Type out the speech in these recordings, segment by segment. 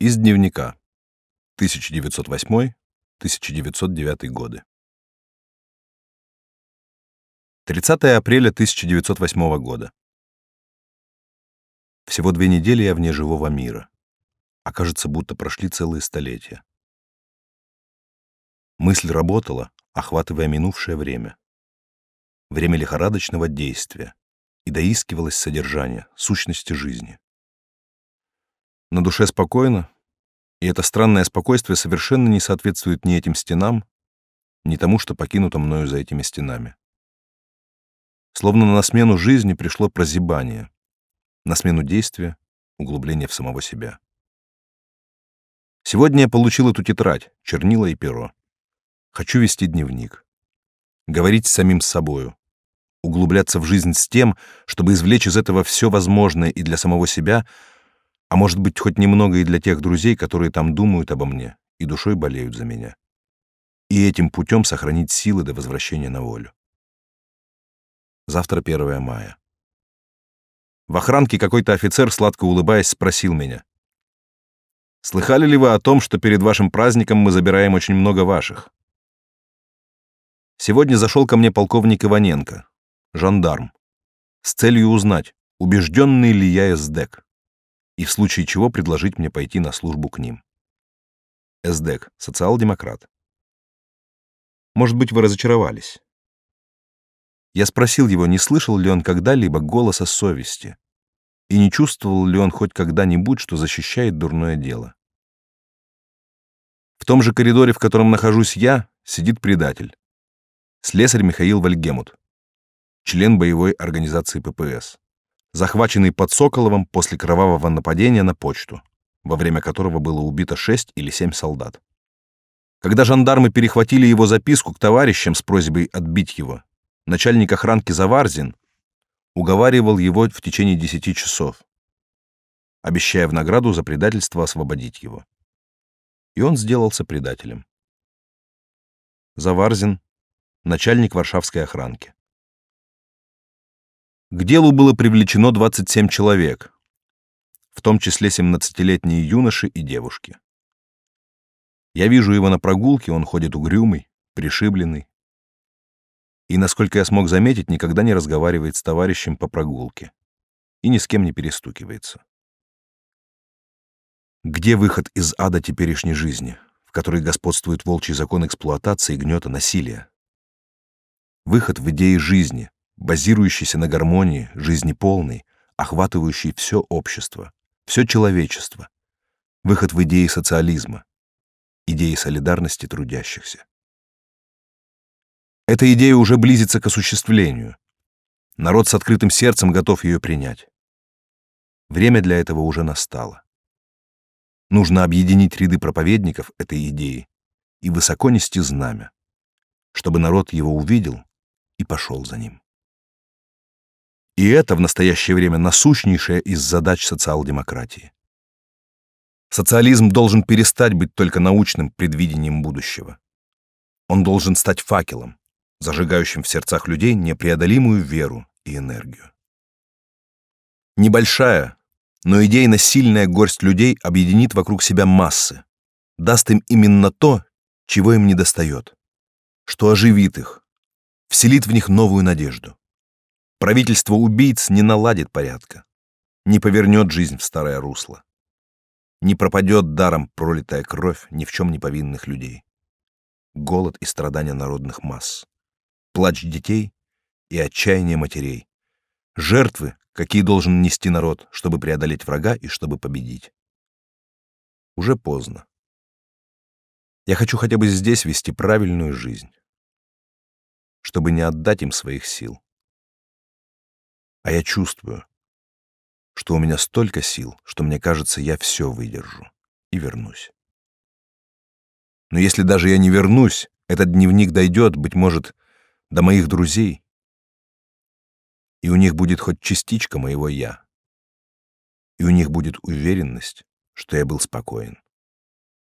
Из дневника. 1908-1909 годы. 30 апреля 1908 года. Всего две недели я вне живого мира. Окажется, будто прошли целые столетия. Мысль работала, охватывая минувшее время. Время лихорадочного действия, и доискивалось содержание, сущности жизни. На душе спокойно, и это странное спокойствие совершенно не соответствует ни этим стенам, ни тому, что покинуто мною за этими стенами. Словно на смену жизни пришло прозябание, на смену действия — углубление в самого себя. Сегодня я получил эту тетрадь, чернила и перо. Хочу вести дневник. Говорить с самим собою. Углубляться в жизнь с тем, чтобы извлечь из этого все возможное и для самого себя — а может быть, хоть немного и для тех друзей, которые там думают обо мне и душой болеют за меня. И этим путем сохранить силы до возвращения на волю. Завтра 1 мая. В охранке какой-то офицер, сладко улыбаясь, спросил меня. «Слыхали ли вы о том, что перед вашим праздником мы забираем очень много ваших?» Сегодня зашел ко мне полковник Иваненко, жандарм, с целью узнать, убежденный ли я эсдек и в случае чего предложить мне пойти на службу к ним. СДЭК, социал-демократ. Может быть, вы разочаровались. Я спросил его, не слышал ли он когда-либо голоса совести, и не чувствовал ли он хоть когда-нибудь, что защищает дурное дело. В том же коридоре, в котором нахожусь я, сидит предатель. Слесарь Михаил Вальгемут, член боевой организации ППС захваченный под Соколовым после кровавого нападения на почту, во время которого было убито шесть или семь солдат. Когда жандармы перехватили его записку к товарищам с просьбой отбить его, начальник охранки Заварзин уговаривал его в течение десяти часов, обещая в награду за предательство освободить его. И он сделался предателем. Заварзин, начальник варшавской охранки. К делу было привлечено 27 человек, в том числе 17-летние юноши и девушки. Я вижу его на прогулке, он ходит угрюмый, пришибленный. И, насколько я смог заметить, никогда не разговаривает с товарищем по прогулке и ни с кем не перестукивается. Где выход из ада теперешней жизни, в которой господствует волчий закон эксплуатации, гнета, насилия? Выход в идее жизни, базирующийся на гармонии, жизни полной, охватывающий все общество, все человечество, выход в идеи социализма, идеи солидарности трудящихся. Эта идея уже близится к осуществлению. Народ с открытым сердцем готов ее принять. Время для этого уже настало. Нужно объединить ряды проповедников этой идеи и высоко нести знамя, чтобы народ его увидел и пошел за ним. И это в настоящее время насущнейшая из задач социал-демократии. Социализм должен перестать быть только научным предвидением будущего. Он должен стать факелом, зажигающим в сердцах людей непреодолимую веру и энергию. Небольшая, но идейно сильная горсть людей объединит вокруг себя массы, даст им именно то, чего им недостает, что оживит их, вселит в них новую надежду. Правительство убийц не наладит порядка, не повернет жизнь в старое русло. Не пропадет даром пролитая кровь ни в чем не повинных людей. Голод и страдания народных масс. Плач детей и отчаяние матерей. Жертвы, какие должен нести народ, чтобы преодолеть врага и чтобы победить. Уже поздно. Я хочу хотя бы здесь вести правильную жизнь, чтобы не отдать им своих сил. А я чувствую, что у меня столько сил, что мне кажется, я все выдержу и вернусь. Но если даже я не вернусь, этот дневник дойдет, быть может, до моих друзей, и у них будет хоть частичка моего «я», и у них будет уверенность, что я был спокоен,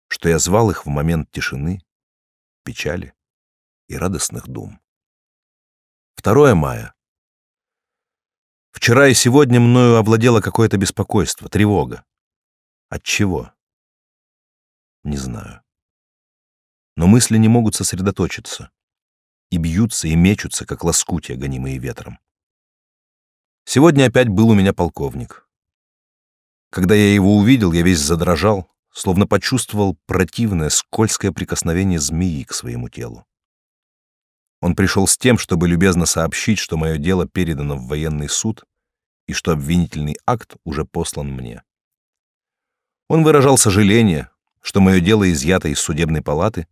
что я звал их в момент тишины, печали и радостных дум. 2 мая Вчера и сегодня мною овладело какое-то беспокойство, тревога. От чего? Не знаю. Но мысли не могут сосредоточиться. И бьются, и мечутся, как лоскутья, гонимые ветром. Сегодня опять был у меня полковник. Когда я его увидел, я весь задрожал, словно почувствовал противное, скользкое прикосновение змеи к своему телу. Он пришел с тем, чтобы любезно сообщить, что мое дело передано в военный суд и что обвинительный акт уже послан мне. Он выражал сожаление, что мое дело изъято из судебной палаты,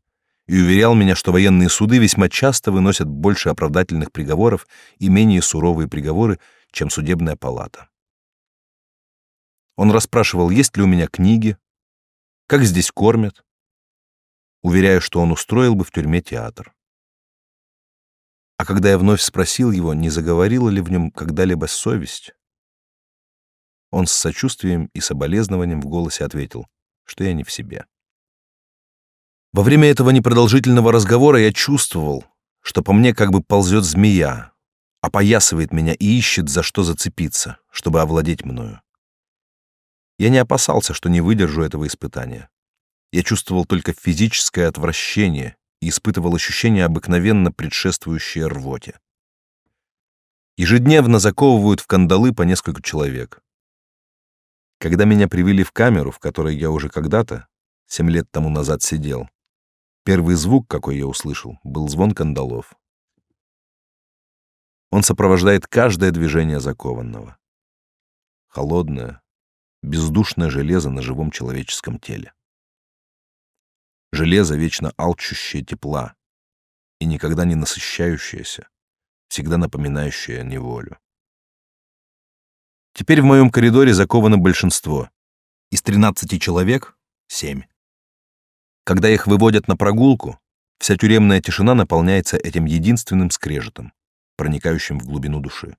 и уверял меня, что военные суды весьма часто выносят больше оправдательных приговоров и менее суровые приговоры, чем судебная палата. Он расспрашивал, есть ли у меня книги, как здесь кормят, уверяя, что он устроил бы в тюрьме театр. А когда я вновь спросил его, не заговорила ли в нем когда-либо совесть, он с сочувствием и соболезнованием в голосе ответил, что я не в себе. Во время этого непродолжительного разговора я чувствовал, что по мне как бы ползет змея, опоясывает меня и ищет, за что зацепиться, чтобы овладеть мною. Я не опасался, что не выдержу этого испытания. Я чувствовал только физическое отвращение и испытывал ощущение обыкновенно предшествующее рвоте. Ежедневно заковывают в кандалы по несколько человек. Когда меня привели в камеру, в которой я уже когда-то, семь лет тому назад сидел, первый звук, какой я услышал, был звон кандалов. Он сопровождает каждое движение закованного. Холодное, бездушное железо на живом человеческом теле. Железо вечно алчущее тепла и никогда не насыщающееся, всегда напоминающее неволю. Теперь в моем коридоре заковано большинство. Из 13 человек — 7. Когда их выводят на прогулку, вся тюремная тишина наполняется этим единственным скрежетом, проникающим в глубину души.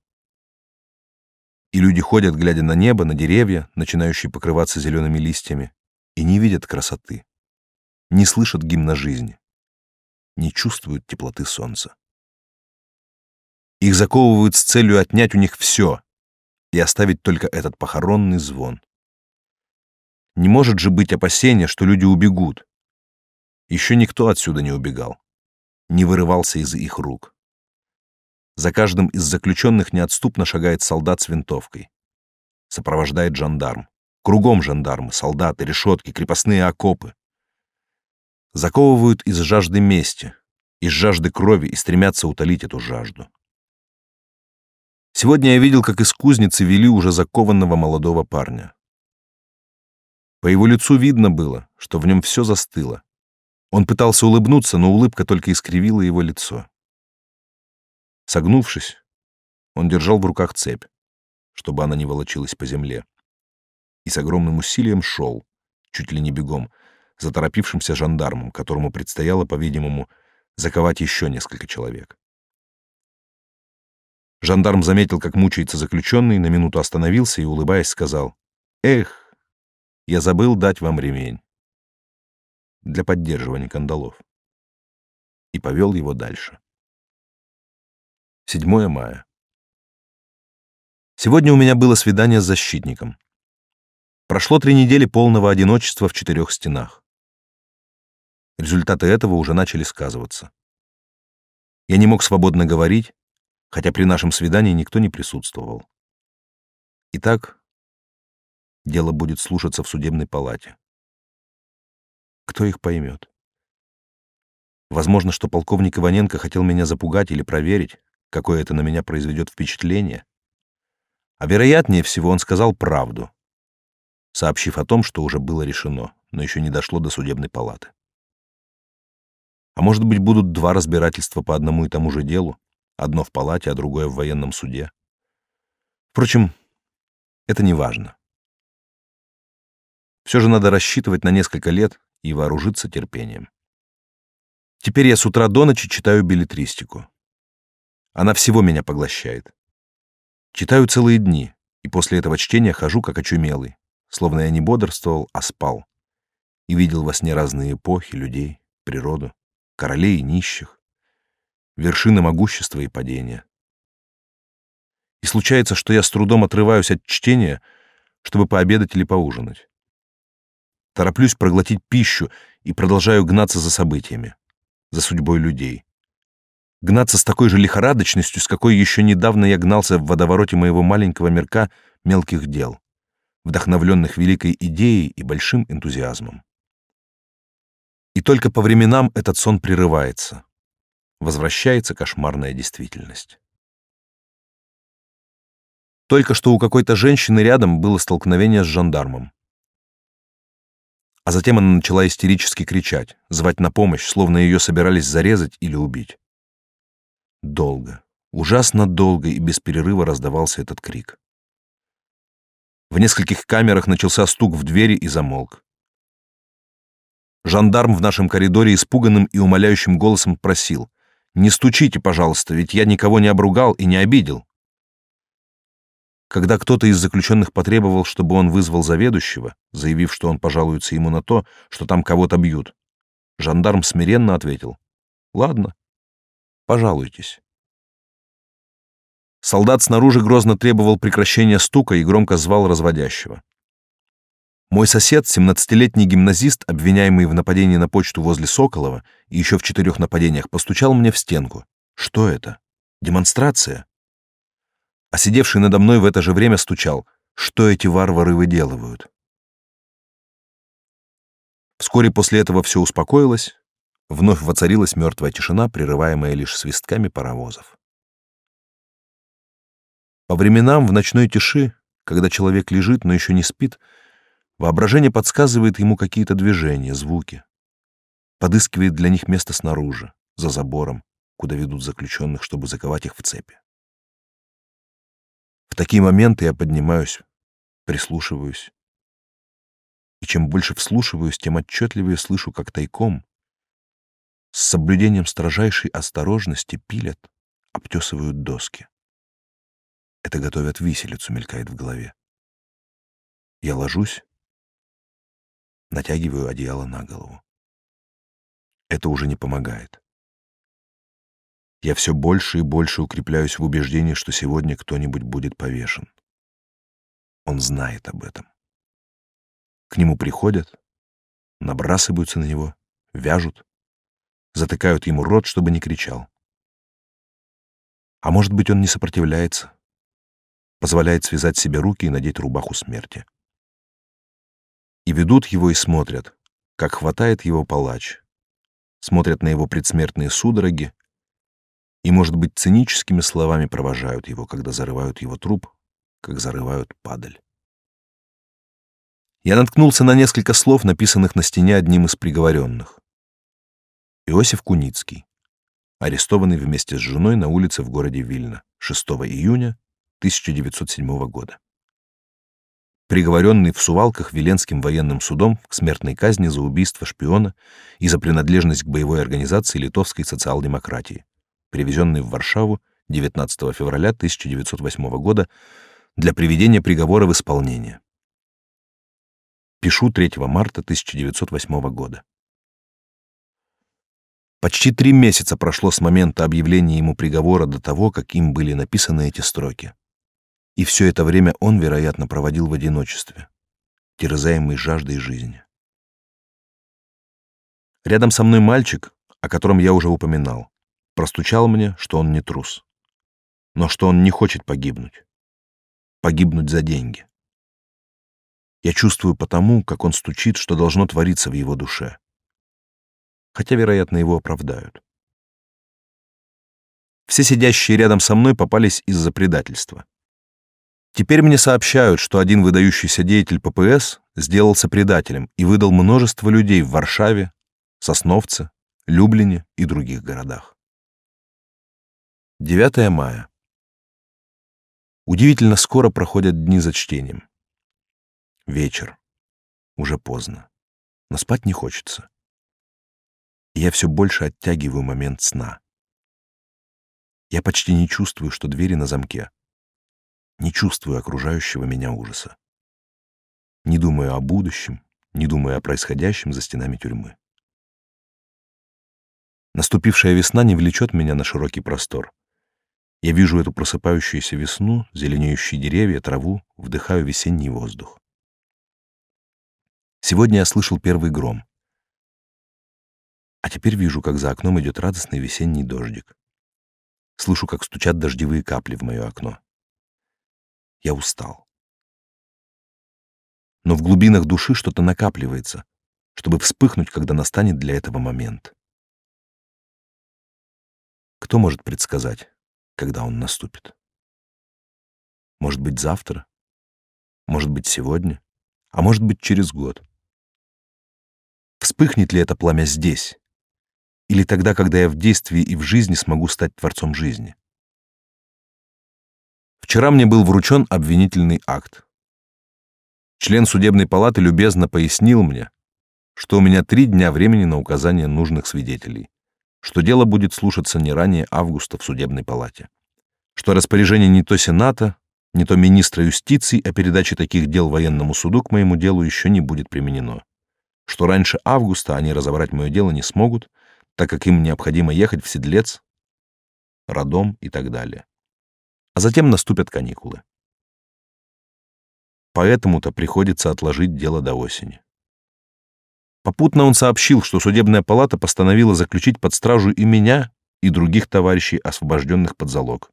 И люди ходят, глядя на небо, на деревья, начинающие покрываться зелеными листьями, и не видят красоты, не слышат гимна жизни, не чувствуют теплоты солнца. Их заковывают с целью отнять у них все, и оставить только этот похоронный звон. Не может же быть опасения, что люди убегут. Еще никто отсюда не убегал, не вырывался из их рук. За каждым из заключенных неотступно шагает солдат с винтовкой. Сопровождает жандарм. Кругом жандармы, солдаты, решетки, крепостные окопы. Заковывают из жажды мести, из жажды крови и стремятся утолить эту жажду. Сегодня я видел, как из кузницы вели уже закованного молодого парня. По его лицу видно было, что в нем все застыло. Он пытался улыбнуться, но улыбка только искривила его лицо. Согнувшись, он держал в руках цепь, чтобы она не волочилась по земле, и с огромным усилием шел, чуть ли не бегом, за торопившимся жандармом, которому предстояло, по-видимому, заковать еще несколько человек. Жандарм заметил, как мучается заключенный, на минуту остановился и, улыбаясь, сказал, «Эх, я забыл дать вам ремень» для поддерживания кандалов и повел его дальше. 7 мая. Сегодня у меня было свидание с защитником. Прошло три недели полного одиночества в четырех стенах. Результаты этого уже начали сказываться. Я не мог свободно говорить, хотя при нашем свидании никто не присутствовал. Итак, дело будет слушаться в судебной палате. Кто их поймет? Возможно, что полковник Иваненко хотел меня запугать или проверить, какое это на меня произведет впечатление. А вероятнее всего он сказал правду, сообщив о том, что уже было решено, но еще не дошло до судебной палаты. А может быть, будут два разбирательства по одному и тому же делу, Одно в палате, а другое в военном суде. Впрочем, это не важно. Все же надо рассчитывать на несколько лет и вооружиться терпением. Теперь я с утра до ночи читаю билетристику. Она всего меня поглощает. Читаю целые дни, и после этого чтения хожу как очумелый, словно я не бодрствовал, а спал, и видел во сне разные эпохи, людей, природу, королей и нищих, вершины могущества и падения. И случается, что я с трудом отрываюсь от чтения, чтобы пообедать или поужинать. Тороплюсь проглотить пищу и продолжаю гнаться за событиями, за судьбой людей. Гнаться с такой же лихорадочностью, с какой еще недавно я гнался в водовороте моего маленького мирка мелких дел, вдохновленных великой идеей и большим энтузиазмом. И только по временам этот сон прерывается. Возвращается кошмарная действительность. Только что у какой-то женщины рядом было столкновение с жандармом. А затем она начала истерически кричать, звать на помощь, словно ее собирались зарезать или убить. Долго, ужасно долго и без перерыва раздавался этот крик. В нескольких камерах начался стук в двери и замолк. Жандарм в нашем коридоре испуганным и умоляющим голосом просил: "Не стучите, пожалуйста, ведь я никого не обругал и не обидел". Когда кто-то из заключенных потребовал, чтобы он вызвал заведующего, заявив, что он пожалуется ему на то, что там кого-то бьют, жандарм смиренно ответил: "Ладно, пожалуйтесь". Солдат снаружи грозно требовал прекращения стука и громко звал разводящего. Мой сосед, 17-летний гимназист, обвиняемый в нападении на почту возле Соколова и еще в четырех нападениях, постучал мне в стенку. Что это? Демонстрация? а сидевший надо мной в это же время стучал. Что эти варвары выделывают? Вскоре после этого все успокоилось, вновь воцарилась мертвая тишина, прерываемая лишь свистками паровозов. По временам в ночной тиши, когда человек лежит, но еще не спит, воображение подсказывает ему какие-то движения, звуки, подыскивает для них место снаружи, за забором, куда ведут заключенных, чтобы заковать их в цепи. В такие моменты я поднимаюсь, прислушиваюсь. И чем больше вслушиваюсь, тем отчетливее слышу, как тайком, с соблюдением строжайшей осторожности пилят, обтесывают доски. Это готовят виселицу, мелькает в голове. Я ложусь, натягиваю одеяло на голову. Это уже не помогает я все больше и больше укрепляюсь в убеждении, что сегодня кто-нибудь будет повешен. Он знает об этом. К нему приходят, набрасываются на него, вяжут, затыкают ему рот, чтобы не кричал. А может быть, он не сопротивляется, позволяет связать себе руки и надеть рубаху смерти. И ведут его и смотрят, как хватает его палач, смотрят на его предсмертные судороги и, может быть, циническими словами провожают его, когда зарывают его труп, как зарывают падаль. Я наткнулся на несколько слов, написанных на стене одним из приговоренных. Иосиф Куницкий, арестованный вместе с женой на улице в городе Вильна 6 июня 1907 года. Приговоренный в Сувалках Веленским военным судом к смертной казни за убийство шпиона и за принадлежность к боевой организации литовской социал-демократии привезенный в Варшаву 19 февраля 1908 года для приведения приговора в исполнение. Пишу 3 марта 1908 года. Почти три месяца прошло с момента объявления ему приговора до того, как им были написаны эти строки. И все это время он, вероятно, проводил в одиночестве, терзаемый жаждой жизни. Рядом со мной мальчик, о котором я уже упоминал простучал мне, что он не трус, но что он не хочет погибнуть. Погибнуть за деньги. Я чувствую потому, как он стучит, что должно твориться в его душе. Хотя, вероятно, его оправдают. Все сидящие рядом со мной попались из-за предательства. Теперь мне сообщают, что один выдающийся деятель ППС сделался предателем и выдал множество людей в Варшаве, Сосновце, Люблине и других городах. 9 мая. Удивительно скоро проходят дни за чтением. Вечер. Уже поздно. Но спать не хочется. И я все больше оттягиваю момент сна. Я почти не чувствую, что двери на замке. Не чувствую окружающего меня ужаса. Не думаю о будущем, не думаю о происходящем за стенами тюрьмы. Наступившая весна не влечет меня на широкий простор. Я вижу эту просыпающуюся весну, зеленеющие деревья, траву, вдыхаю весенний воздух. Сегодня я слышал первый гром. А теперь вижу, как за окном идет радостный весенний дождик. Слышу, как стучат дождевые капли в мое окно. Я устал. Но в глубинах души что-то накапливается, чтобы вспыхнуть, когда настанет для этого момент. Кто может предсказать, когда он наступит? Может быть, завтра? Может быть, сегодня? А может быть, через год? Вспыхнет ли это пламя здесь? Или тогда, когда я в действии и в жизни смогу стать творцом жизни? Вчера мне был вручен обвинительный акт. Член судебной палаты любезно пояснил мне, что у меня три дня времени на указание нужных свидетелей, что дело будет слушаться не ранее августа в судебной палате, что распоряжение не то Сената, не то министра юстиции о передаче таких дел военному суду к моему делу еще не будет применено, что раньше августа они разобрать мое дело не смогут, так как им необходимо ехать в Седлец, Родом и так далее. А затем наступят каникулы. Поэтому-то приходится отложить дело до осени. Попутно он сообщил, что судебная палата постановила заключить под стражу и меня, и других товарищей, освобожденных под залог.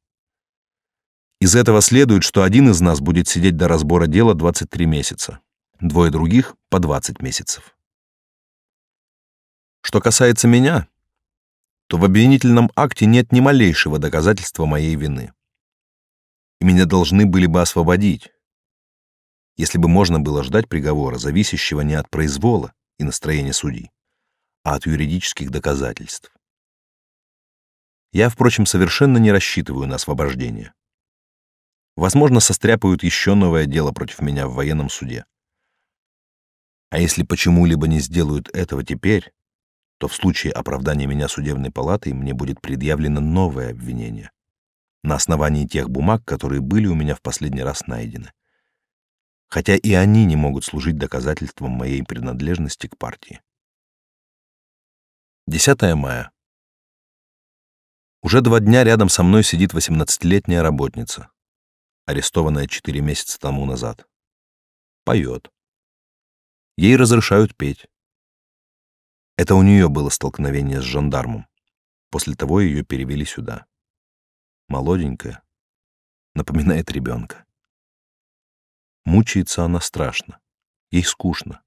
Из этого следует, что один из нас будет сидеть до разбора дела 23 месяца, двое других — по 20 месяцев. Что касается меня, то в обвинительном акте нет ни малейшего доказательства моей вины. И меня должны были бы освободить, если бы можно было ждать приговора, зависящего не от произвола и настроения судей, а от юридических доказательств. Я, впрочем, совершенно не рассчитываю на освобождение. Возможно, состряпают еще новое дело против меня в военном суде. А если почему-либо не сделают этого теперь, то в случае оправдания меня судебной палатой мне будет предъявлено новое обвинение на основании тех бумаг, которые были у меня в последний раз найдены хотя и они не могут служить доказательством моей принадлежности к партии. 10 мая. Уже два дня рядом со мной сидит 18-летняя работница, арестованная 4 месяца тому назад. Поет. Ей разрешают петь. Это у нее было столкновение с жандармом. После того ее перевели сюда. Молоденькая, напоминает ребенка. Мучается она страшно. Ей скучно.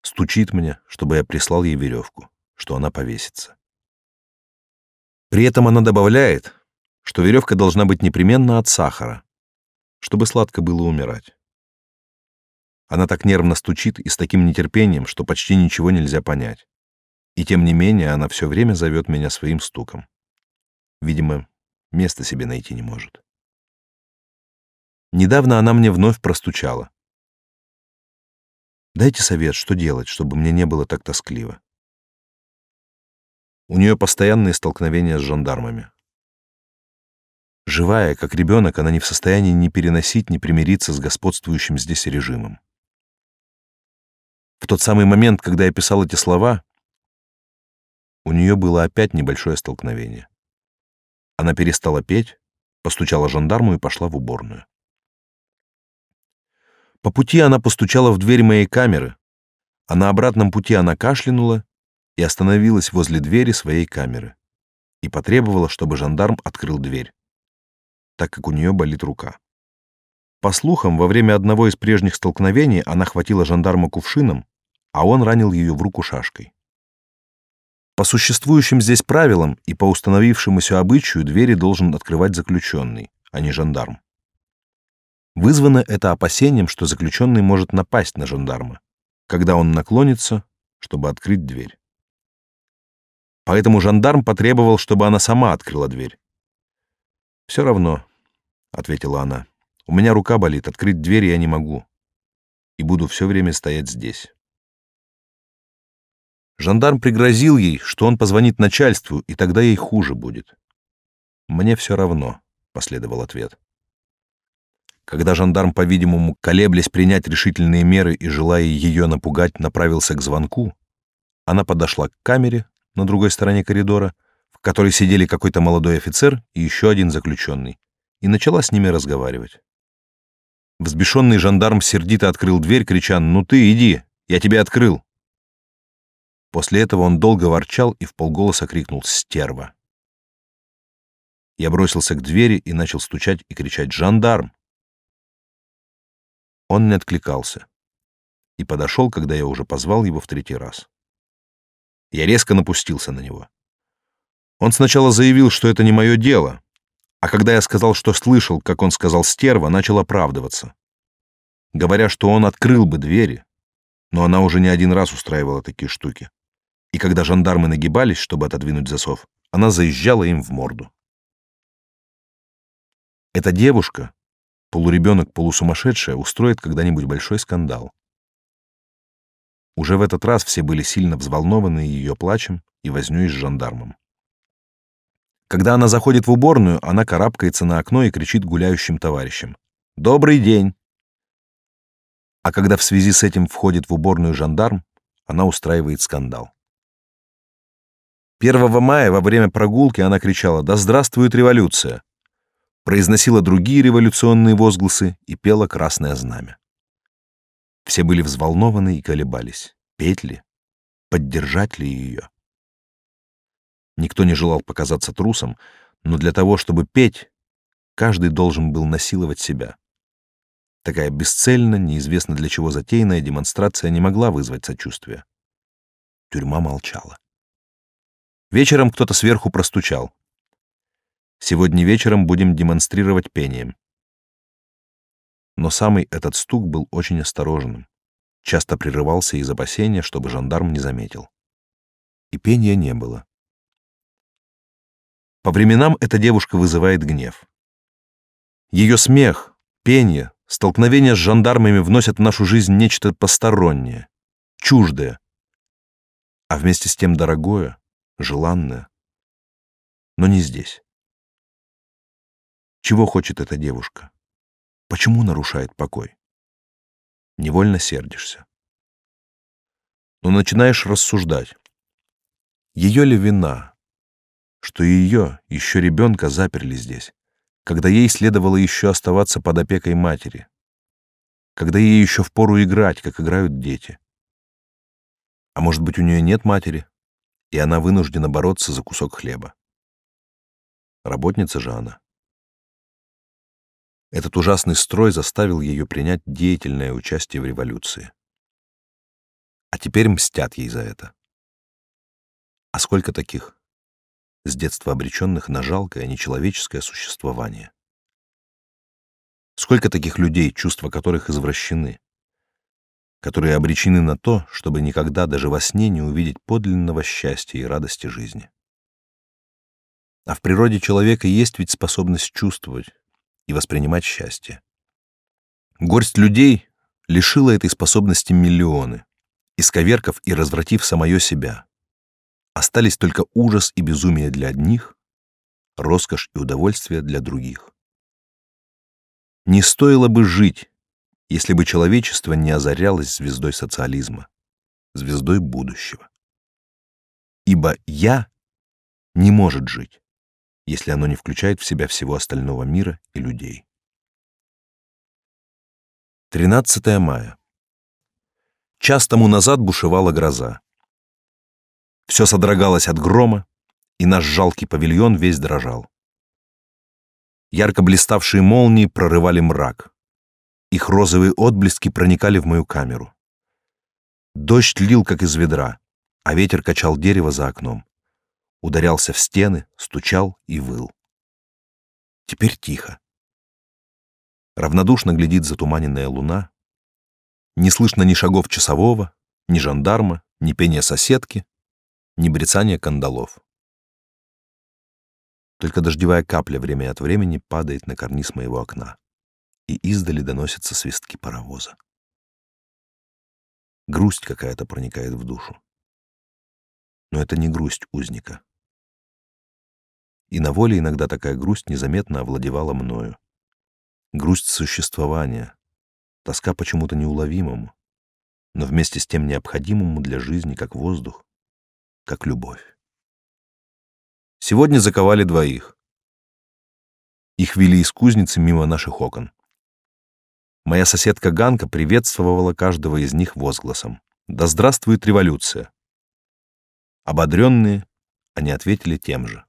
Стучит мне, чтобы я прислал ей веревку, что она повесится. При этом она добавляет, что веревка должна быть непременно от сахара, чтобы сладко было умирать. Она так нервно стучит и с таким нетерпением, что почти ничего нельзя понять. И тем не менее она все время зовет меня своим стуком. Видимо, места себе найти не может. Недавно она мне вновь простучала. Дайте совет, что делать, чтобы мне не было так тоскливо. У нее постоянные столкновения с жандармами. Живая, как ребенок, она не в состоянии ни переносить, ни примириться с господствующим здесь режимом. В тот самый момент, когда я писал эти слова, у нее было опять небольшое столкновение. Она перестала петь, постучала жандарму и пошла в уборную. По пути она постучала в дверь моей камеры, а на обратном пути она кашлянула и остановилась возле двери своей камеры и потребовала, чтобы жандарм открыл дверь, так как у нее болит рука. По слухам, во время одного из прежних столкновений она хватила жандарма кувшином, а он ранил ее в руку шашкой. По существующим здесь правилам и по установившемуся обычаю двери должен открывать заключенный, а не жандарм. Вызвано это опасением, что заключенный может напасть на жандарма, когда он наклонится, чтобы открыть дверь. Поэтому жандарм потребовал, чтобы она сама открыла дверь. «Все равно», — ответила она, — «у меня рука болит, открыть дверь я не могу, и буду все время стоять здесь». Жандарм пригрозил ей, что он позвонит начальству, и тогда ей хуже будет. «Мне все равно», — последовал ответ. Когда жандарм, по-видимому, колеблясь принять решительные меры и желая ее напугать, направился к звонку, она подошла к камере на другой стороне коридора, в которой сидели какой-то молодой офицер и еще один заключенный, и начала с ними разговаривать. Взбешенный жандарм сердито открыл дверь, крича «Ну ты, иди! Я тебе открыл!» После этого он долго ворчал и вполголоса крикнул «Стерва!». Я бросился к двери и начал стучать и кричать «Жандарм!». Он не откликался и подошел, когда я уже позвал его в третий раз. Я резко напустился на него. Он сначала заявил, что это не мое дело, а когда я сказал, что слышал, как он сказал «стерва», начал оправдываться, говоря, что он открыл бы двери, но она уже не один раз устраивала такие штуки. И когда жандармы нагибались, чтобы отодвинуть засов, она заезжала им в морду. Эта девушка, полуребенок, полусумасшедшая, устроит когда-нибудь большой скандал. Уже в этот раз все были сильно взволнованы ее плачем и вознёй с жандармом. Когда она заходит в уборную, она карабкается на окно и кричит гуляющим товарищам. «Добрый день!» А когда в связи с этим входит в уборную жандарм, она устраивает скандал. 1 мая во время прогулки она кричала «Да здравствует революция!», произносила другие революционные возгласы и пела «Красное знамя». Все были взволнованы и колебались. Петь ли? Поддержать ли ее? Никто не желал показаться трусом, но для того, чтобы петь, каждый должен был насиловать себя. Такая бесцельно, неизвестно для чего затеянная демонстрация не могла вызвать сочувствия. Тюрьма молчала. Вечером кто-то сверху простучал. Сегодня вечером будем демонстрировать пением. Но самый этот стук был очень осторожным. Часто прерывался из опасения, чтобы жандарм не заметил. И пения не было. По временам эта девушка вызывает гнев. Ее смех, пение, столкновения с жандармами вносят в нашу жизнь нечто постороннее, чуждое, а вместе с тем дорогое, желанное. Но не здесь. Чего хочет эта девушка? Почему нарушает покой? Невольно сердишься. Но начинаешь рассуждать. Ее ли вина, что ее, еще ребенка, заперли здесь, когда ей следовало еще оставаться под опекой матери, когда ей еще впору играть, как играют дети? А может быть, у нее нет матери, и она вынуждена бороться за кусок хлеба? Работница же она. Этот ужасный строй заставил ее принять деятельное участие в революции. А теперь мстят ей за это. А сколько таких, с детства обреченных на жалкое, нечеловеческое существование? Сколько таких людей, чувства которых извращены, которые обречены на то, чтобы никогда даже во сне не увидеть подлинного счастья и радости жизни? А в природе человека есть ведь способность чувствовать, и воспринимать счастье. Горсть людей лишила этой способности миллионы, исковеркав и развратив самое себя. Остались только ужас и безумие для одних, роскошь и удовольствие для других. Не стоило бы жить, если бы человечество не озарялось звездой социализма, звездой будущего. Ибо «я» не может жить, если оно не включает в себя всего остального мира и людей. 13 мая. Час тому назад бушевала гроза. Все содрогалось от грома, и наш жалкий павильон весь дрожал. Ярко блиставшие молнии прорывали мрак. Их розовые отблески проникали в мою камеру. Дождь лил, как из ведра, а ветер качал дерево за окном ударялся в стены, стучал и выл. Теперь тихо. Равнодушно глядит затуманенная луна. Не слышно ни шагов часового, ни жандарма, ни пения соседки, ни брецания кандалов. Только дождевая капля время от времени падает на карниз моего окна, и издали доносятся свистки паровоза. Грусть какая-то проникает в душу. Но это не грусть узника и на воле иногда такая грусть незаметно овладевала мною. Грусть существования, тоска почему-то неуловимому, но вместе с тем необходимому для жизни как воздух, как любовь. Сегодня заковали двоих. Их вели из кузницы мимо наших окон. Моя соседка Ганка приветствовала каждого из них возгласом. Да здравствует революция. Ободренные, они ответили тем же.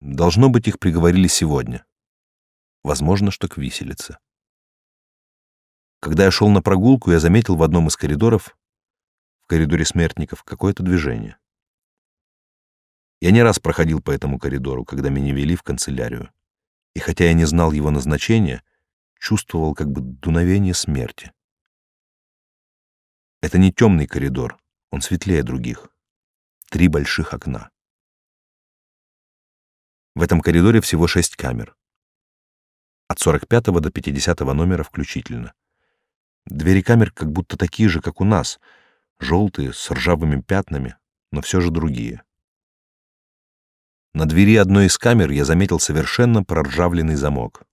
Должно быть, их приговорили сегодня. Возможно, что к виселице. Когда я шел на прогулку, я заметил в одном из коридоров, в коридоре смертников, какое-то движение. Я не раз проходил по этому коридору, когда меня вели в канцелярию. И хотя я не знал его назначения, чувствовал как бы дуновение смерти. Это не темный коридор, он светлее других. Три больших окна. В этом коридоре всего шесть камер. От 45 до 50 номера включительно. Двери камер как будто такие же, как у нас, желтые, с ржавыми пятнами, но все же другие. На двери одной из камер я заметил совершенно проржавленный замок.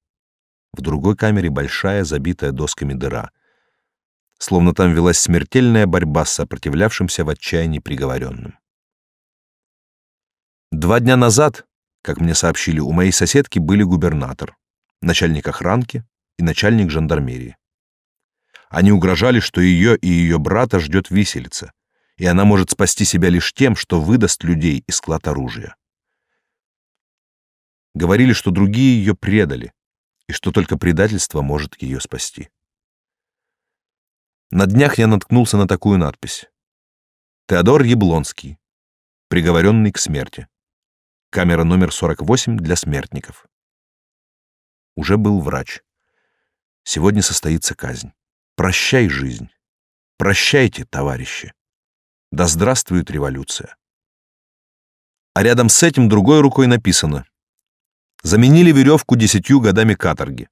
В другой камере большая, забитая досками дыра. Словно там велась смертельная борьба с сопротивлявшимся в отчаянии приговоренным. Два дня назад, как мне сообщили, у моей соседки были губернатор, начальник охранки и начальник жандармерии. Они угрожали, что ее и ее брата ждет виселица, и она может спасти себя лишь тем, что выдаст людей из склад оружия. Говорили, что другие ее предали, и что только предательство может ее спасти. На днях я наткнулся на такую надпись. Теодор Яблонский, приговоренный к смерти. Камера номер 48 для смертников. Уже был врач. Сегодня состоится казнь. Прощай, жизнь. Прощайте, товарищи. Да здравствует революция. А рядом с этим другой рукой написано Заменили веревку десятью годами каторги.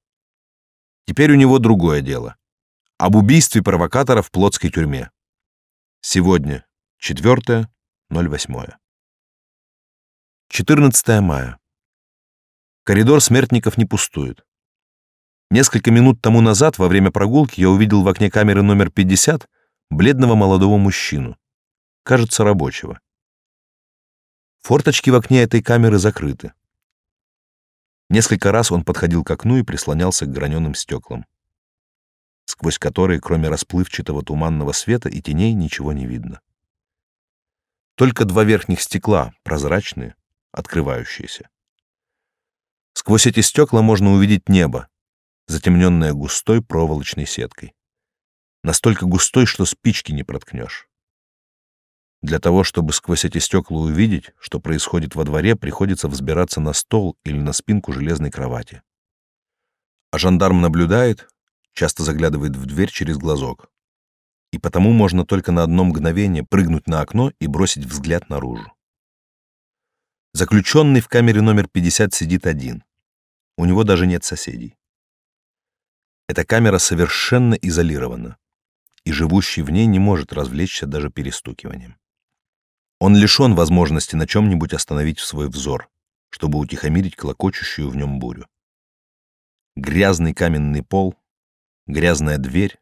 Теперь у него другое дело. Об убийстве провокатора в плотской тюрьме. Сегодня 4.08. 14 мая. Коридор смертников не пустует. Несколько минут тому назад, во время прогулки, я увидел в окне камеры номер 50 бледного молодого мужчину, кажется, рабочего. Форточки в окне этой камеры закрыты. Несколько раз он подходил к окну и прислонялся к граненым стеклам, сквозь которые, кроме расплывчатого туманного света и теней, ничего не видно. Только два верхних стекла, прозрачные, открывающиеся. Сквозь эти стекла можно увидеть небо, затемненное густой проволочной сеткой. Настолько густой, что спички не проткнешь. Для того, чтобы сквозь эти стекла увидеть, что происходит во дворе, приходится взбираться на стол или на спинку железной кровати. А жандарм наблюдает, часто заглядывает в дверь через глазок. И потому можно только на одно мгновение прыгнуть на окно и бросить взгляд наружу. Заключенный в камере номер 50 сидит один. У него даже нет соседей. Эта камера совершенно изолирована, и живущий в ней не может развлечься даже перестукиванием. Он лишен возможности на чем-нибудь остановить свой взор, чтобы утихомирить клокочущую в нем бурю. Грязный каменный пол, грязная дверь,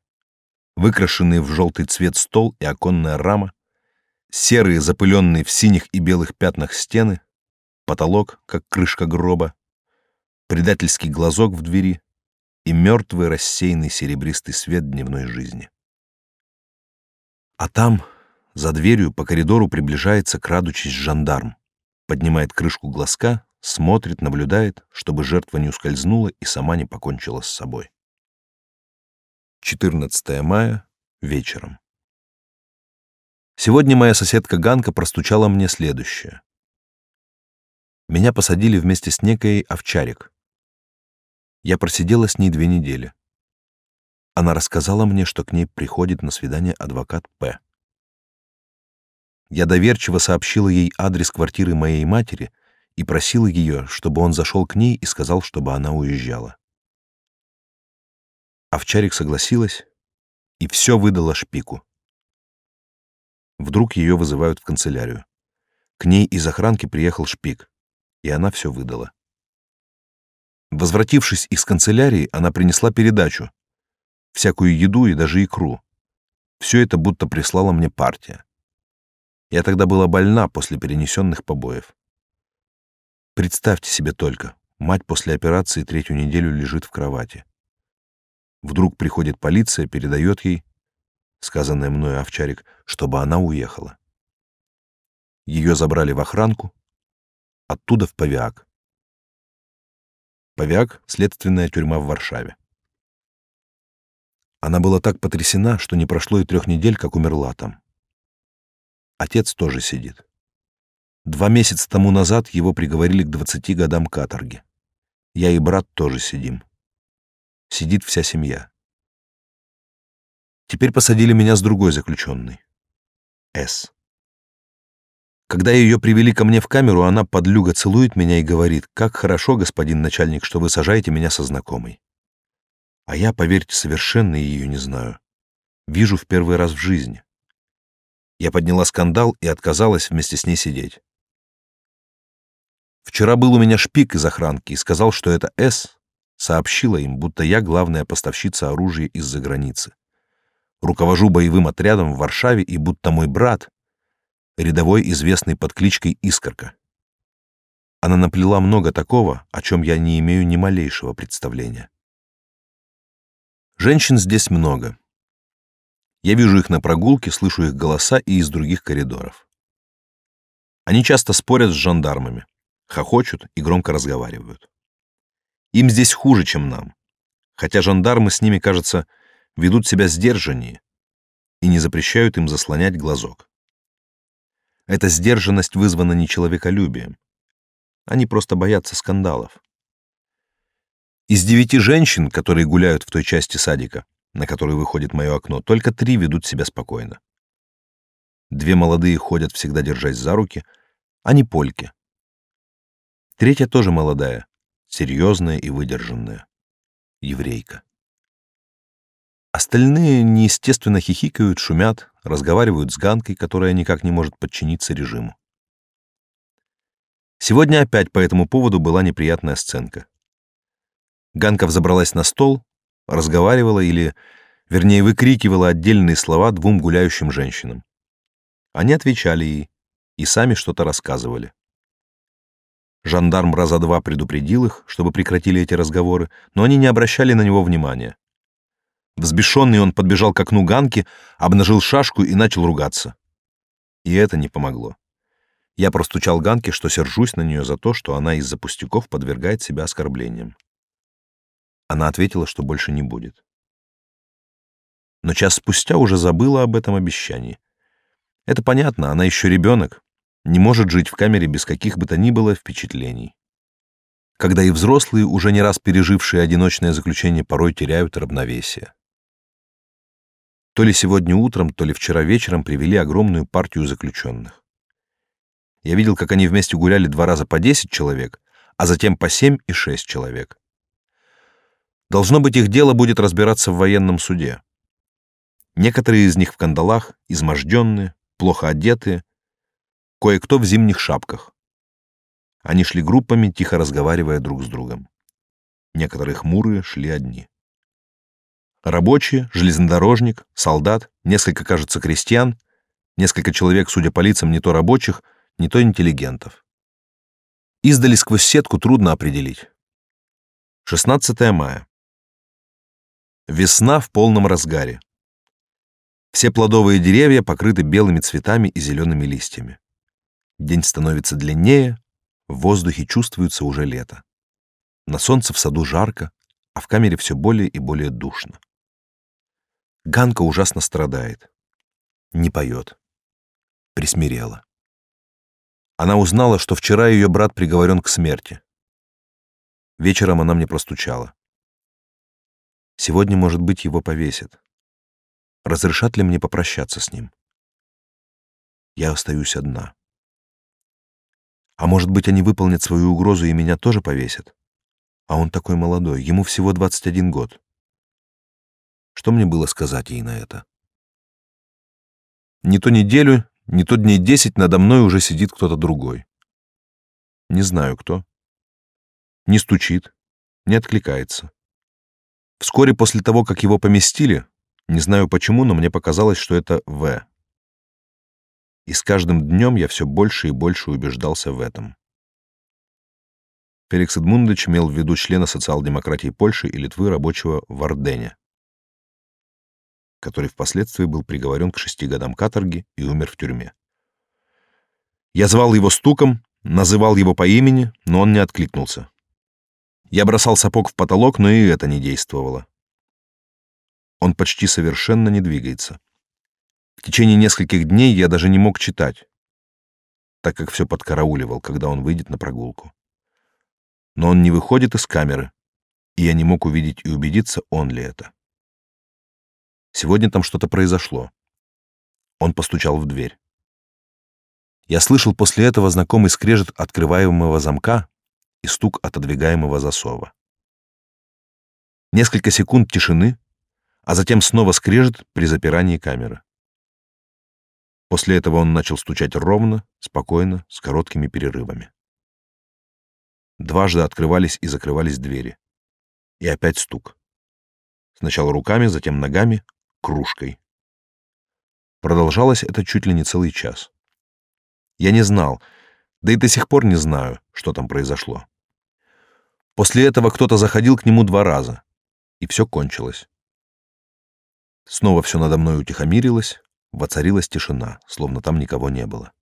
выкрашенный в желтый цвет стол и оконная рама, серые запыленные в синих и белых пятнах стены, потолок, как крышка гроба, предательский глазок в двери, и мертвый рассеянный серебристый свет дневной жизни. А там, за дверью, по коридору приближается, крадучись, жандарм, поднимает крышку глазка, смотрит, наблюдает, чтобы жертва не ускользнула и сама не покончила с собой. 14 мая, вечером. Сегодня моя соседка Ганка простучала мне следующее. Меня посадили вместе с некой Овчарик, я просидела с ней две недели. Она рассказала мне, что к ней приходит на свидание адвокат П. Я доверчиво сообщила ей адрес квартиры моей матери и просила ее, чтобы он зашел к ней и сказал, чтобы она уезжала. Овчарик согласилась и все выдала шпику. Вдруг ее вызывают в канцелярию. К ней из охранки приехал шпик, и она все выдала. Возвратившись из канцелярии, она принесла передачу, всякую еду и даже икру. Все это будто прислала мне партия. Я тогда была больна после перенесенных побоев. Представьте себе только, мать после операции третью неделю лежит в кровати. Вдруг приходит полиция, передает ей, сказанное мною овчарик, чтобы она уехала. Ее забрали в охранку, оттуда в Павиак. Павиак — следственная тюрьма в Варшаве. Она была так потрясена, что не прошло и трех недель, как умерла там. Отец тоже сидит. Два месяца тому назад его приговорили к двадцати годам каторги. Я и брат тоже сидим. Сидит вся семья. Теперь посадили меня с другой заключенной. С. Когда ее привели ко мне в камеру, она подлюга целует меня и говорит, «Как хорошо, господин начальник, что вы сажаете меня со знакомой». А я, поверьте, совершенно ее не знаю. Вижу в первый раз в жизни. Я подняла скандал и отказалась вместе с ней сидеть. Вчера был у меня шпик из охранки и сказал, что это С сообщила им, будто я главная поставщица оружия из-за границы. Руковожу боевым отрядом в Варшаве и будто мой брат рядовой известный под кличкой Искорка. Она наплела много такого, о чем я не имею ни малейшего представления. Женщин здесь много. Я вижу их на прогулке, слышу их голоса и из других коридоров. Они часто спорят с жандармами, хохочут и громко разговаривают. Им здесь хуже, чем нам, хотя жандармы с ними, кажется, ведут себя сдержаннее и не запрещают им заслонять глазок. Эта сдержанность вызвана не человеколюбием. Они просто боятся скандалов. Из девяти женщин, которые гуляют в той части садика, на которую выходит мое окно, только три ведут себя спокойно. Две молодые ходят всегда держась за руки, они польки. Третья тоже молодая, серьезная и выдержанная. Еврейка. Остальные неестественно хихикают, шумят, разговаривают с Ганкой, которая никак не может подчиниться режиму. Сегодня опять по этому поводу была неприятная сценка. Ганка взобралась на стол, разговаривала или, вернее, выкрикивала отдельные слова двум гуляющим женщинам. Они отвечали ей и сами что-то рассказывали. Жандарм раза два предупредил их, чтобы прекратили эти разговоры, но они не обращали на него внимания. Взбешенный он подбежал к окну Ганки, обнажил шашку и начал ругаться. И это не помогло. Я простучал Ганке, что сержусь на нее за то, что она из-за пустяков подвергает себя оскорблениям. Она ответила, что больше не будет. Но час спустя уже забыла об этом обещании. Это понятно, она еще ребенок, не может жить в камере без каких бы то ни было впечатлений. Когда и взрослые, уже не раз пережившие одиночное заключение, порой теряют равновесие. То ли сегодня утром, то ли вчера вечером привели огромную партию заключенных. Я видел, как они вместе гуляли два раза по 10 человек, а затем по 7 и 6 человек. Должно быть, их дело будет разбираться в военном суде. Некоторые из них в кандалах, изможденные, плохо одетые, кое-кто в зимних шапках. Они шли группами, тихо разговаривая друг с другом. Некоторые хмурые шли одни. Рабочие, железнодорожник, солдат, несколько, кажется, крестьян, несколько человек, судя по лицам, не то рабочих, не то интеллигентов. Издали сквозь сетку трудно определить. 16 мая. Весна в полном разгаре. Все плодовые деревья покрыты белыми цветами и зелеными листьями. День становится длиннее, в воздухе чувствуется уже лето. На солнце в саду жарко, а в камере все более и более душно. Ганка ужасно страдает. Не поет. Присмирела. Она узнала, что вчера ее брат приговорен к смерти. Вечером она мне простучала. Сегодня, может быть, его повесят. Разрешат ли мне попрощаться с ним? Я остаюсь одна. А может быть, они выполнят свою угрозу и меня тоже повесят? А он такой молодой, ему всего 21 год. Что мне было сказать ей на это? Не то неделю, не то дней десять надо мной уже сидит кто-то другой. Не знаю кто. Не стучит, не откликается. Вскоре после того, как его поместили, не знаю почему, но мне показалось, что это В. И с каждым днем я все больше и больше убеждался в этом. Феликс Эдмундович имел в виду члена социал-демократии Польши и Литвы рабочего в Ордене. который впоследствии был приговорен к шести годам каторги и умер в тюрьме. Я звал его стуком, называл его по имени, но он не откликнулся. Я бросал сапог в потолок, но и это не действовало. Он почти совершенно не двигается. В течение нескольких дней я даже не мог читать, так как все подкарауливал, когда он выйдет на прогулку. Но он не выходит из камеры, и я не мог увидеть и убедиться, он ли это. Сегодня там что-то произошло. Он постучал в дверь. Я слышал после этого знакомый скрежет открываемого замка и стук отодвигаемого засова. Несколько секунд тишины, а затем снова скрежет при запирании камеры. После этого он начал стучать ровно, спокойно, с короткими перерывами. Дважды открывались и закрывались двери. И опять стук. Сначала руками, затем ногами, кружкой. Продолжалось это чуть ли не целый час. Я не знал, да и до сих пор не знаю, что там произошло. После этого кто-то заходил к нему два раза, и все кончилось. Снова все надо мной утихомирилось, воцарилась тишина, словно там никого не было.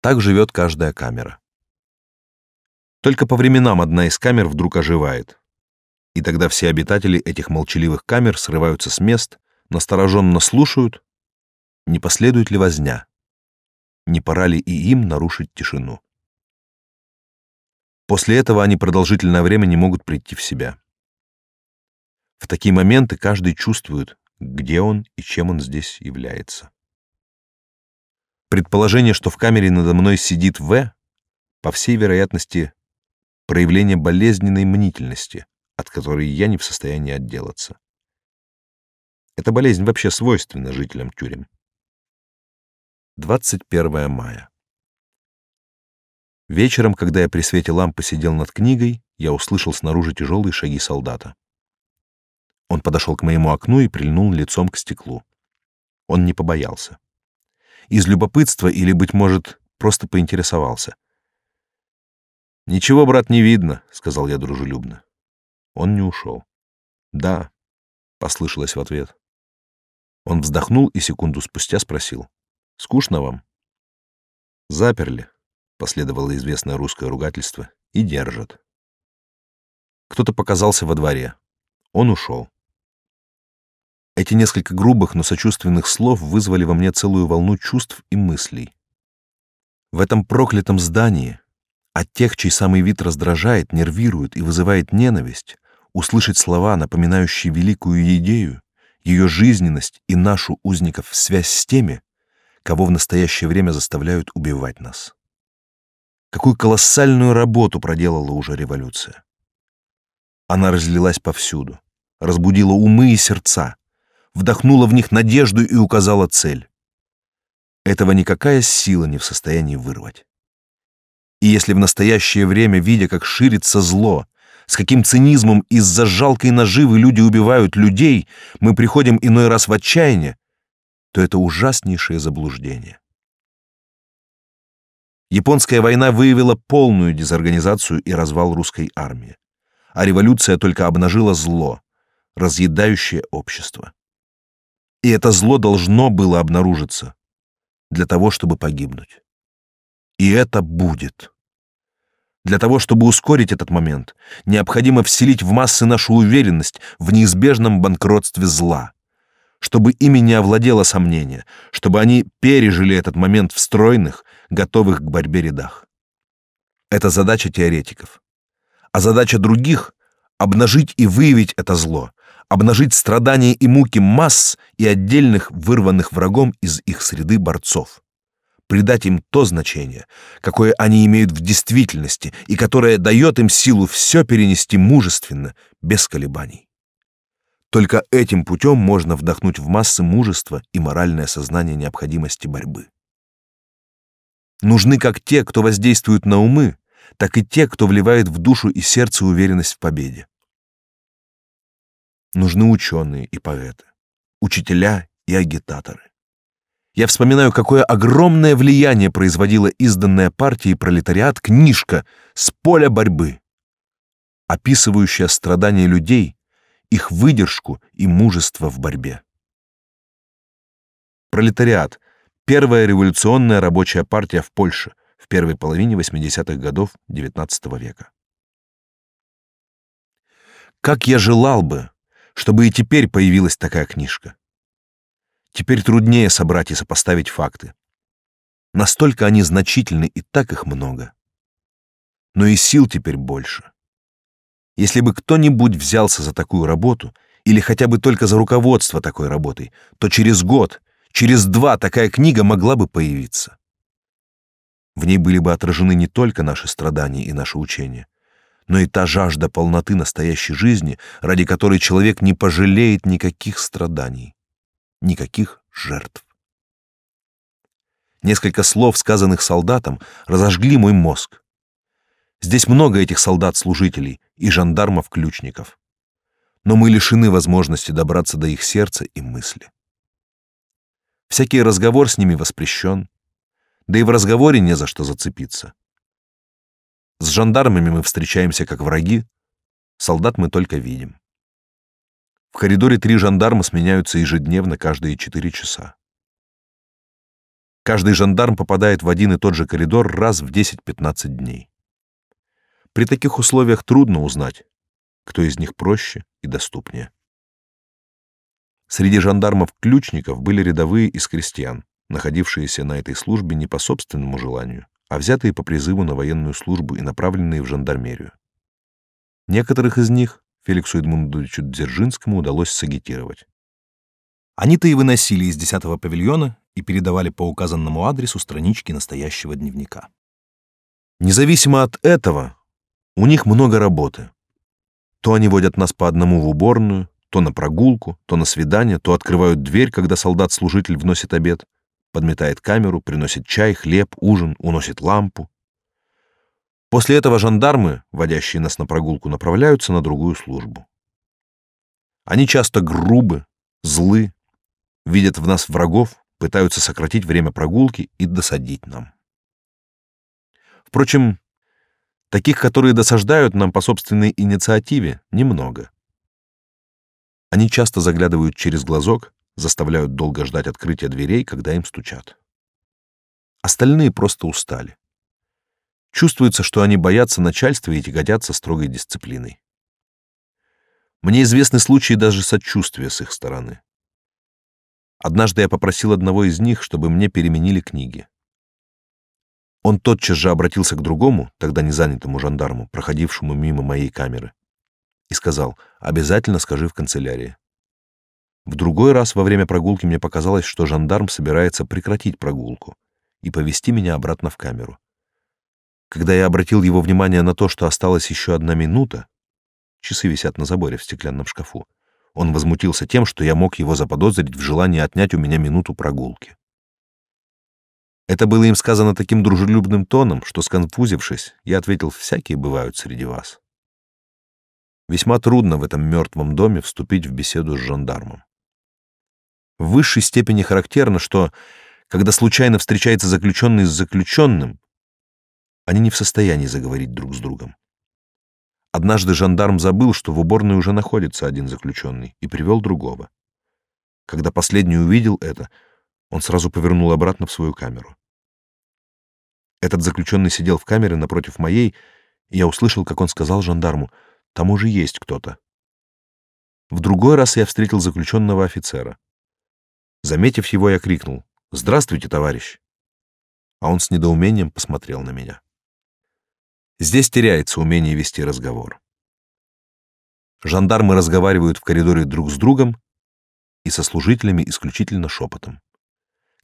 Так живет каждая камера. Только по временам одна из камер вдруг оживает, и тогда все обитатели этих молчаливых камер срываются с мест, настороженно слушают, не последует ли возня, не пора ли и им нарушить тишину. После этого они продолжительное время не могут прийти в себя. В такие моменты каждый чувствует, где он и чем он здесь является. Предположение, что в камере надо мной сидит В, по всей вероятности, проявление болезненной мнительности, от которой я не в состоянии отделаться. Эта болезнь вообще свойственна жителям тюрем. 21 мая. Вечером, когда я при свете лампы сидел над книгой, я услышал снаружи тяжелые шаги солдата. Он подошел к моему окну и прильнул лицом к стеклу. Он не побоялся. Из любопытства или, быть может, просто поинтересовался. «Ничего, брат, не видно», — сказал я дружелюбно. Он не ушел. «Да», — послышалось в ответ. Он вздохнул и секунду спустя спросил. «Скучно вам?» «Заперли», — последовало известное русское ругательство, — «и держат». Кто-то показался во дворе. Он ушел. Эти несколько грубых, но сочувственных слов вызвали во мне целую волну чувств и мыслей. В этом проклятом здании от тех, чей самый вид раздражает, нервирует и вызывает ненависть, услышать слова, напоминающие великую идею, ее жизненность и нашу узников связь с теми, кого в настоящее время заставляют убивать нас. Какую колоссальную работу проделала уже революция. Она разлилась повсюду, разбудила умы и сердца, вдохнула в них надежду и указала цель. Этого никакая сила не в состоянии вырвать. И если в настоящее время, видя, как ширится зло, с каким цинизмом из-за жалкой наживы люди убивают людей, мы приходим иной раз в отчаяние, то это ужаснейшее заблуждение. Японская война выявила полную дезорганизацию и развал русской армии, а революция только обнажила зло, разъедающее общество. И это зло должно было обнаружиться для того, чтобы погибнуть. И это будет. Для того, чтобы ускорить этот момент, необходимо вселить в массы нашу уверенность в неизбежном банкротстве зла, чтобы ими не овладело сомнение, чтобы они пережили этот момент в стройных, готовых к борьбе рядах. Это задача теоретиков. А задача других — обнажить и выявить это зло, обнажить страдания и муки масс и отдельных вырванных врагом из их среды борцов, придать им то значение, какое они имеют в действительности и которое дает им силу все перенести мужественно, без колебаний. Только этим путем можно вдохнуть в массы мужество и моральное сознание необходимости борьбы. Нужны как те, кто воздействует на умы, так и те, кто вливает в душу и сердце уверенность в победе нужны ученые и поэты, учителя и агитаторы. Я вспоминаю, какое огромное влияние производила изданная партией пролетариат книжка «С поля борьбы», описывающая страдания людей, их выдержку и мужество в борьбе. Пролетариат. Первая революционная рабочая партия в Польше в первой половине 80-х годов XIX века. Как я желал бы, чтобы и теперь появилась такая книжка. Теперь труднее собрать и сопоставить факты. Настолько они значительны и так их много. Но и сил теперь больше. Если бы кто-нибудь взялся за такую работу, или хотя бы только за руководство такой работой, то через год, через два такая книга могла бы появиться. В ней были бы отражены не только наши страдания и наши учения, но и та жажда полноты настоящей жизни, ради которой человек не пожалеет никаких страданий, никаких жертв. Несколько слов, сказанных солдатам, разожгли мой мозг. Здесь много этих солдат-служителей и жандармов-ключников. Но мы лишены возможности добраться до их сердца и мысли. Всякий разговор с ними воспрещен, да и в разговоре не за что зацепиться. С жандармами мы встречаемся как враги, солдат мы только видим. В коридоре три жандарма сменяются ежедневно каждые четыре часа. Каждый жандарм попадает в один и тот же коридор раз в 10-15 дней. При таких условиях трудно узнать, кто из них проще и доступнее. Среди жандармов-ключников были рядовые из крестьян, находившиеся на этой службе не по собственному желанию, а взятые по призыву на военную службу и направленные в жандармерию. Некоторых из них Феликсу Эдмундовичу Дзержинскому удалось сагитировать. Они-то и выносили из десятого павильона и передавали по указанному адресу странички настоящего дневника. Независимо от этого, у них много работы. То они водят нас по одному в уборную, то на прогулку, то на свидание, то открывают дверь, когда солдат-служитель вносит обед, подметает камеру, приносит чай, хлеб, ужин, уносит лампу. После этого жандармы, водящие нас на прогулку, направляются на другую службу. Они часто грубы, злы, видят в нас врагов, пытаются сократить время прогулки и досадить нам. Впрочем, таких, которые досаждают нам по собственной инициативе, немного. Они часто заглядывают через глазок, заставляют долго ждать открытия дверей, когда им стучат. Остальные просто устали. Чувствуется, что они боятся начальства и тяготятся строгой дисциплиной. Мне известны случаи даже сочувствия с их стороны. Однажды я попросил одного из них, чтобы мне переменили книги. Он тотчас же обратился к другому, тогда не занятому жандарму, проходившему мимо моей камеры, и сказал: "Обязательно скажи в канцелярии". В другой раз во время прогулки мне показалось, что жандарм собирается прекратить прогулку и повести меня обратно в камеру. Когда я обратил его внимание на то, что осталась еще одна минута, часы висят на заборе в стеклянном шкафу, он возмутился тем, что я мог его заподозрить в желании отнять у меня минуту прогулки. Это было им сказано таким дружелюбным тоном, что, сконфузившись, я ответил, всякие бывают среди вас. Весьма трудно в этом мертвом доме вступить в беседу с жандармом. В высшей степени характерно, что, когда случайно встречается заключенный с заключенным, они не в состоянии заговорить друг с другом. Однажды жандарм забыл, что в уборной уже находится один заключенный, и привел другого. Когда последний увидел это, он сразу повернул обратно в свою камеру. Этот заключенный сидел в камере напротив моей, и я услышал, как он сказал жандарму, «Там уже есть кто-то». В другой раз я встретил заключенного офицера. Заметив его, я крикнул «Здравствуйте, товарищ!» А он с недоумением посмотрел на меня. Здесь теряется умение вести разговор. Жандармы разговаривают в коридоре друг с другом и со служителями исключительно шепотом.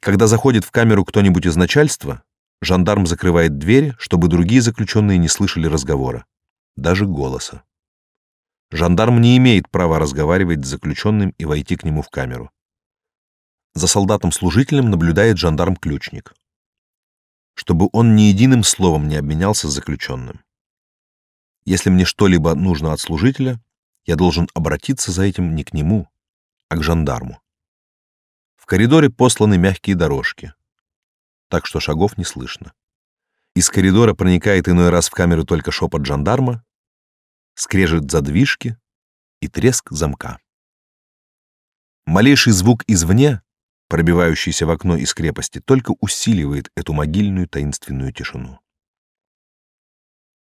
Когда заходит в камеру кто-нибудь из начальства, жандарм закрывает дверь, чтобы другие заключенные не слышали разговора, даже голоса. Жандарм не имеет права разговаривать с заключенным и войти к нему в камеру. За солдатом-служителем наблюдает жандарм-ключник. Чтобы он ни единым словом не обменялся с заключенным. Если мне что-либо нужно от служителя, я должен обратиться за этим не к нему, а к жандарму. Коридоре посланы мягкие дорожки, так что шагов не слышно. Из коридора проникает иной раз в камеру только шепот жандарма, скрежет задвижки и треск замка. Малейший звук извне пробивающийся в окно из крепости, только усиливает эту могильную таинственную тишину.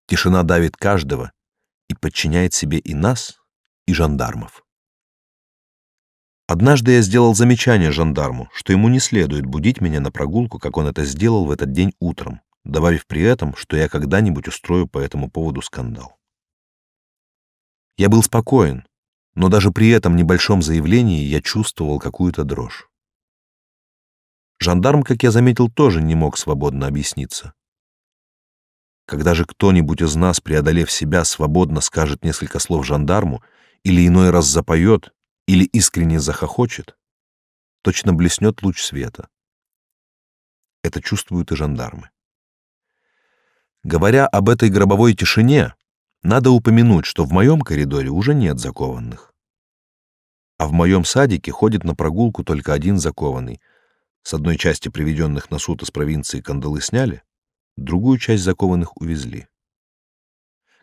Тишина давит каждого и подчиняет себе и нас, и жандармов. Однажды я сделал замечание жандарму, что ему не следует будить меня на прогулку, как он это сделал в этот день утром, добавив при этом, что я когда-нибудь устрою по этому поводу скандал. Я был спокоен, но даже при этом небольшом заявлении я чувствовал какую-то дрожь. Жандарм, как я заметил, тоже не мог свободно объясниться. Когда же кто-нибудь из нас, преодолев себя, свободно скажет несколько слов жандарму или иной раз запоет, или искренне захохочет, точно блеснет луч света. Это чувствуют и жандармы. Говоря об этой гробовой тишине, надо упомянуть, что в моем коридоре уже нет закованных. А в моем садике ходит на прогулку только один закованный. С одной части приведенных на суд из провинции кандалы сняли, другую часть закованных увезли.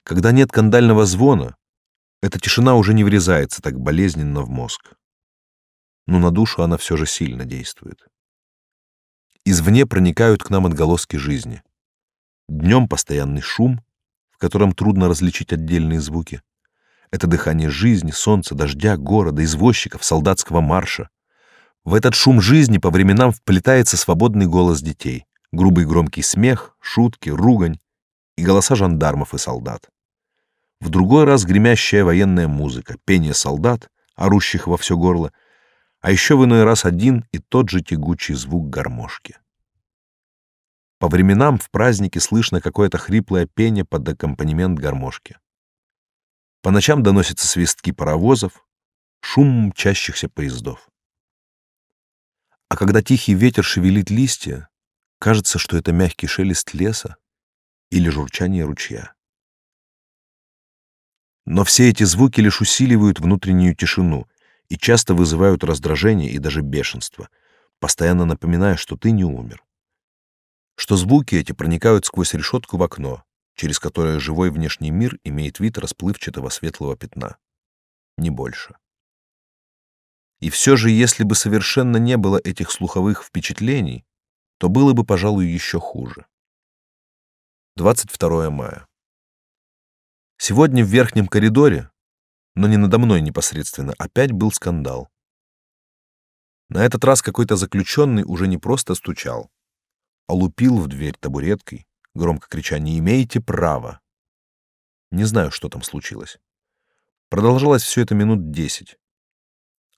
Когда нет кандального звона, эта тишина уже не врезается так болезненно в мозг. Но на душу она все же сильно действует. Извне проникают к нам отголоски жизни. Днем постоянный шум, в котором трудно различить отдельные звуки. Это дыхание жизни, солнца, дождя, города, извозчиков, солдатского марша. В этот шум жизни по временам вплетается свободный голос детей, грубый громкий смех, шутки, ругань и голоса жандармов и солдат в другой раз гремящая военная музыка, пение солдат, орущих во все горло, а еще в иной раз один и тот же тягучий звук гармошки. По временам в празднике слышно какое-то хриплое пение под аккомпанемент гармошки. По ночам доносятся свистки паровозов, шум мчащихся поездов. А когда тихий ветер шевелит листья, кажется, что это мягкий шелест леса или журчание ручья. Но все эти звуки лишь усиливают внутреннюю тишину и часто вызывают раздражение и даже бешенство, постоянно напоминая, что ты не умер. Что звуки эти проникают сквозь решетку в окно, через которое живой внешний мир имеет вид расплывчатого светлого пятна. Не больше. И все же, если бы совершенно не было этих слуховых впечатлений, то было бы, пожалуй, еще хуже. 22 мая. Сегодня в верхнем коридоре, но не надо мной непосредственно, опять был скандал. На этот раз какой-то заключенный уже не просто стучал, а лупил в дверь табуреткой, громко крича «Не имеете права!». Не знаю, что там случилось. Продолжалось все это минут десять,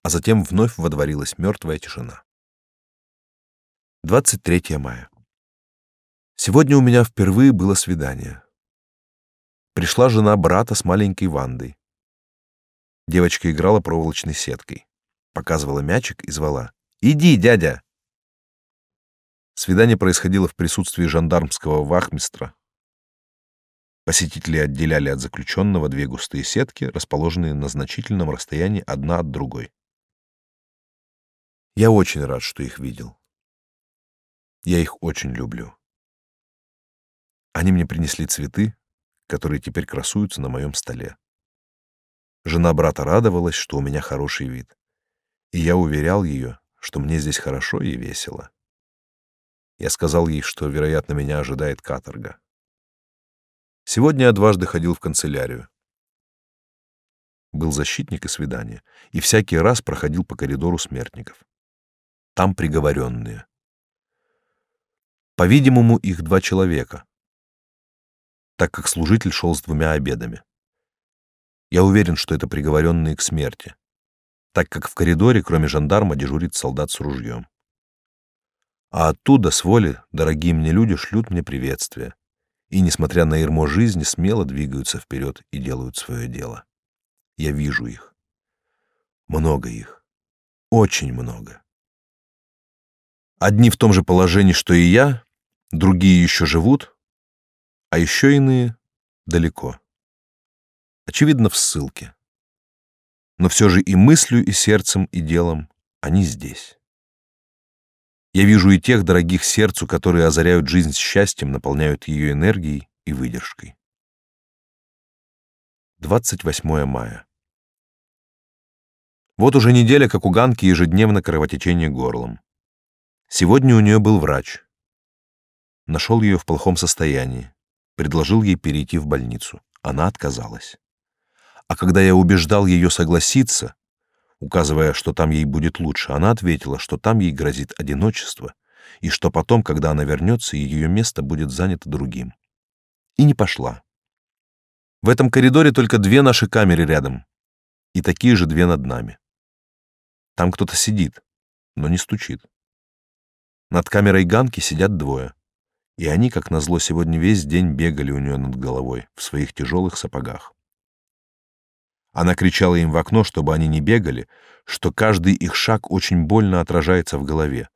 а затем вновь водворилась мертвая тишина. 23 мая. Сегодня у меня впервые было свидание пришла жена брата с маленькой Вандой. Девочка играла проволочной сеткой, показывала мячик и звала «Иди, дядя!». Свидание происходило в присутствии жандармского вахмистра. Посетители отделяли от заключенного две густые сетки, расположенные на значительном расстоянии одна от другой. Я очень рад, что их видел. Я их очень люблю. Они мне принесли цветы, которые теперь красуются на моем столе. Жена брата радовалась, что у меня хороший вид, и я уверял ее, что мне здесь хорошо и весело. Я сказал ей, что, вероятно, меня ожидает каторга. Сегодня я дважды ходил в канцелярию. Был защитник и свидание, и всякий раз проходил по коридору смертников. Там приговоренные. По-видимому, их два человека, так как служитель шел с двумя обедами. Я уверен, что это приговоренные к смерти, так как в коридоре, кроме жандарма, дежурит солдат с ружьем. А оттуда, с воли, дорогие мне люди шлют мне приветствия, и, несмотря на ермо жизни, смело двигаются вперед и делают свое дело. Я вижу их. Много их. Очень много. Одни в том же положении, что и я, другие еще живут, а еще иные далеко. Очевидно, в ссылке. Но все же и мыслью, и сердцем, и делом они здесь. Я вижу и тех дорогих сердцу, которые озаряют жизнь счастьем, наполняют ее энергией и выдержкой. 28 мая. Вот уже неделя, как у Ганки ежедневно кровотечение горлом. Сегодня у нее был врач. Нашел ее в плохом состоянии. Предложил ей перейти в больницу. Она отказалась. А когда я убеждал ее согласиться, указывая, что там ей будет лучше, она ответила, что там ей грозит одиночество, и что потом, когда она вернется, ее место будет занято другим. И не пошла. В этом коридоре только две наши камеры рядом, и такие же две над нами. Там кто-то сидит, но не стучит. Над камерой Ганки сидят двое. И они, как назло, сегодня весь день бегали у нее над головой в своих тяжелых сапогах. Она кричала им в окно, чтобы они не бегали, что каждый их шаг очень больно отражается в голове.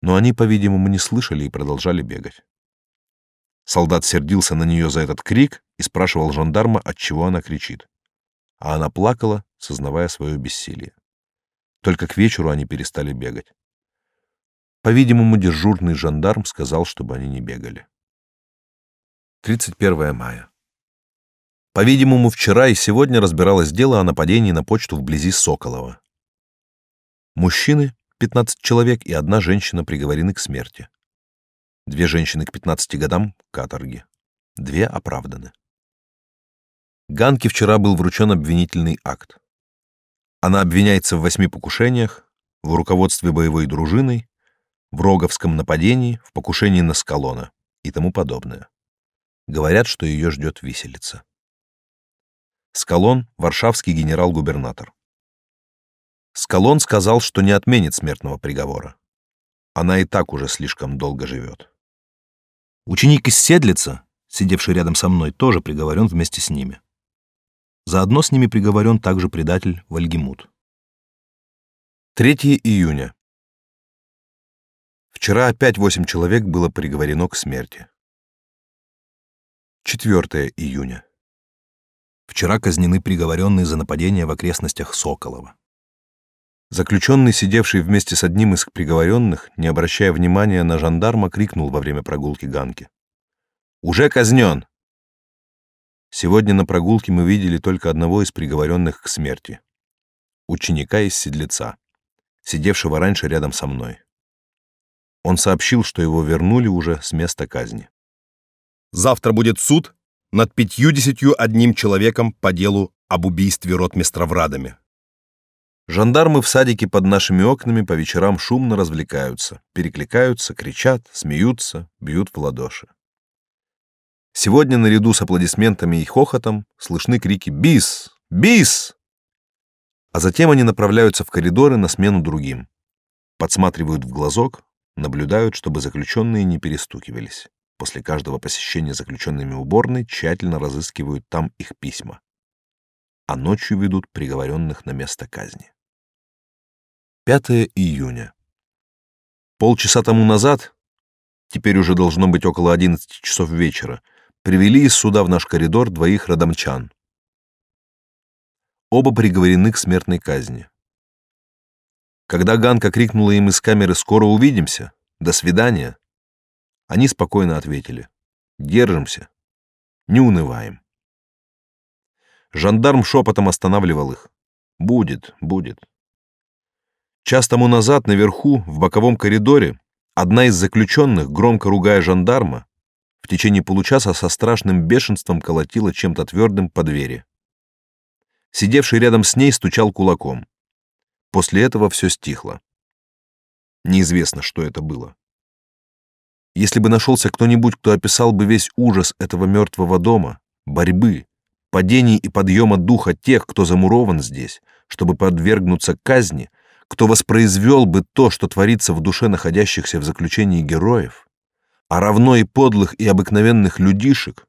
Но они, по-видимому, не слышали и продолжали бегать. Солдат сердился на нее за этот крик и спрашивал жандарма, от чего она кричит. А она плакала, сознавая свое бессилие. Только к вечеру они перестали бегать. По-видимому, дежурный жандарм сказал, чтобы они не бегали. 31 мая. По-видимому, вчера и сегодня разбиралось дело о нападении на почту вблизи Соколова. Мужчины, 15 человек, и одна женщина приговорены к смерти. Две женщины к 15 годам — каторги. Две оправданы. Ганке вчера был вручен обвинительный акт. Она обвиняется в восьми покушениях, в руководстве боевой дружиной, в роговском нападении, в покушении на Скалона и тому подобное. Говорят, что ее ждет виселица. Скалон — варшавский генерал-губернатор. Скалон сказал, что не отменит смертного приговора. Она и так уже слишком долго живет. Ученик из Седлица, сидевший рядом со мной, тоже приговорен вместе с ними. Заодно с ними приговорен также предатель Вальгемут. 3 июня. Вчера опять восемь человек было приговорено к смерти. 4 июня. Вчера казнены приговоренные за нападение в окрестностях Соколова. Заключенный, сидевший вместе с одним из приговоренных, не обращая внимания на жандарма, крикнул во время прогулки Ганки. «Уже казнен!» Сегодня на прогулке мы видели только одного из приговоренных к смерти. Ученика из Седлеца, сидевшего раньше рядом со мной. Он сообщил, что его вернули уже с места казни. Завтра будет суд над пятьюдесятью одним человеком по делу об убийстве ротмистра в Радоме. Жандармы в садике под нашими окнами по вечерам шумно развлекаются, перекликаются, кричат, смеются, бьют в ладоши. Сегодня наряду с аплодисментами и хохотом слышны крики «Бис! Бис!», а затем они направляются в коридоры на смену другим, подсматривают в глазок, наблюдают, чтобы заключенные не перестукивались. После каждого посещения заключенными уборной тщательно разыскивают там их письма. А ночью ведут приговоренных на место казни. 5 июня. Полчаса тому назад, теперь уже должно быть около 11 часов вечера, привели из суда в наш коридор двоих родомчан. Оба приговорены к смертной казни. Когда Ганка крикнула им из камеры «Скоро увидимся! До свидания!», они спокойно ответили «Держимся! Не унываем!». Жандарм шепотом останавливал их. «Будет, будет!» Час тому назад наверху, в боковом коридоре, одна из заключенных, громко ругая жандарма, в течение получаса со страшным бешенством колотила чем-то твердым по двери. Сидевший рядом с ней стучал кулаком. После этого все стихло. Неизвестно, что это было. Если бы нашелся кто-нибудь, кто описал бы весь ужас этого мертвого дома, борьбы, падений и подъема духа тех, кто замурован здесь, чтобы подвергнуться казни, кто воспроизвел бы то, что творится в душе находящихся в заключении героев, а равно и подлых и обыкновенных людишек,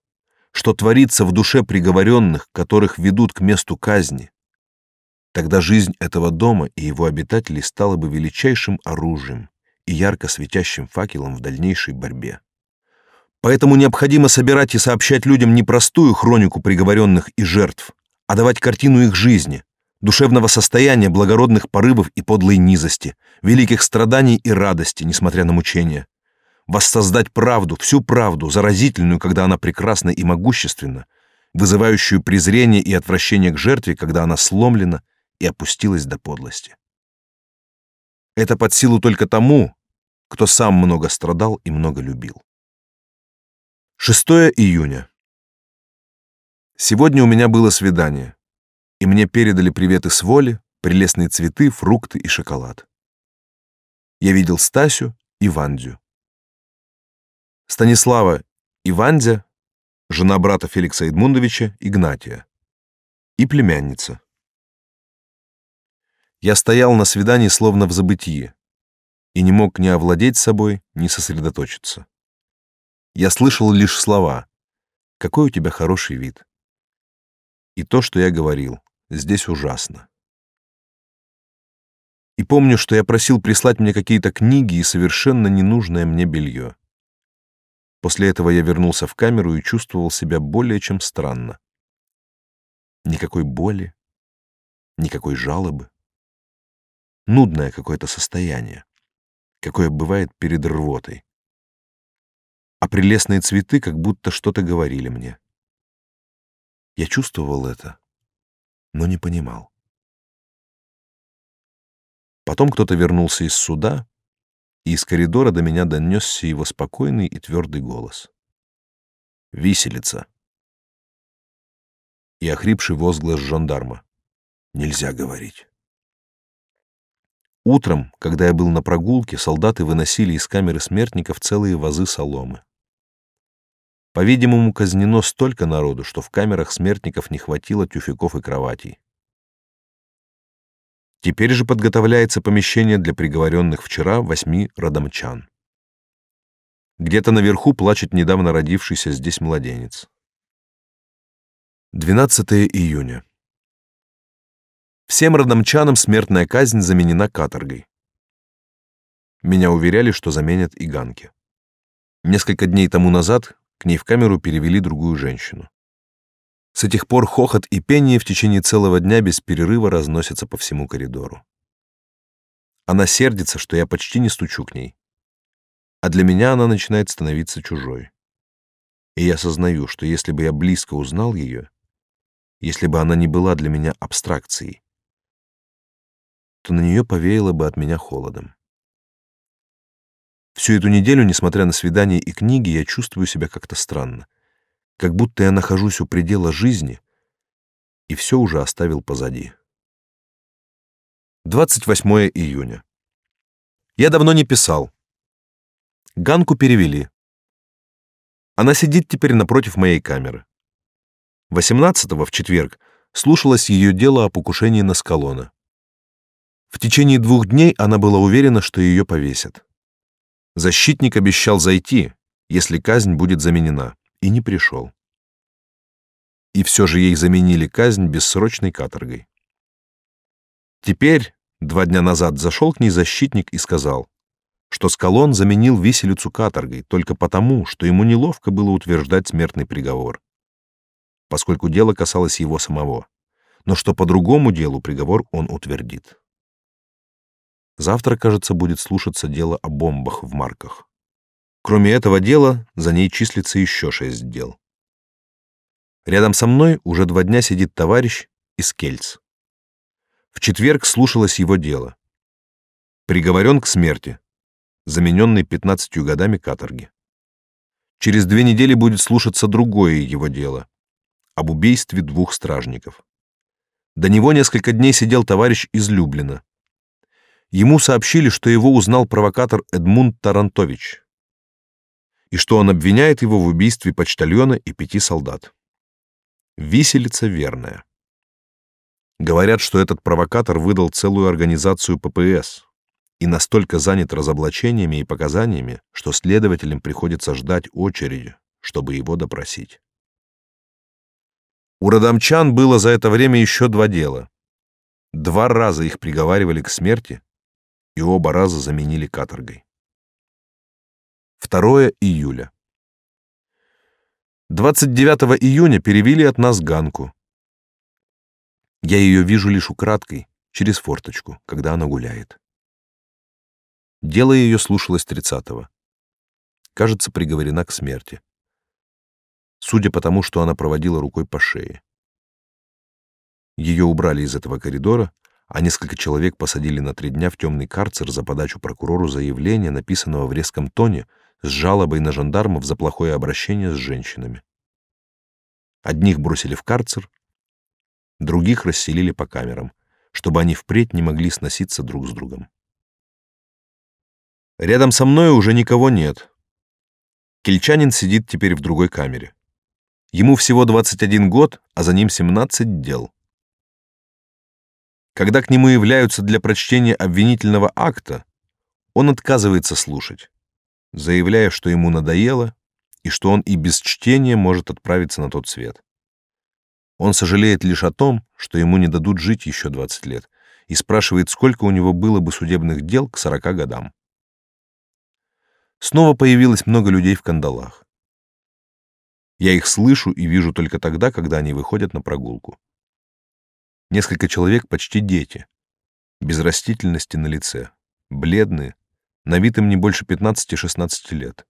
что творится в душе приговоренных, которых ведут к месту казни, Тогда жизнь этого дома и его обитателей стала бы величайшим оружием и ярко светящим факелом в дальнейшей борьбе. Поэтому необходимо собирать и сообщать людям не простую хронику приговоренных и жертв, а давать картину их жизни, душевного состояния, благородных порывов и подлой низости, великих страданий и радости, несмотря на мучения. Воссоздать правду, всю правду, заразительную, когда она прекрасна и могущественна, вызывающую презрение и отвращение к жертве, когда она сломлена и опустилась до подлости. Это под силу только тому, кто сам много страдал и много любил. 6 июня. Сегодня у меня было свидание, и мне передали приветы с воли, прелестные цветы, фрукты и шоколад. Я видел Стасю и Вандю. Станислава и Вандя, жена брата Феликса Эдмундовича, Игнатия, и племянница. Я стоял на свидании словно в забытии и не мог ни овладеть собой, ни сосредоточиться. Я слышал лишь слова «Какой у тебя хороший вид». И то, что я говорил, здесь ужасно. И помню, что я просил прислать мне какие-то книги и совершенно ненужное мне белье. После этого я вернулся в камеру и чувствовал себя более чем странно. Никакой боли, никакой жалобы. Нудное какое-то состояние, какое бывает перед рвотой. А прелестные цветы как будто что-то говорили мне. Я чувствовал это, но не понимал. Потом кто-то вернулся из суда, и из коридора до меня донесся его спокойный и твердый голос. «Виселица!» И охрипший возглас жандарма. «Нельзя говорить». Утром, когда я был на прогулке, солдаты выносили из камеры смертников целые вазы соломы. По-видимому, казнено столько народу, что в камерах смертников не хватило тюфяков и кроватей. Теперь же подготовляется помещение для приговоренных вчера восьми родомчан. Где-то наверху плачет недавно родившийся здесь младенец. 12 июня. Всем родомчанам смертная казнь заменена каторгой. Меня уверяли, что заменят и Ганки. Несколько дней тому назад к ней в камеру перевели другую женщину. С этих пор хохот и пение в течение целого дня без перерыва разносятся по всему коридору. Она сердится, что я почти не стучу к ней. А для меня она начинает становиться чужой. И я осознаю, что если бы я близко узнал ее, если бы она не была для меня абстракцией, то на нее повеяло бы от меня холодом. Всю эту неделю, несмотря на свидания и книги, я чувствую себя как-то странно как будто я нахожусь у предела жизни и все уже оставил позади. 28 июня. Я давно не писал. Ганку перевели. Она сидит теперь напротив моей камеры. 18-го, в четверг, слушалось ее дело о покушении на Скалона. В течение двух дней она была уверена, что ее повесят. Защитник обещал зайти, если казнь будет заменена и не пришел. И все же ей заменили казнь бессрочной каторгой. Теперь, два дня назад, зашел к ней защитник и сказал, что Скалон заменил виселицу каторгой только потому, что ему неловко было утверждать смертный приговор, поскольку дело касалось его самого, но что по другому делу приговор он утвердит. Завтра, кажется, будет слушаться дело о бомбах в Марках. Кроме этого дела, за ней числится еще шесть дел. Рядом со мной уже два дня сидит товарищ из Кельц. В четверг слушалось его дело. Приговорен к смерти, замененный 15 годами каторги. Через две недели будет слушаться другое его дело об убийстве двух стражников. До него несколько дней сидел товарищ из Люблина. Ему сообщили, что его узнал провокатор Эдмунд Тарантович, и что он обвиняет его в убийстве почтальона и пяти солдат. Виселица верная. Говорят, что этот провокатор выдал целую организацию ППС и настолько занят разоблачениями и показаниями, что следователям приходится ждать очереди, чтобы его допросить. У родомчан было за это время еще два дела. Два раза их приговаривали к смерти, и оба раза заменили каторгой. 2 июля. 29 июня перевели от нас Ганку. Я ее вижу лишь украдкой, через форточку, когда она гуляет. Дело ее слушалось 30-го. Кажется, приговорена к смерти. Судя по тому, что она проводила рукой по шее. Ее убрали из этого коридора, а несколько человек посадили на три дня в темный карцер за подачу прокурору заявления, написанного в резком тоне, с жалобой на жандармов за плохое обращение с женщинами. Одних бросили в карцер, других расселили по камерам, чтобы они впредь не могли сноситься друг с другом. Рядом со мной уже никого нет. Кельчанин сидит теперь в другой камере. Ему всего 21 год, а за ним 17 дел. Когда к нему являются для прочтения обвинительного акта, он отказывается слушать, заявляя, что ему надоело и что он и без чтения может отправиться на тот свет. Он сожалеет лишь о том, что ему не дадут жить еще 20 лет, и спрашивает, сколько у него было бы судебных дел к 40 годам. Снова появилось много людей в кандалах. Я их слышу и вижу только тогда, когда они выходят на прогулку. Несколько человек почти дети, без растительности на лице, бледные, на вид им не больше 15-16 лет.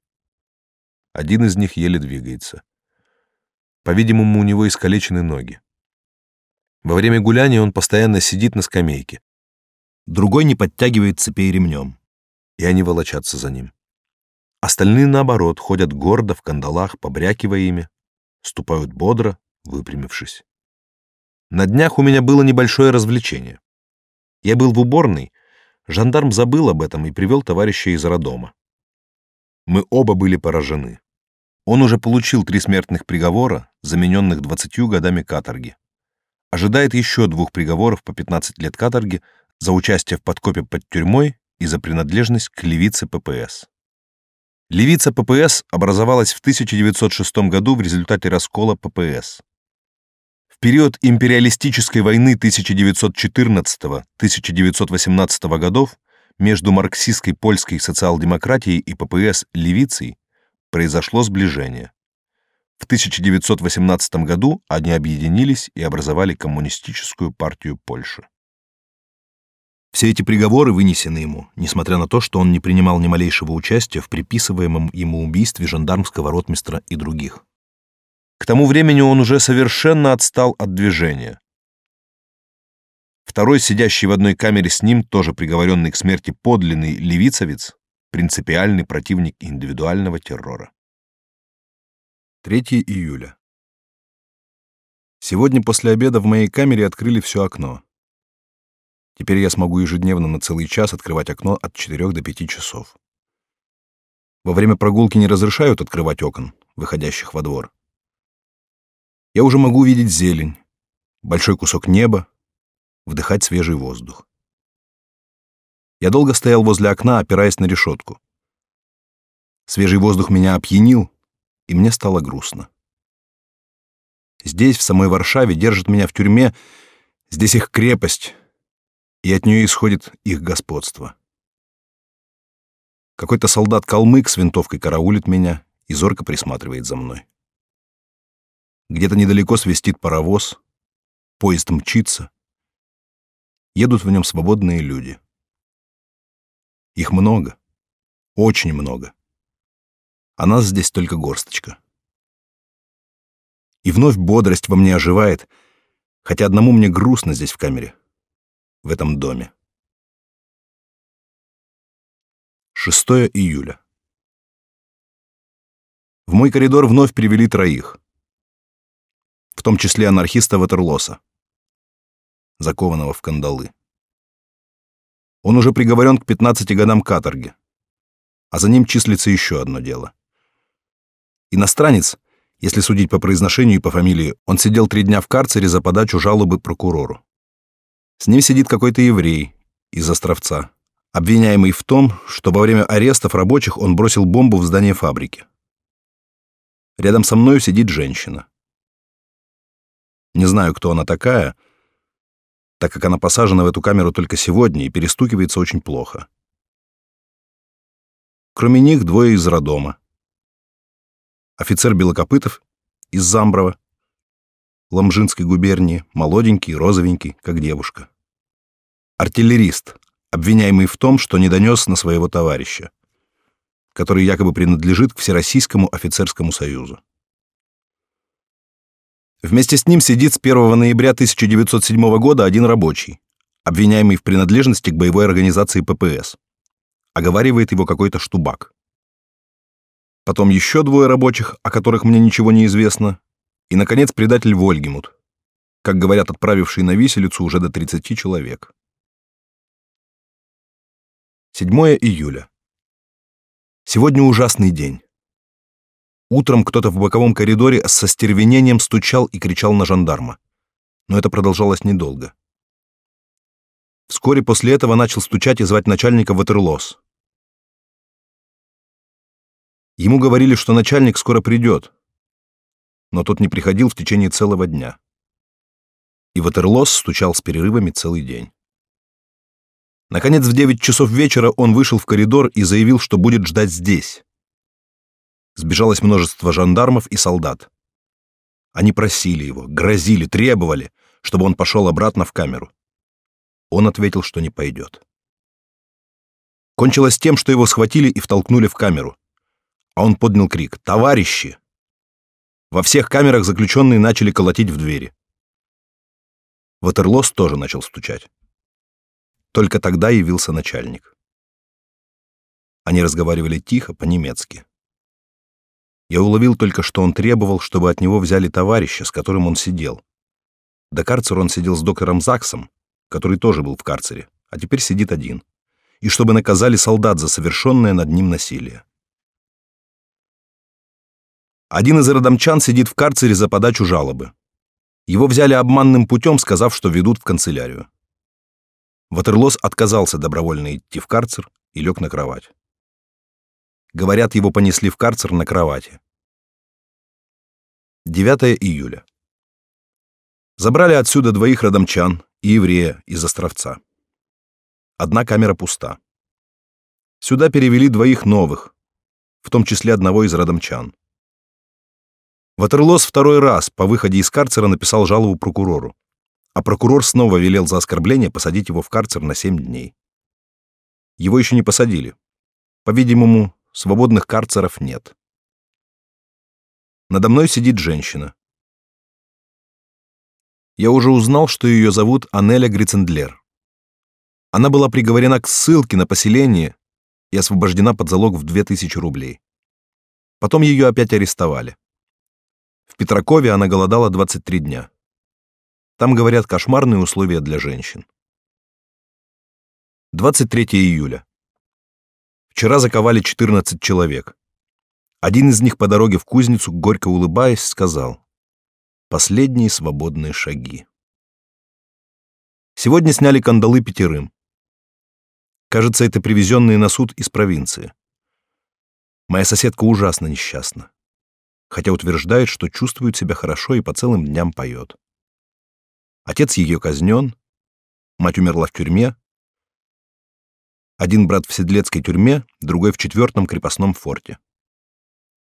Один из них еле двигается. По-видимому, у него искалечены ноги. Во время гуляния он постоянно сидит на скамейке. Другой не подтягивает цепей ремнем, и они волочатся за ним. Остальные, наоборот, ходят гордо в кандалах, побрякивая ими, ступают бодро, выпрямившись. На днях у меня было небольшое развлечение. Я был в уборной, жандарм забыл об этом и привел товарища из роддома. Мы оба были поражены. Он уже получил три смертных приговора, замененных двадцатью годами каторги. Ожидает еще двух приговоров по 15 лет каторги за участие в подкопе под тюрьмой и за принадлежность к левице ППС. Левица ППС образовалась в 1906 году в результате раскола ППС. Период империалистической войны 1914-1918 годов между марксистской польской социал-демократией и ППС левицей произошло сближение. В 1918 году они объединились и образовали коммунистическую партию Польши. Все эти приговоры вынесены ему, несмотря на то, что он не принимал ни малейшего участия в приписываемом ему убийстве жандармского ротмистра и других. К тому времени он уже совершенно отстал от движения. Второй, сидящий в одной камере с ним, тоже приговоренный к смерти подлинный левицовец, принципиальный противник индивидуального террора. 3 июля. Сегодня после обеда в моей камере открыли все окно. Теперь я смогу ежедневно на целый час открывать окно от 4 до 5 часов. Во время прогулки не разрешают открывать окон, выходящих во двор. Я уже могу видеть зелень, большой кусок неба, вдыхать свежий воздух. Я долго стоял возле окна, опираясь на решетку. Свежий воздух меня опьянил, и мне стало грустно. Здесь, в самой Варшаве, держат меня в тюрьме, здесь их крепость, и от нее исходит их господство. Какой-то солдат-калмык с винтовкой караулит меня и зорко присматривает за мной. Где-то недалеко свистит паровоз, поезд мчится. Едут в нем свободные люди. Их много, очень много. А нас здесь только горсточка. И вновь бодрость во мне оживает, хотя одному мне грустно здесь в камере, в этом доме. 6 июля. В мой коридор вновь привели троих, в том числе анархиста Ватерлоса, закованного в кандалы. Он уже приговорен к 15 годам каторги, а за ним числится еще одно дело. Иностранец, если судить по произношению и по фамилии, он сидел три дня в карцере за подачу жалобы прокурору. С ним сидит какой-то еврей из Островца, обвиняемый в том, что во время арестов рабочих он бросил бомбу в здание фабрики. Рядом со мною сидит женщина. Не знаю, кто она такая, — так как она посажена в эту камеру только сегодня и перестукивается очень плохо. Кроме них двое из роддома. Офицер Белокопытов из Замброва, Ламжинской губернии, молоденький, розовенький, как девушка. Артиллерист, обвиняемый в том, что не донес на своего товарища, который якобы принадлежит к Всероссийскому офицерскому союзу. Вместе с ним сидит с 1 ноября 1907 года один рабочий, обвиняемый в принадлежности к боевой организации ППС. Оговаривает его какой-то штубак. Потом еще двое рабочих, о которых мне ничего не известно. И, наконец, предатель Вольгемут, как говорят, отправивший на виселицу уже до 30 человек. 7 июля. Сегодня ужасный день. Утром кто-то в боковом коридоре со стервенением стучал и кричал на жандарма. Но это продолжалось недолго. Вскоре после этого начал стучать и звать начальника Ватерлос. Ему говорили, что начальник скоро придет, но тот не приходил в течение целого дня. И Ватерлос стучал с перерывами целый день. Наконец, в 9 часов вечера он вышел в коридор и заявил, что будет ждать здесь. Сбежалось множество жандармов и солдат. Они просили его, грозили, требовали, чтобы он пошел обратно в камеру. Он ответил, что не пойдет. Кончилось тем, что его схватили и втолкнули в камеру. А он поднял крик «Товарищи!». Во всех камерах заключенные начали колотить в двери. Ватерлос тоже начал стучать. Только тогда явился начальник. Они разговаривали тихо, по-немецки. Я уловил только, что он требовал, чтобы от него взяли товарища, с которым он сидел. До карцера он сидел с доктором Заксом, который тоже был в карцере, а теперь сидит один, и чтобы наказали солдат за совершенное над ним насилие. Один из родомчан сидит в карцере за подачу жалобы. Его взяли обманным путем, сказав, что ведут в канцелярию. Ватерлос отказался добровольно идти в карцер и лег на кровать. Говорят, его понесли в карцер на кровати. 9 июля. Забрали отсюда двоих родомчан и еврея из Островца. Одна камера пуста. Сюда перевели двоих новых, в том числе одного из родомчан. Ватерлос второй раз по выходе из карцера написал жалобу прокурору, а прокурор снова велел за оскорбление посадить его в карцер на 7 дней. Его еще не посадили. По-видимому, Свободных карцеров нет. Надо мной сидит женщина. Я уже узнал, что ее зовут Анеля Грицендлер. Она была приговорена к ссылке на поселение и освобождена под залог в 2000 рублей. Потом ее опять арестовали. В Петракове она голодала 23 дня. Там, говорят, кошмарные условия для женщин. 23 июля. Вчера заковали 14 человек. Один из них по дороге в кузницу, горько улыбаясь, сказал «Последние свободные шаги». Сегодня сняли кандалы пятерым. Кажется, это привезенные на суд из провинции. Моя соседка ужасно несчастна, хотя утверждает, что чувствует себя хорошо и по целым дням поет. Отец ее казнен, мать умерла в тюрьме, один брат в Седлецкой тюрьме, другой в четвертом крепостном форте.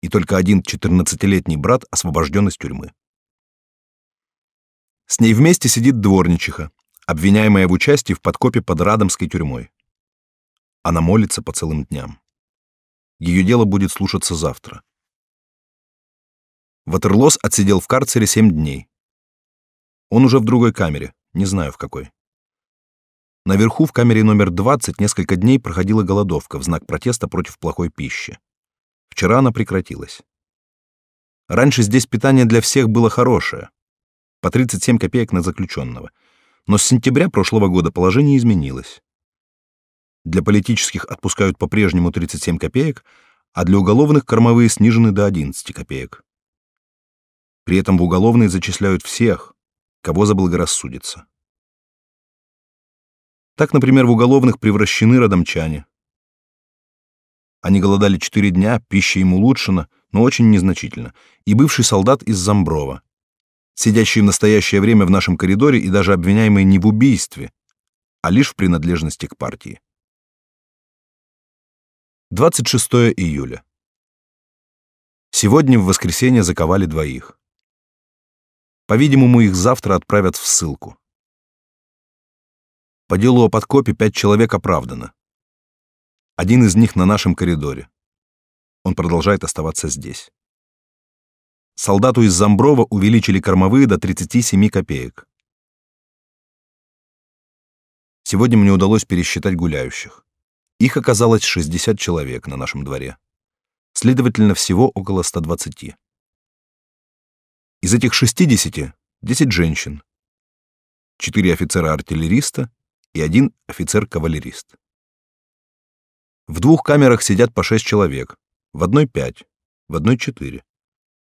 И только один четырнадцатилетний брат освобожден из тюрьмы. С ней вместе сидит дворничиха, обвиняемая в участии в подкопе под Радомской тюрьмой. Она молится по целым дням. Ее дело будет слушаться завтра. Ватерлос отсидел в карцере семь дней. Он уже в другой камере, не знаю в какой. Наверху в камере номер 20 несколько дней проходила голодовка в знак протеста против плохой пищи. Вчера она прекратилась. Раньше здесь питание для всех было хорошее. По 37 копеек на заключенного. Но с сентября прошлого года положение изменилось. Для политических отпускают по-прежнему 37 копеек, а для уголовных кормовые снижены до 11 копеек. При этом в уголовные зачисляют всех, кого заблагорассудится. Так, например, в уголовных превращены родомчане. Они голодали четыре дня, пища им улучшена, но очень незначительно, и бывший солдат из Замброва, сидящий в настоящее время в нашем коридоре и даже обвиняемый не в убийстве, а лишь в принадлежности к партии. 26 июля. Сегодня в воскресенье заковали двоих. По-видимому, их завтра отправят в ссылку. По делу о подкопе пять человек оправдано. Один из них на нашем коридоре. Он продолжает оставаться здесь. Солдату из Замброва увеличили кормовые до 37 копеек. Сегодня мне удалось пересчитать гуляющих. Их оказалось 60 человек на нашем дворе. Следовательно, всего около 120. Из этих 60 — 10 женщин, 4 офицера-артиллериста и один офицер-кавалерист. В двух камерах сидят по 6 человек, в одной 5, в одной 4,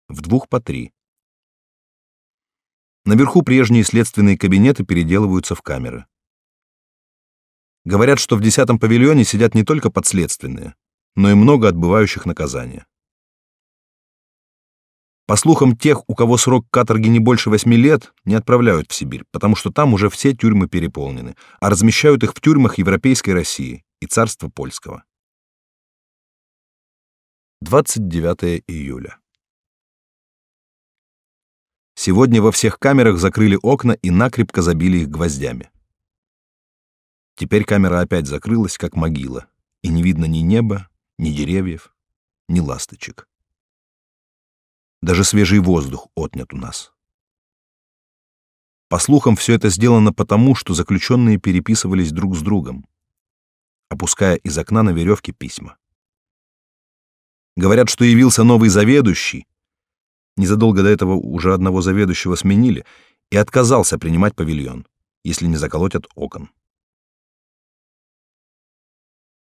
в двух по 3. Наверху прежние следственные кабинеты переделываются в камеры. Говорят, что в десятом павильоне сидят не только подследственные, но и много отбывающих наказания. По слухам, тех, у кого срок каторги не больше восьми лет, не отправляют в Сибирь, потому что там уже все тюрьмы переполнены, а размещают их в тюрьмах Европейской России и Царства Польского. 29 июля. Сегодня во всех камерах закрыли окна и накрепко забили их гвоздями. Теперь камера опять закрылась, как могила, и не видно ни неба, ни деревьев, ни ласточек. Даже свежий воздух отнят у нас. По слухам, все это сделано потому, что заключенные переписывались друг с другом, опуская из окна на веревке письма. Говорят, что явился новый заведующий. Незадолго до этого уже одного заведующего сменили и отказался принимать павильон, если не заколотят окон.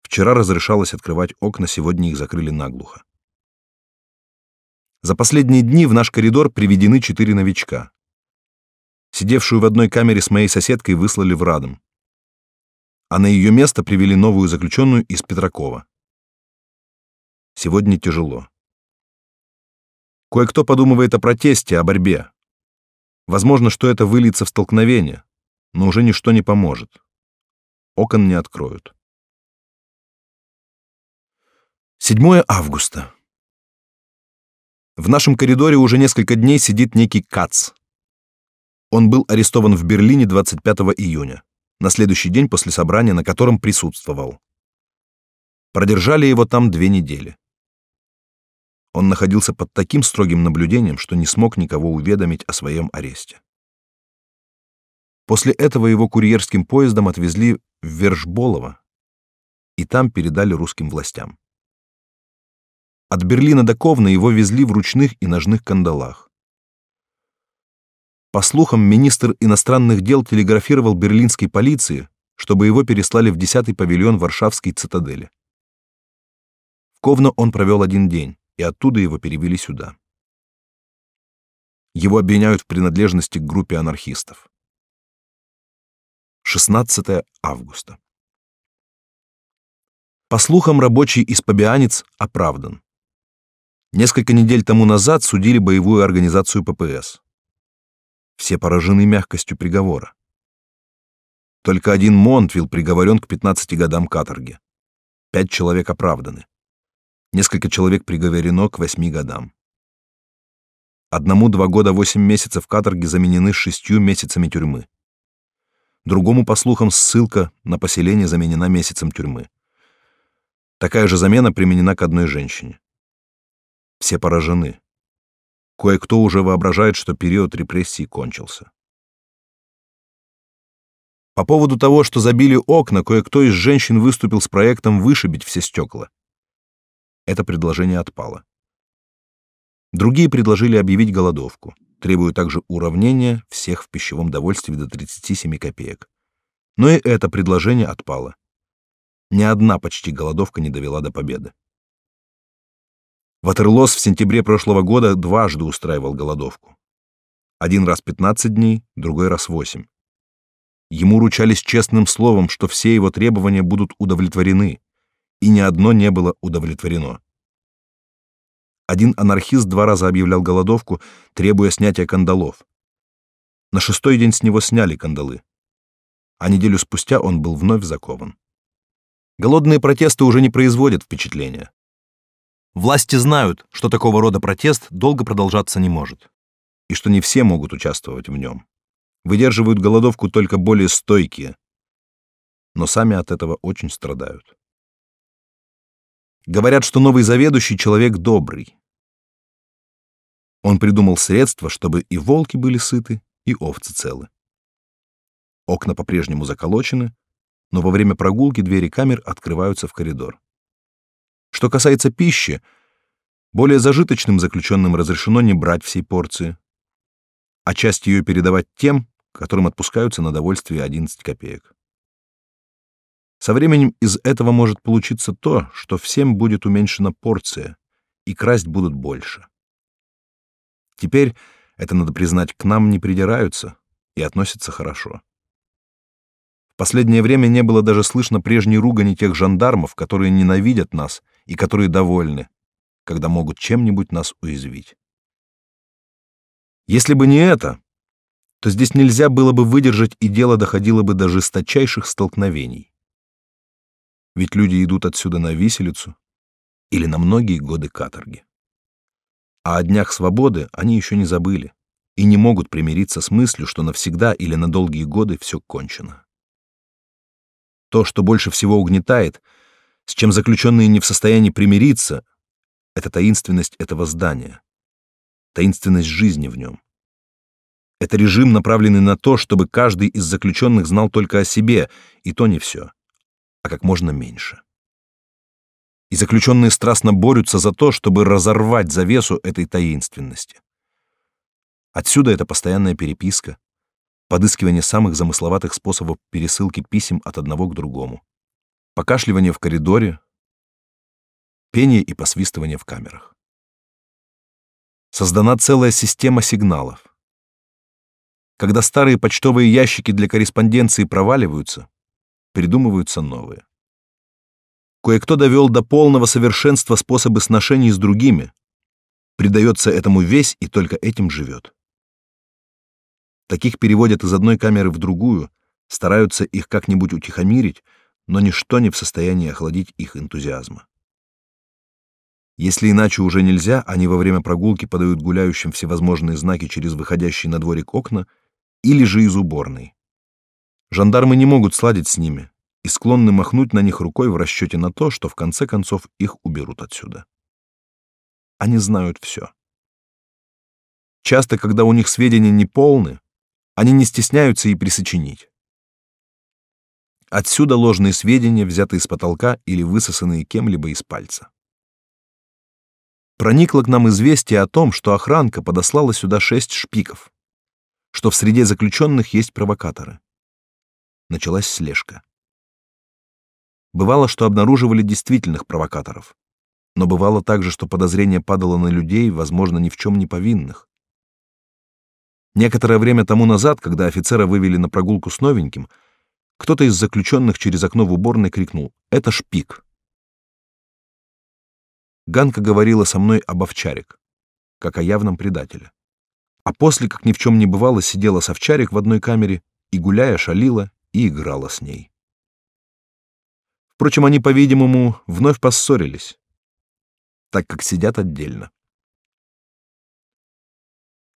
Вчера разрешалось открывать окна, сегодня их закрыли наглухо. За последние дни в наш коридор приведены четыре новичка. Сидевшую в одной камере с моей соседкой выслали в Радом. А на ее место привели новую заключенную из Петракова. Сегодня тяжело. Кое-кто подумывает о протесте, о борьбе. Авозможно, что это выльется в столкновение, но уже ничто не поможет. Окон не откроют. 7 августа. В нашем коридоре уже несколько дней сидит некий Кац. Он был арестован в Берлине 25 июня, на следующий день после собрания, на котором присутствовал. Продержали его там две недели. Он находился под таким строгим наблюдением, что не смог никого уведомить о своем аресте. После этого его курьерским поездом отвезли в Вершболово и там передали русским властям. От Берлина до Ковна его везли в ручных и ножных кандалах. По слухам, министр иностранных дел телеграфировал берлинской полиции, чтобы его переслали в 10-й павильон Варшавской цитадели. В Ковно он провел один день, и оттуда его перевели сюда. Его обвиняют в принадлежности к группе анархистов. 16 августа. По слухам, рабочий из Побианец оправдан. Несколько недель тому назад судили боевую организацию ППС. Все поражены мягкостью приговора. Только один Монтвилл приговорен к 15 годам каторги. Пять человек оправданы. Несколько человек приговорено к 8 годам. Одному два года восемь месяцев каторги заменены шестью месяцами тюрьмы. Другому, по слухам, ссылка на поселение заменена месяцем тюрьмы. Такая же замена применена к одной женщине. Все поражены. Кое-кто уже воображает, что период репрессий кончился. По поводу того, что забили окна, кое-кто из женщин выступил с проектом вышибить все стекла. Это предложение отпало. Другие предложили объявить голодовку, требуя также уравнения всех в пищевом довольстве до 37 копеек. Но и это предложение отпало. Ни одна почти голодовка не довела до победы. Ватерлос в сентябре прошлого года дважды устраивал голодовку. Один раз 15 дней, другой раз 8. Ему ручались честным словом, что все его требования будут удовлетворены, и ни одно не было удовлетворено. Один анархист два раза объявлял голодовку, требуя снятия кандалов. На шестой день с него сняли кандалы, а неделю спустя он был вновь закован. Голодные протесты уже не производят впечатления. Власти знают, что такого рода протест долго продолжаться не может, и что не все могут участвовать в нем. Выдерживают голодовку только более стойкие, но сами от этого очень страдают. Говорят, что новый заведующий человек добрый. Он придумал средства, чтобы и волки были сыты, и овцы целы. Окна по-прежнему заколочены, но во время прогулки двери камер открываются в коридор. Что касается пищи, более зажиточным заключенным разрешено не брать всей порции, а часть ее передавать тем, которым отпускаются на довольствие 11 копеек. Со временем из этого может получиться то, что всем будет уменьшена порция, и красть будут больше. Теперь, это надо признать, к нам не придираются и относятся хорошо. В последнее время не было даже слышно прежней ругани тех жандармов, которые ненавидят нас и которые довольны, когда могут чем-нибудь нас уязвить. Если бы не это, то здесь нельзя было бы выдержать, и дело доходило бы до жесточайших столкновений. Ведь люди идут отсюда на виселицу или на многие годы каторги. А о днях свободы они еще не забыли и не могут примириться с мыслью, что навсегда или на долгие годы все кончено. То, что больше всего угнетает, с чем заключенные не в состоянии примириться, это таинственность этого здания, таинственность жизни в нем. Это режим, направленный на то, чтобы каждый из заключенных знал только о себе, и то не все, а как можно меньше. И заключенные страстно борются за то, чтобы разорвать завесу этой таинственности. Отсюда эта постоянная переписка, подыскивание самых замысловатых способов пересылки писем от одного к другому, покашливание в коридоре, пение и посвистывание в камерах. Создана целая система сигналов. Когда старые почтовые ящики для корреспонденции проваливаются, придумываются новые. Кое-кто довел до полного совершенства способы сношений с другими, придается этому весь и только этим живет. Таких переводят из одной камеры в другую, стараются их как-нибудь утихомирить, но ничто не в состоянии охладить их энтузиазма. Если иначе уже нельзя, они во время прогулки подают гуляющим всевозможные знаки через выходящие на дворик окна или же из уборной. Жандармы не могут сладить с ними и склонны махнуть на них рукой в расчете на то, что в конце концов их уберут отсюда. Они знают все. Часто, когда у них сведения не полны, они не стесняются и присочинить. Отсюда ложные сведения, взятые с потолка или высосанные кем-либо из пальца. Проникло к нам известие о том, что охранка подослала сюда шесть шпиков что в среде заключенных есть провокаторы. Началась слежка. Бывало, что обнаруживали действительных провокаторов, но бывало также, что подозрение падало на людей, возможно, ни в чем не повинных. Некоторое время тому назад, когда офицера вывели на прогулку с новеньким, кто-то из заключенных через окно в уборной крикнул «Это шпик!». Ганка говорила со мной об овчарик, как о явном предателе а после, как ни в чем не бывало, сидела с овчарик в одной камере и, гуляя, шалила и играла с ней. Впрочем, они, по-видимому, вновь поссорились, так как сидят отдельно.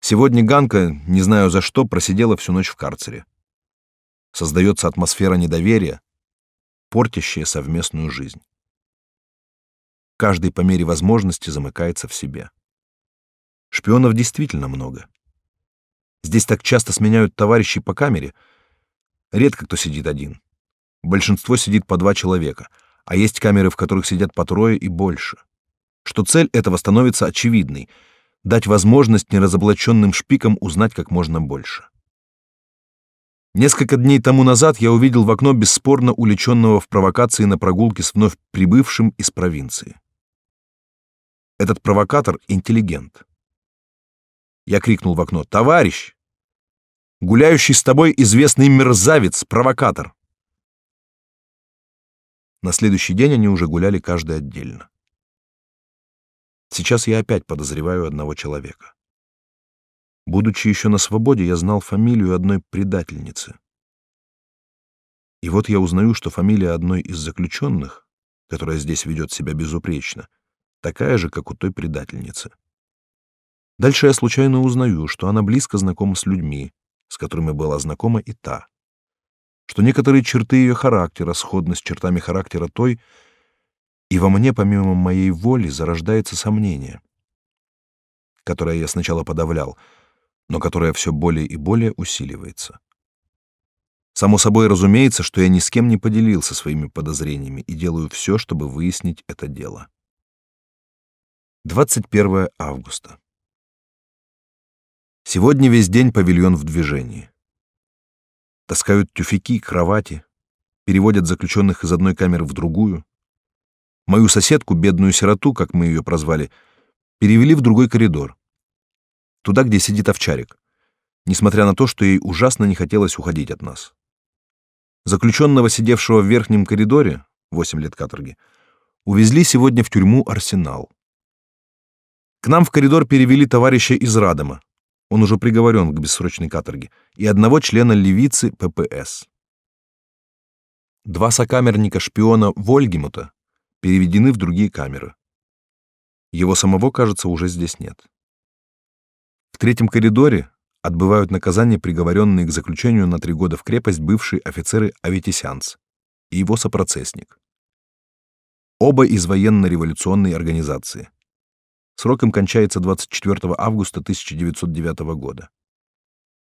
Сегодня Ганка, не знаю за что, просидела всю ночь в карцере. Создается атмосфера недоверия, портящая совместную жизнь. Каждый по мере возможности замыкается в себе. Шпионов действительно много. Здесь так часто сменяют товарищей по камере. Редко кто сидит один. Большинство сидит по два человека, а есть камеры, в которых сидят по трое и больше. Что цель этого становится очевидной — дать возможность неразоблаченным шпикам узнать как можно больше. Несколько дней тому назад я увидел в окно бесспорно уличенного в провокации на прогулке с вновь прибывшим из провинции. Этот провокатор — интеллигент. Я крикнул в окно «Товарищ!» гуляющий с тобой известный мерзавец, провокатор. На следующий день они уже гуляли каждый отдельно. Сейчас я опять подозреваю одного человека. Будучи еще на свободе, я знал фамилию одной предательницы. И вот я узнаю, что фамилия одной из заключенных, которая здесь ведет себя безупречно, такая же, как у той предательницы. Дальше я случайно узнаю, что она близко знакома с людьми, с которыми была знакома и та, что некоторые черты ее характера сходны с чертами характера той, и во мне, помимо моей воли, зарождается сомнение, которое я сначала подавлял, но которое все более и более усиливается. Само собой разумеется, что я ни с кем не поделился своими подозрениями и делаю все, чтобы выяснить это дело. 21 августа. Сегодня весь день павильон в движении. Таскают тюфяки, кровати, переводят заключенных из одной камеры в другую. Мою соседку, бедную сироту, как мы ее прозвали, перевели в другой коридор. Туда, где сидит овчарик, несмотря на то, что ей ужасно не хотелось уходить от нас. Заключенного, сидевшего в верхнем коридоре, 8 лет каторги, увезли сегодня в тюрьму Арсенал. К нам в коридор перевели товарища из Радома, он уже приговорен к бессрочной каторге, и одного члена левицы ППС. Два сокамерника-шпиона Вольгемута переведены в другие камеры. Его самого, кажется, уже здесь нет. В третьем коридоре отбывают наказание приговоренные к заключению на три года в крепость бывшие офицеры Аветисянц и его сопроцессник. Оба из военно-революционной организации. Срок им кончается 24 августа 1909 года.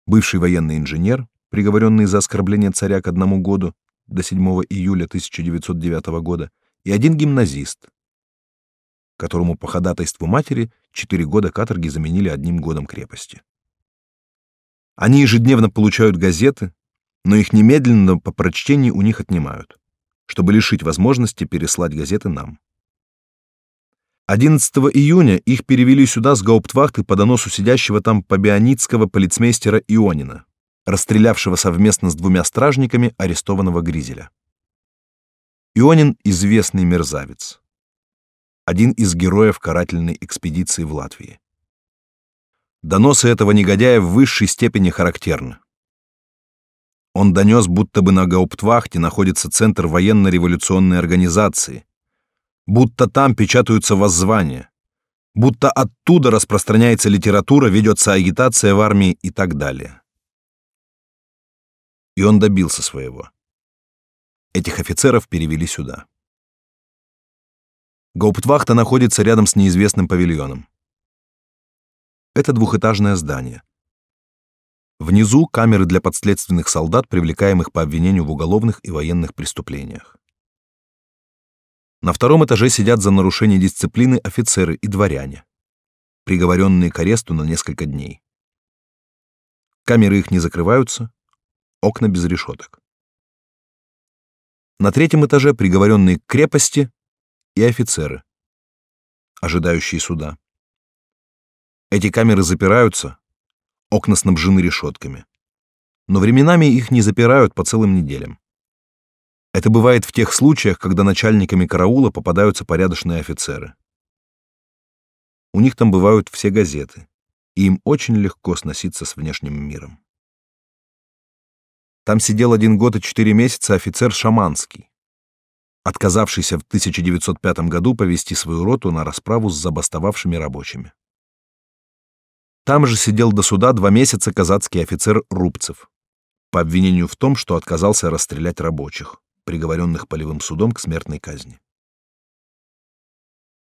Бывший военный инженер, приговоренный за оскорбление царя к одному году до 7 июля 1909 года, и один гимназист, которому по ходатайству матери четыре года каторги заменили одним годом крепости. Они ежедневно получают газеты, но их немедленно по прочтении у них отнимают, чтобы лишить возможности переслать газеты нам. 11 июня их перевели сюда с гауптвахты по доносу сидящего там побионицкого полицмейстера Ионина, расстрелявшего совместно с двумя стражниками арестованного Гризеля. Ионин — известный мерзавец. Один из героев карательной экспедиции в Латвии. Доносы этого негодяя в высшей степени характерны. Он донес, будто бы на гауптвахте находится центр военно-революционной организации, будто там печатаются воззвания, будто оттуда распространяется литература, ведется агитация в армии и так далее. И он добился своего. Этих офицеров перевели сюда. Гауптвахта находится рядом с неизвестным павильоном. Это двухэтажное здание. Внизу камеры для подследственных солдат, привлекаемых по обвинению в уголовных и военных преступлениях. На втором этаже сидят за нарушение дисциплины офицеры и дворяне, приговоренные к аресту на несколько дней. Камеры их не закрываются, окна без решеток. На третьем этаже приговоренные к крепости и офицеры, ожидающие суда. Эти камеры запираются, окна снабжены решетками. Но временами их не запирают по целым неделям. Это бывает в тех случаях, когда начальниками караула попадаются порядочные офицеры. У них там бывают все газеты, и им очень легко сноситься с внешним миром. Там сидел один год и четыре месяца офицер Шаманский, отказавшийся в 1905 году повести свою роту на расправу с забастовавшими рабочими. Там же сидел до суда два месяца казацкий офицер Рубцев по обвинению в том, что отказался расстрелять рабочих, приговоренных полевым судом к смертной казни.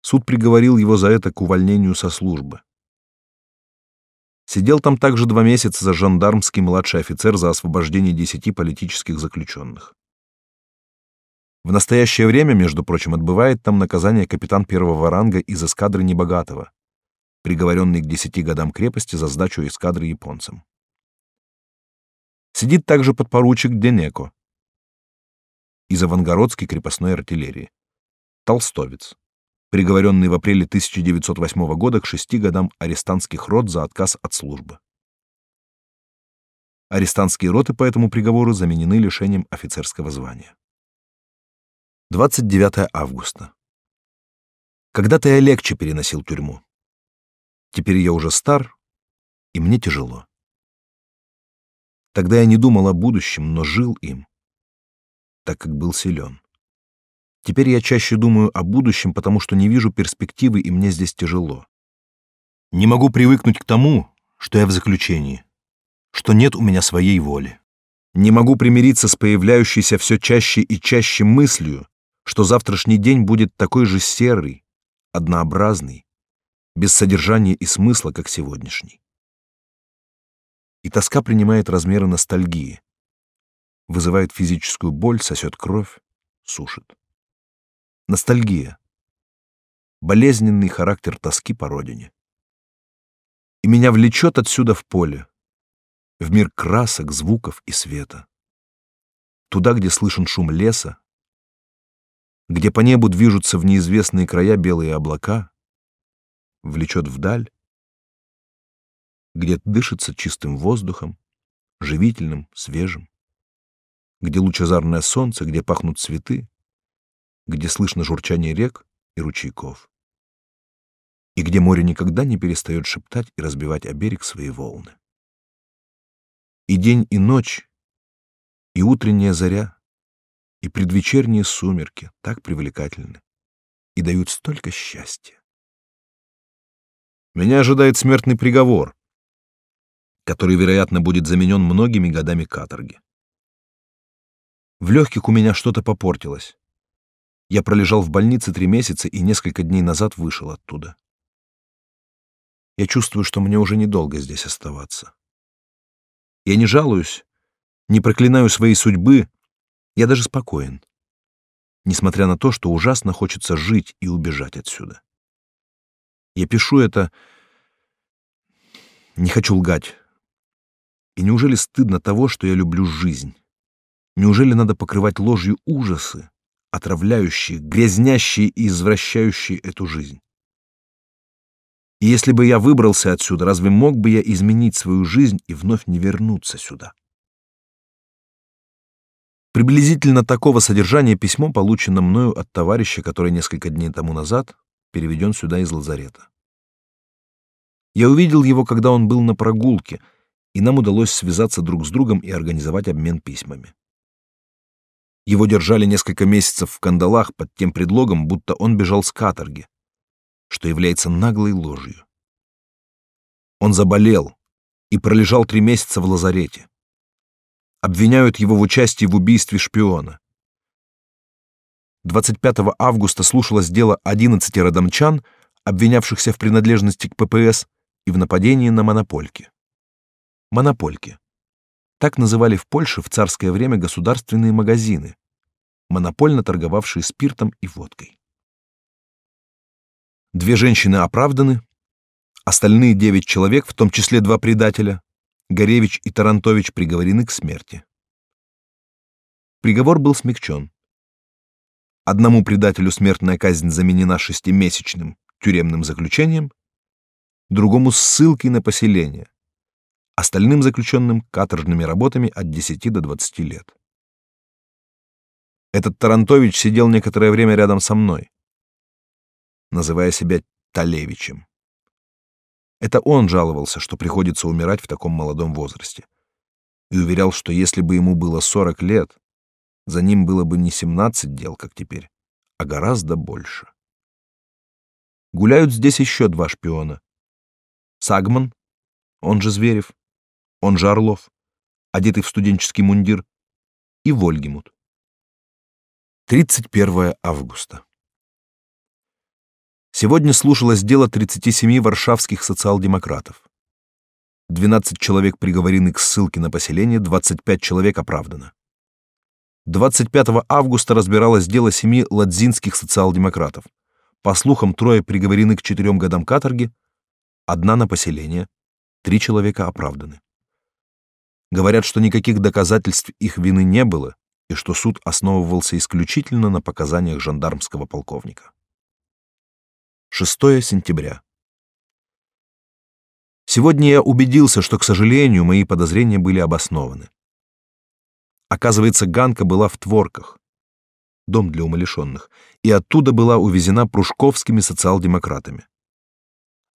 Суд приговорил его за это к увольнению со службы. Сидел там также два месяца за жандармский младший офицер за освобождение десяти политических заключенных. В настоящее время, между прочим, отбывает там наказание капитан первого ранга из эскадры Небогатого, приговоренный к десяти годам крепости за сдачу эскадры японцам. Сидит также подпоручик Денеко из авангородской крепостной артиллерии. Толстовец, приговоренный в апреле 1908 года к шести годам арестантских рот за отказ от службы. Арестантские роты по этому приговору заменены лишением офицерского звания. 29 августа. Когда-то я легче переносил тюрьму. Теперь я уже стар, и мне тяжело. Тогда я не думал о будущем, но жил им, так как был силен. Теперь я чаще думаю о будущем, потому что не вижу перспективы, и мне здесь тяжело. Не могу привыкнуть к тому, что я в заключении, что нет у меня своей воли. Не могу примириться с появляющейся все чаще и чаще мыслью, что завтрашний день будет такой же серый, однообразный, без содержания и смысла, как сегодняшний. И тоска принимает размеры ностальгии. вызывает физическую боль, сосет кровь, сушит. Ностальгия. Болезненный характер тоски по родине. И меня влечет отсюда в поле, в мир красок, звуков и света. Туда, где слышен шум леса, где по небу движутся в неизвестные края белые облака, влечет вдаль, где дышится чистым воздухом, живительным, свежим, где лучезарное солнце, где пахнут цветы, где слышно журчание рек и ручейков, и где море никогда не перестает шептать и разбивать о берег свои волны. И день, и ночь, и утренняя заря, и предвечерние сумерки так привлекательны и дают столько счастья. Меня ожидает смертный приговор, который, вероятно, будет заменен многими годами каторги. В легких у меня что-то попортилось. Я пролежал в больнице три месяца и несколько дней назад вышел оттуда. Я чувствую, что мне уже недолго здесь оставаться. Я не жалуюсь, не проклинаю своей судьбы, я даже спокоен. Несмотря на то, что ужасно хочется жить и убежать отсюда. Я пишу это... Не хочу лгать. И неужели стыдно того, что я люблю жизнь? Неужели надо покрывать ложью ужасы, отравляющие, грязнящие и извращающие эту жизнь? И если бы я выбрался отсюда, разве мог бы я изменить свою жизнь и вновь не вернуться сюда? Приблизительно такого содержания письмо получено мною от товарища, который несколько дней тому назад переведен сюда из лазарета. Я увидел его, когда он был на прогулке, и нам удалось связаться друг с другом и организовать обмен письмами. Его держали несколько месяцев в кандалах под тем предлогом, будто он бежал с каторги, что является наглой ложью. Он заболел и пролежал три месяца в лазарете обвиняют его в участии в убийстве шпиона. 25 августа слушалось дело 11 родомчан, обвинявшихся в принадлежности к ППС и в нападении на монопольки. Монопольки. Так называли в Польше в царское время государственные магазины, монопольно торговавшие спиртом и водкой. Две женщины оправданы, остальные девять человек, в том числе два предателя, Горевич и Тарантович приговорены к смерти. Приговор был смягчен. Одному предателю смертная казнь заменена шестимесячным тюремным заключением, другому ссылкой на поселение, остальным заключенным каторжными работами от 10 до 20 лет. Этот Тарантович сидел некоторое время рядом со мной, называя себя Талевичем. Это он жаловался, что приходится умирать в таком молодом возрасте. И уверял, что если бы ему было 40 лет, за ним было бы не 17 дел, как теперь, а гораздо больше. Гуляют здесь еще два шпиона. Сагман, он же Зверев, он же Орлов, одетый в студенческий мундир, и Вольгемут. 31 августа. Сегодня слушалось дело 37 варшавских социал-демократов. 12 человек приговорены к ссылке на поселение, 25 человек оправдано. 25 августа разбиралось дело семи ладзинских социал-демократов. По слухам, трое приговорены к четырем годам каторги, одна на поселение, три человека оправданы. Говорят, что никаких доказательств их вины не было и что суд основывался исключительно на показаниях жандармского полковника. 6 сентября. Сегодня я убедился, что, к сожалению, мои подозрения были обоснованы. Оказывается, Ганка была в Творках, дом для умалишенных, и оттуда была увезена пружковскими социал-демократами.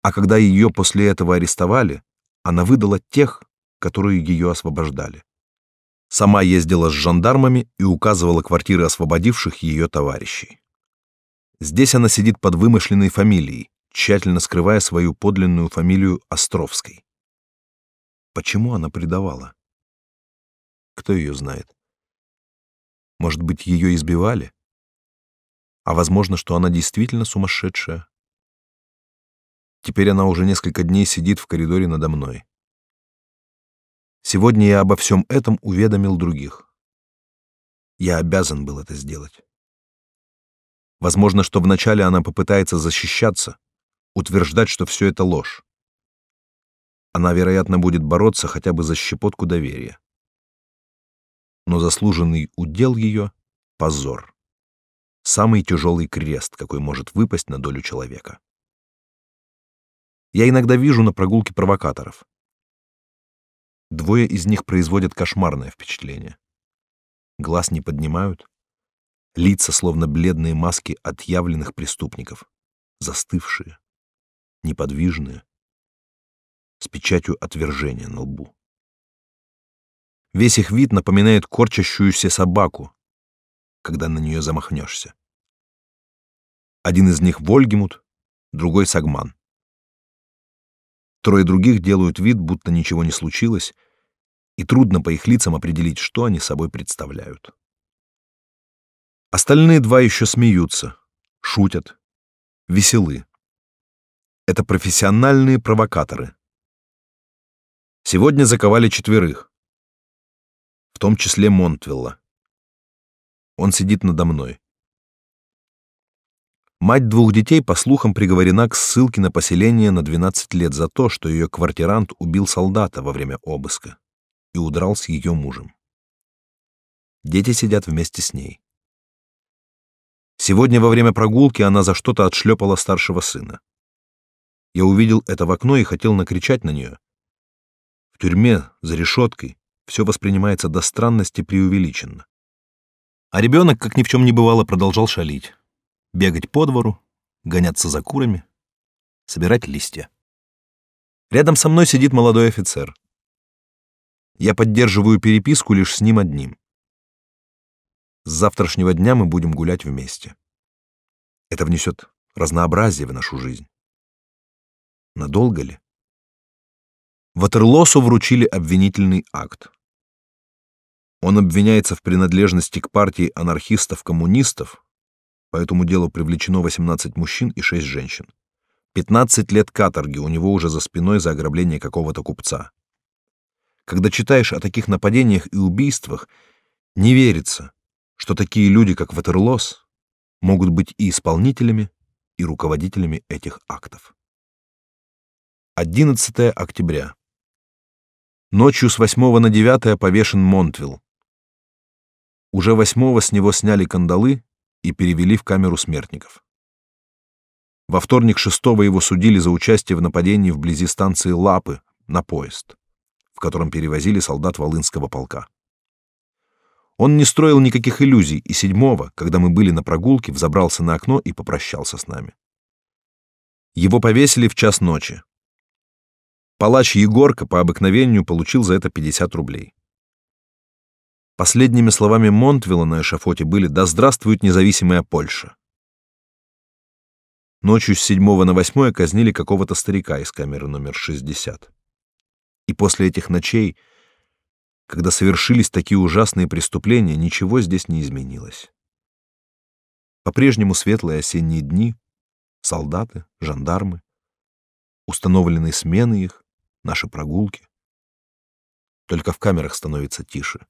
А когда ее после этого арестовали, она выдала тех, которые ее освобождали. Сама ездила с жандармами и указывала квартиры освободивших ее товарищей. Здесь она сидит под вымышленной фамилией, тщательно скрывая свою подлинную фамилию Островской. Почему она предавала? Кто ее знает? Может быть, ее избивали? А возможно, что она действительно сумасшедшая. Теперь она уже несколько дней сидит в коридоре надо мной. Сегодня я обо всем этом уведомил других. Я обязан был это сделать. Возможно, что вначале она попытается защищаться, утверждать, что все это ложь. Она, вероятно, будет бороться хотя бы за щепотку доверия. Но заслуженный удел ее — позор. Самый тяжелый крест, какой может выпасть на долю человека. Я иногда вижу на прогулке провокаторов. Двое из них производят кошмарное впечатление. Глаз не поднимают, лица словно бледные маски отъявленных преступников, застывшие, неподвижные, с печатью отвержения на лбу. Весь их вид напоминает корчащуюся собаку, когда на нее замахнешься. Один из них Вольгемут, другой Сагман. Трое других делают вид, будто ничего не случилось, и трудно по их лицам определить, что они собой представляют. Остальные два еще смеются, шутят, веселы. Это профессиональные провокаторы. Сегодня заковали четверых, в том числе Монтвилла. Он сидит надо мной. Мать двух детей, по слухам, приговорена к ссылке на поселение на 12 лет за то, что ее квартирант убил солдата во время обыска и удрал с ее мужем. Дети сидят вместе с ней. Сегодня во время прогулки она за что-то отшлепала старшего сына. Я увидел это в окно и хотел накричать на нее. В тюрьме, за решеткой, все воспринимается до странности преувеличенно. А ребенок, как ни в чем не бывало, продолжал шалить бегать по двору, гоняться за курами, собирать листья. Рядом со мной сидит молодой офицер. Я поддерживаю переписку лишь с ним одним. С завтрашнего дня мы будем гулять вместе. Это внесет разнообразие в нашу жизнь. Надолго ли? Ватерлосу вручили обвинительный акт. Он обвиняется в принадлежности к партии анархистов-коммунистов, по этому делу привлечено 18 мужчин и 6 женщин. 15 лет каторги у него уже за спиной за ограбление какого-то купца. Когда читаешь о таких нападениях и убийствах, не верится, что такие люди, как Ватерлос, могут быть и исполнителями, и руководителями этих актов. 11 октября. Ночью с 8 на 9 повешен Монтвилл. Уже 8 с него сняли кандалы и перевели в камеру смертников. Во вторник шестого его судили за участие в нападении вблизи станции Лапы на поезд, в котором перевозили солдат Волынского полка. Он не строил никаких иллюзий, и седьмого, когда мы были на прогулке, взобрался на окно и попрощался с нами. Его повесили в час ночи. Палач Егорка по обыкновению получил за это 50 рублей. Последними словами Монтвилла на эшафоте были «Да здравствует независимая Польша». Ночью с 7 на 8 казнили какого-то старика из камеры номер 60. И после этих ночей, когда совершились такие ужасные преступления, ничего здесь не изменилось. По-прежнему светлые осенние дни, солдаты, жандармы, установленные смены их, наши прогулки. Только в камерах становится тише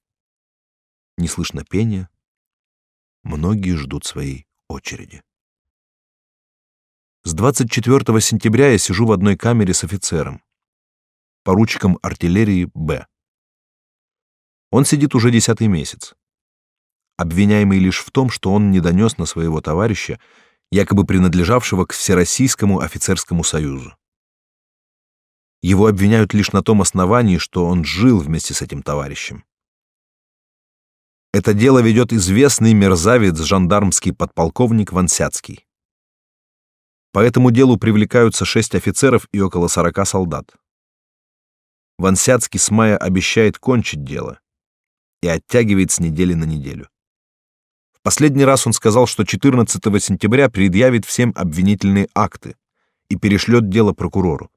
не слышно пения. Многие ждут своей очереди. С 24 сентября я сижу в одной камере с офицером, поручиком артиллерии Б. Он сидит уже десятый месяц. Обвиняемый лишь в том, что он не донес на своего товарища, якобы принадлежавшего к Всероссийскому офицерскому союзу. Его обвиняют лишь на том основании, что он жил вместе с этим товарищем. Это дело ведет известный мерзавец жандармский подполковник Вансяцкий. По этому делу привлекаются шесть офицеров и около сорока солдат. Вансяцкий с мая обещает кончить дело и оттягивает с недели на неделю. В последний раз он сказал, что 14 сентября предъявит всем обвинительные акты и перешлет дело прокурору.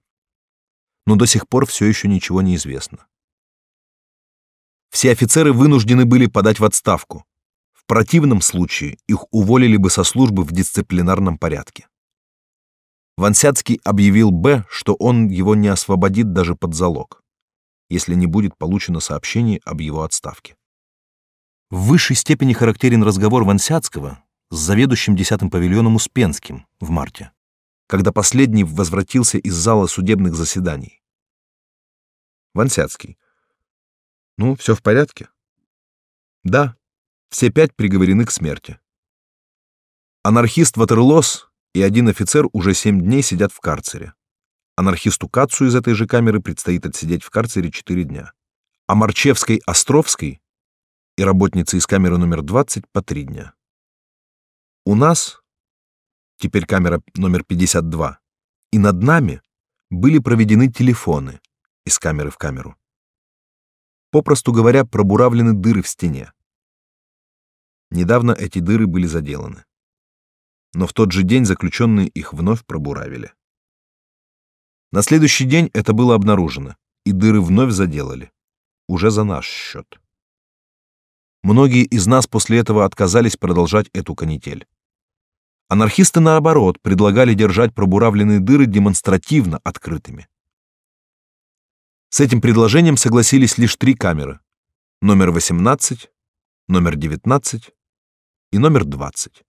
Но до сих пор все еще ничего не известно все офицеры вынуждены были подать в отставку. В противном случае их уволили бы со службы в дисциплинарном порядке. Вансяцкий объявил Б, что он его не освободит даже под залог, если не будет получено сообщение об его отставке. В высшей степени характерен разговор Вансяцкого с заведующим десятым павильоном Успенским в марте, когда последний возвратился из зала судебных заседаний. Вансяцкий. Ну, все в порядке? Да, все пять приговорены к смерти. Анархист Ватерлос и один офицер уже семь дней сидят в карцере. Анархисту Кацу из этой же камеры предстоит отсидеть в карцере четыре дня. А Марчевской Островской и работнице из камеры номер 20 по три дня. У нас, теперь камера номер 52, и над нами были проведены телефоны из камеры в камеру. Попросту говоря, пробуравлены дыры в стене. Недавно эти дыры были заделаны. Но в тот же день заключенные их вновь пробуравили. На следующий день это было обнаружено, и дыры вновь заделали. Уже за наш счет. Многие из нас после этого отказались продолжать эту канитель. Анархисты, наоборот, предлагали держать пробуравленные дыры демонстративно открытыми. С этим предложением согласились лишь три камеры. Номер 18, номер 19 и номер 20.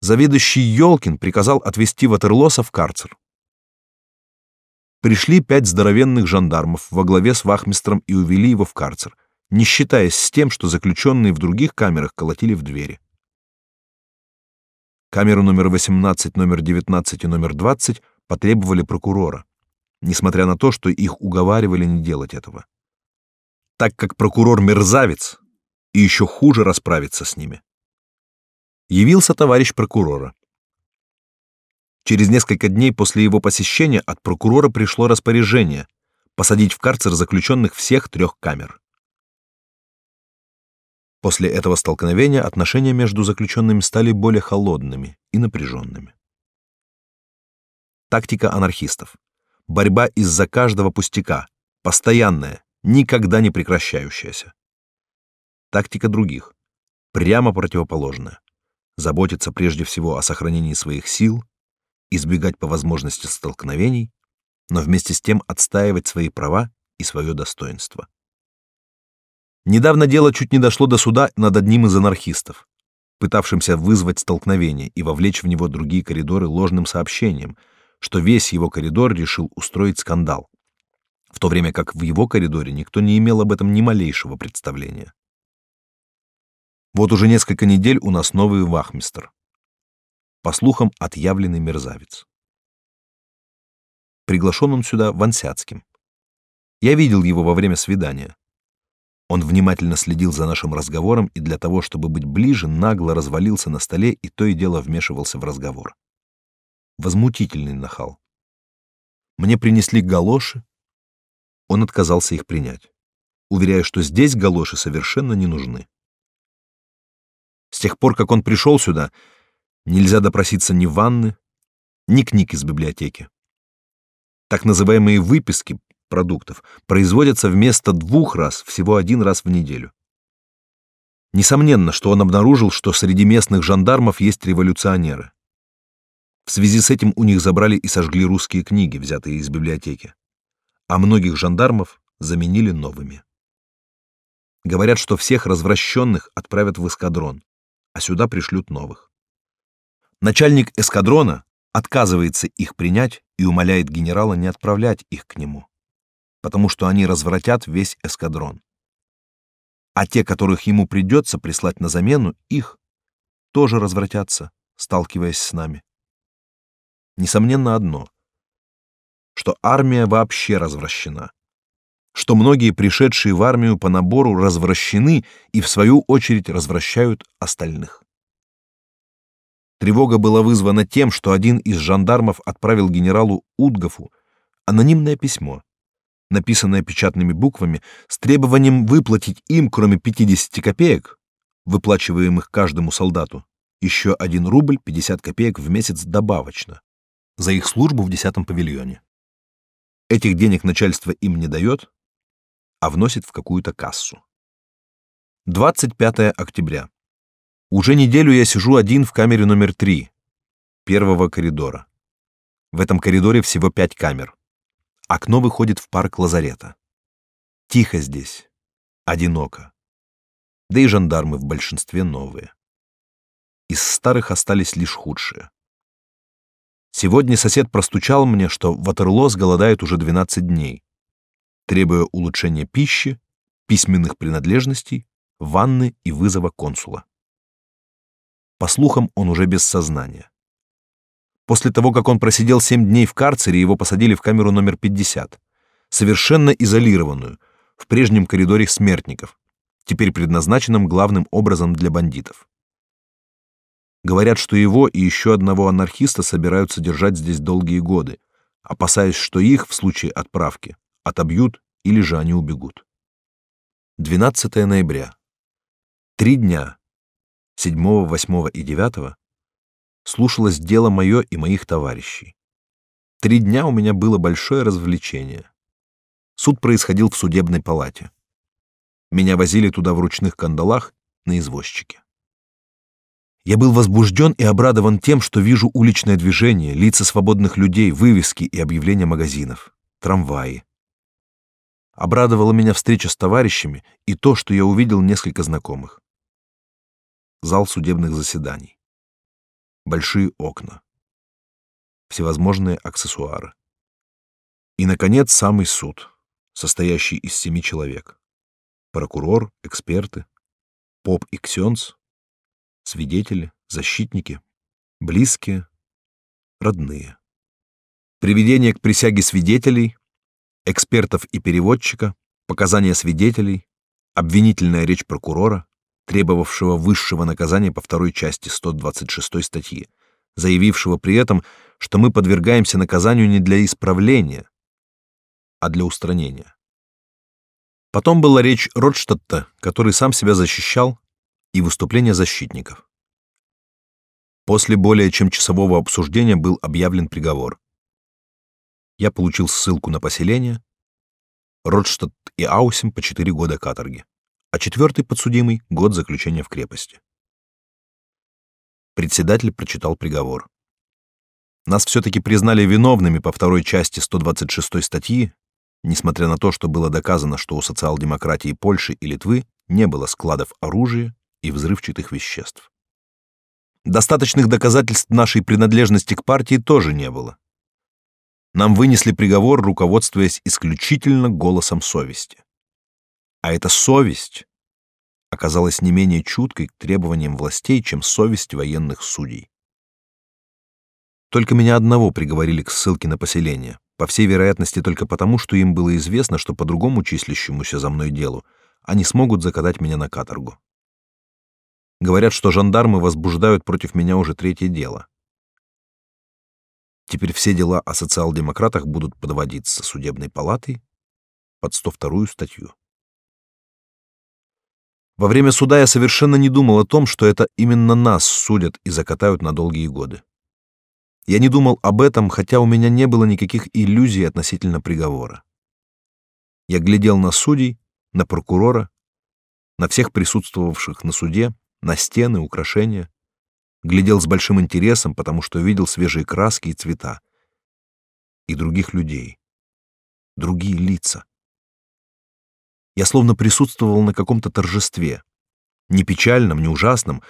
Заведующий Ёлкин приказал отвезти Ватерлоса в карцер. Пришли пять здоровенных жандармов во главе с вахмистром и увели его в карцер — не считаясь с тем, что заключенные в других камерах колотили в двери. Камеру номер 18, номер 19 и номер 20 потребовали прокурора, несмотря на то, что их уговаривали не делать этого. Так как прокурор мерзавец и еще хуже расправиться с ними. Явился товарищ прокурора. Через несколько дней после его посещения от прокурора пришло распоряжение посадить в карцер заключенных всех трех камер. После этого столкновения отношения между заключенными стали более холодными и напряженными. Тактика анархистов. Борьба из-за каждого пустяка, постоянная, никогда не прекращающаяся. Тактика других. Прямо противоположная. Заботиться прежде всего о сохранении своих сил, избегать по возможности столкновений, но вместе с тем отстаивать свои права и свое достоинство. Недавно дело чуть не дошло до суда над одним из анархистов, пытавшимся вызвать столкновение и вовлечь в него другие коридоры ложным сообщением, что весь его коридор решил устроить скандал, в то время как в его коридоре никто не имел об этом ни малейшего представления. Вот уже несколько недель у нас новый вахмистр. По слухам, отъявленный мерзавец. Приглашен он сюда Вансяцким. Я видел его во время свидания. Он внимательно следил за нашим разговором и для того, чтобы быть ближе, нагло развалился на столе и то и дело вмешивался в разговор. Возмутительный нахал. Мне принесли галоши. Он отказался их принять, уверяя, что здесь галоши совершенно не нужны. С тех пор, как он пришел сюда, нельзя допроситься ни ванны, ни книг из библиотеки. Так называемые выписки продуктов производятся вместо двух раз всего один раз в неделю. Несомненно, что он обнаружил, что среди местных жандармов есть революционеры. В связи с этим у них забрали и сожгли русские книги, взятые из библиотеки. А многих жандармов заменили новыми. Говорят, что всех развращенных отправят в эскадрон, а сюда пришлют новых. Начальник эскадрона отказывается их принять и умоляет генерала не отправлять их к нему потому что они развратят весь эскадрон. А те, которых ему придется прислать на замену, их тоже развратятся, сталкиваясь с нами. Несомненно одно, что армия вообще развращена, что многие пришедшие в армию по набору развращены и в свою очередь развращают остальных. Тревога была вызвана тем, что один из жандармов отправил генералу Удгофу анонимное письмо, написанное печатными буквами, с требованием выплатить им, кроме 50 копеек, выплачиваемых каждому солдату, еще 1 рубль 50 копеек в месяц добавочно за их службу в 10-м павильоне. Этих денег начальство им не дает, а вносит в какую-то кассу. 25 октября. Уже неделю я сижу один в камере номер 3, первого коридора. В этом коридоре всего пять камер. Окно выходит в парк лазарета. Тихо здесь, одиноко. Да и жандармы в большинстве новые. Из старых остались лишь худшие. Сегодня сосед простучал мне, что Ватерлос голодает уже 12 дней, требуя улучшения пищи, письменных принадлежностей, ванны и вызова консула. По слухам, он уже без сознания. После того, как он просидел 7 дней в карцере, его посадили в камеру номер 50, совершенно изолированную, в прежнем коридоре смертников, теперь предназначенном главным образом для бандитов. Говорят, что его и еще одного анархиста собираются держать здесь долгие годы, опасаясь, что их в случае отправки отобьют или же они убегут. 12 ноября. Три дня, 7, 8 и 9, слушалось дело мое и моих товарищей. Три дня у меня было большое развлечение. Суд происходил в судебной палате. Меня возили туда в ручных кандалах на извозчике. Я был возбужден и обрадован тем, что вижу уличное движение, лица свободных людей, вывески и объявления магазинов, трамваи. Обрадовала меня встреча с товарищами и то, что я увидел несколько знакомых. Зал судебных заседаний. Большие окна. Всевозможные аксессуары. И, наконец, самый суд, состоящий из семи человек. Прокурор, эксперты, поп и ксенц, свидетели, защитники, близкие, родные. Приведение к присяге свидетелей, экспертов и переводчика, показания свидетелей, обвинительная речь прокурора, требовавшего высшего наказания по второй части 126 статьи, заявившего при этом, что мы подвергаемся наказанию не для исправления, а для устранения. Потом была речь Ротштадта, который сам себя защищал, и выступления защитников. После более чем часового обсуждения был объявлен приговор. Я получил ссылку на поселение, Ротштадт и Аусим по четыре года каторги, а четвертый подсудимый — год заключения в крепости. Председатель прочитал приговор. Нас все-таки признали виновными по второй части 126 статьи, несмотря на то, что было доказано, что у социал-демократии Польши и Литвы не было складов оружия и взрывчатых веществ. Достаточных доказательств нашей принадлежности к партии тоже не было. Нам вынесли приговор, руководствуясь исключительно голосом совести. А эта совесть оказалась не менее чуткой к требованиям властей, чем совесть военных судей. Только меня одного приговорили к ссылке на поселение, по всей вероятности только потому, что им было известно, что по другому числящемуся за мной делу они смогут закатать меня на каторгу. Говорят, что жандармы возбуждают против меня уже третье дело. Теперь все дела о социал-демократах будут подводиться судебной палатой под 102 статью. Во время суда я совершенно не думал о том, что это именно нас судят и закатают на долгие годы. Я не думал об этом, хотя у меня не было никаких иллюзий относительно приговора. Я глядел на судей, на прокурора, на всех присутствовавших на суде, на стены, украшения. Глядел с большим интересом, потому что видел свежие краски и цвета. И других людей. Другие лица. Я словно присутствовал на каком-то торжестве. Не печальном, не ужасном,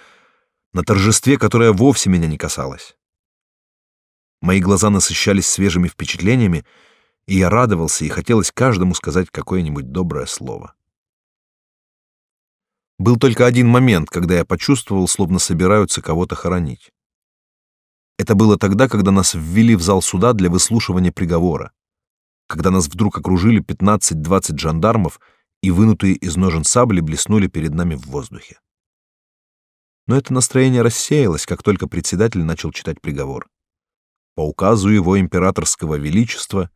на торжестве, которое вовсе меня не касалось. Мои глаза насыщались свежими впечатлениями, и я радовался, и хотелось каждому сказать какое-нибудь доброе слово. Был только один момент, когда я почувствовал, словно собираются кого-то хоронить. Это было тогда, когда нас ввели в зал суда для выслушивания приговора, когда нас вдруг окружили 15-20 жандармов и вынутые из ножен сабли блеснули перед нами в воздухе. Но это настроение рассеялось, как только председатель начал читать приговор. По указу его императорского величества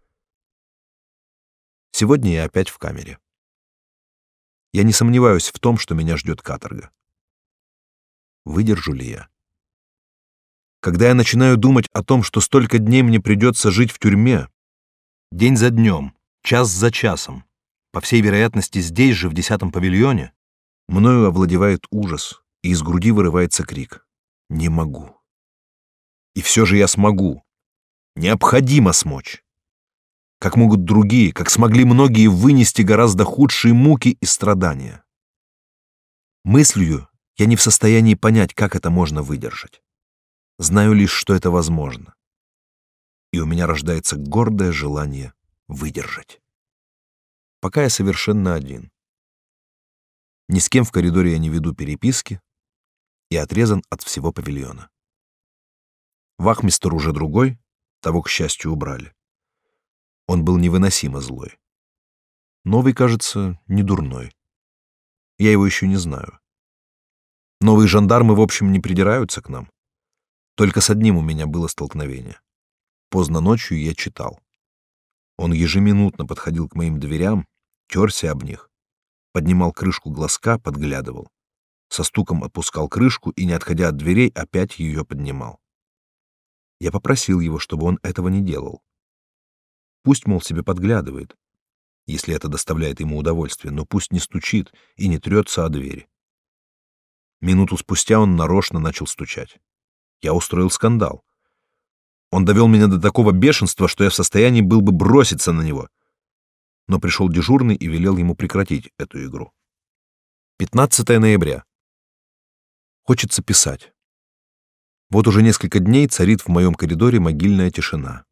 сегодня я опять в камере. Я не сомневаюсь в том, что меня ждет каторга. Выдержу ли я? Когда я начинаю думать о том, что столько дней мне придется жить в тюрьме, день за днем, час за часом, по всей вероятности здесь же, в десятом павильоне, мною овладевает ужас, и из груди вырывается крик. Не могу. И все же я смогу. Необходимо смочь как могут другие, как смогли многие вынести гораздо худшие муки и страдания. Мыслью я не в состоянии понять, как это можно выдержать. Знаю лишь, что это возможно. И у меня рождается гордое желание выдержать. Пока я совершенно один. Ни с кем в коридоре я не веду переписки и отрезан от всего павильона. Вахмистер уже другой, того, к счастью, убрали. Он был невыносимо злой. Новый, кажется, не дурной. Я его еще не знаю. Новые жандармы, в общем, не придираются к нам. Только с одним у меня было столкновение. Поздно ночью я читал. Он ежеминутно подходил к моим дверям, терся об них, поднимал крышку глазка, подглядывал. Со стуком опускал крышку и, не отходя от дверей, опять ее поднимал. Я попросил его, чтобы он этого не делал. Пусть, мол, себе подглядывает, если это доставляет ему удовольствие, но пусть не стучит и не трется о двери. Минуту спустя он нарочно начал стучать. Я устроил скандал. Он довел меня до такого бешенства, что я в состоянии был бы броситься на него. Но пришел дежурный и велел ему прекратить эту игру. 15 ноября. Хочется писать. Вот уже несколько дней царит в моем коридоре могильная тишина.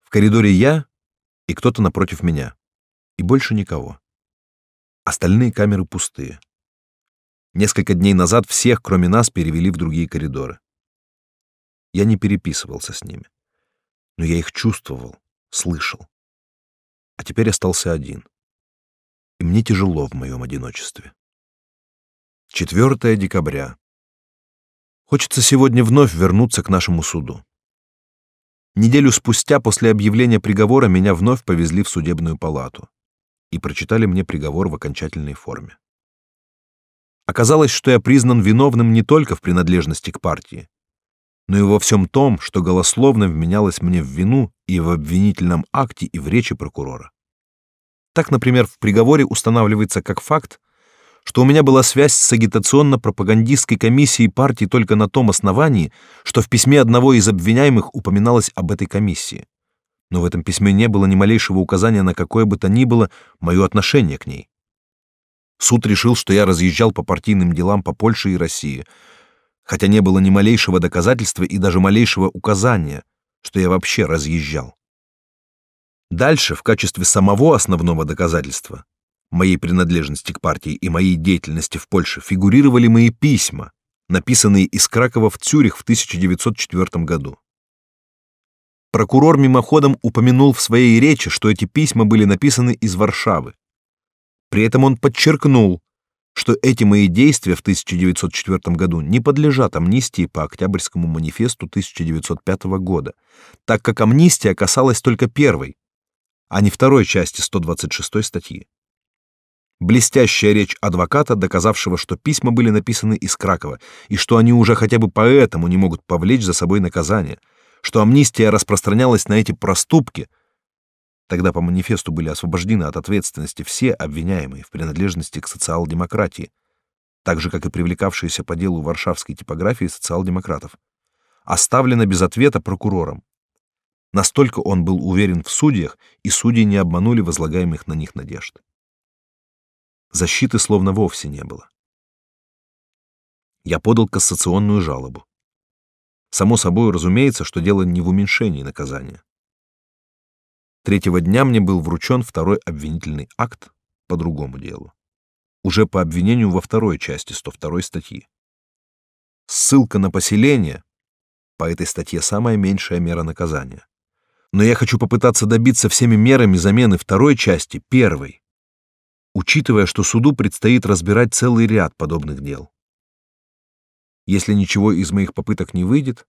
В коридоре я и кто-то напротив меня. И больше никого. Остальные камеры пустые. Несколько дней назад всех, кроме нас, перевели в другие коридоры. Я не переписывался с ними. Но я их чувствовал, слышал. А теперь остался один. И мне тяжело в моем одиночестве. 4 декабря. Хочется сегодня вновь вернуться к нашему суду. Неделю спустя после объявления приговора меня вновь повезли в судебную палату и прочитали мне приговор в окончательной форме. Оказалось, что я признан виновным не только в принадлежности к партии, но и во всем том, что голословно вменялось мне в вину и в обвинительном акте, и в речи прокурора. Так, например, в приговоре устанавливается как факт, что у меня была связь с агитационно-пропагандистской комиссией партии только на том основании, что в письме одного из обвиняемых упоминалось об этой комиссии. Но в этом письме не было ни малейшего указания на какое бы то ни было мое отношение к ней. Суд решил, что я разъезжал по партийным делам по Польше и России, хотя не было ни малейшего доказательства и даже малейшего указания, что я вообще разъезжал. Дальше, в качестве самого основного доказательства, моей принадлежности к партии и моей деятельности в Польше фигурировали мои письма, написанные из Кракова в Цюрих в 1904 году. Прокурор мимоходом упомянул в своей речи, что эти письма были написаны из Варшавы. При этом он подчеркнул, что эти мои действия в 1904 году не подлежат амнистии по Октябрьскому манифесту 1905 года, так как амнистия касалась только первой, а не второй части 126 статьи. Блестящая речь адвоката, доказавшего, что письма были написаны из Кракова, и что они уже хотя бы поэтому не могут повлечь за собой наказание, что амнистия распространялась на эти проступки. Тогда по манифесту были освобождены от ответственности все обвиняемые в принадлежности к социал-демократии, так же, как и привлекавшиеся по делу варшавской типографии социал-демократов, оставлено без ответа прокурором. Настолько он был уверен в судьях, и судьи не обманули возлагаемых на них надежд. Защиты словно вовсе не было. Я подал кассационную жалобу. Само собой разумеется, что дело не в уменьшении наказания. Третьего дня мне был вручен второй обвинительный акт по другому делу. Уже по обвинению во второй части 102 статьи. Ссылка на поселение по этой статье самая меньшая мера наказания. Но я хочу попытаться добиться всеми мерами замены второй части первой, учитывая, что суду предстоит разбирать целый ряд подобных дел. Если ничего из моих попыток не выйдет,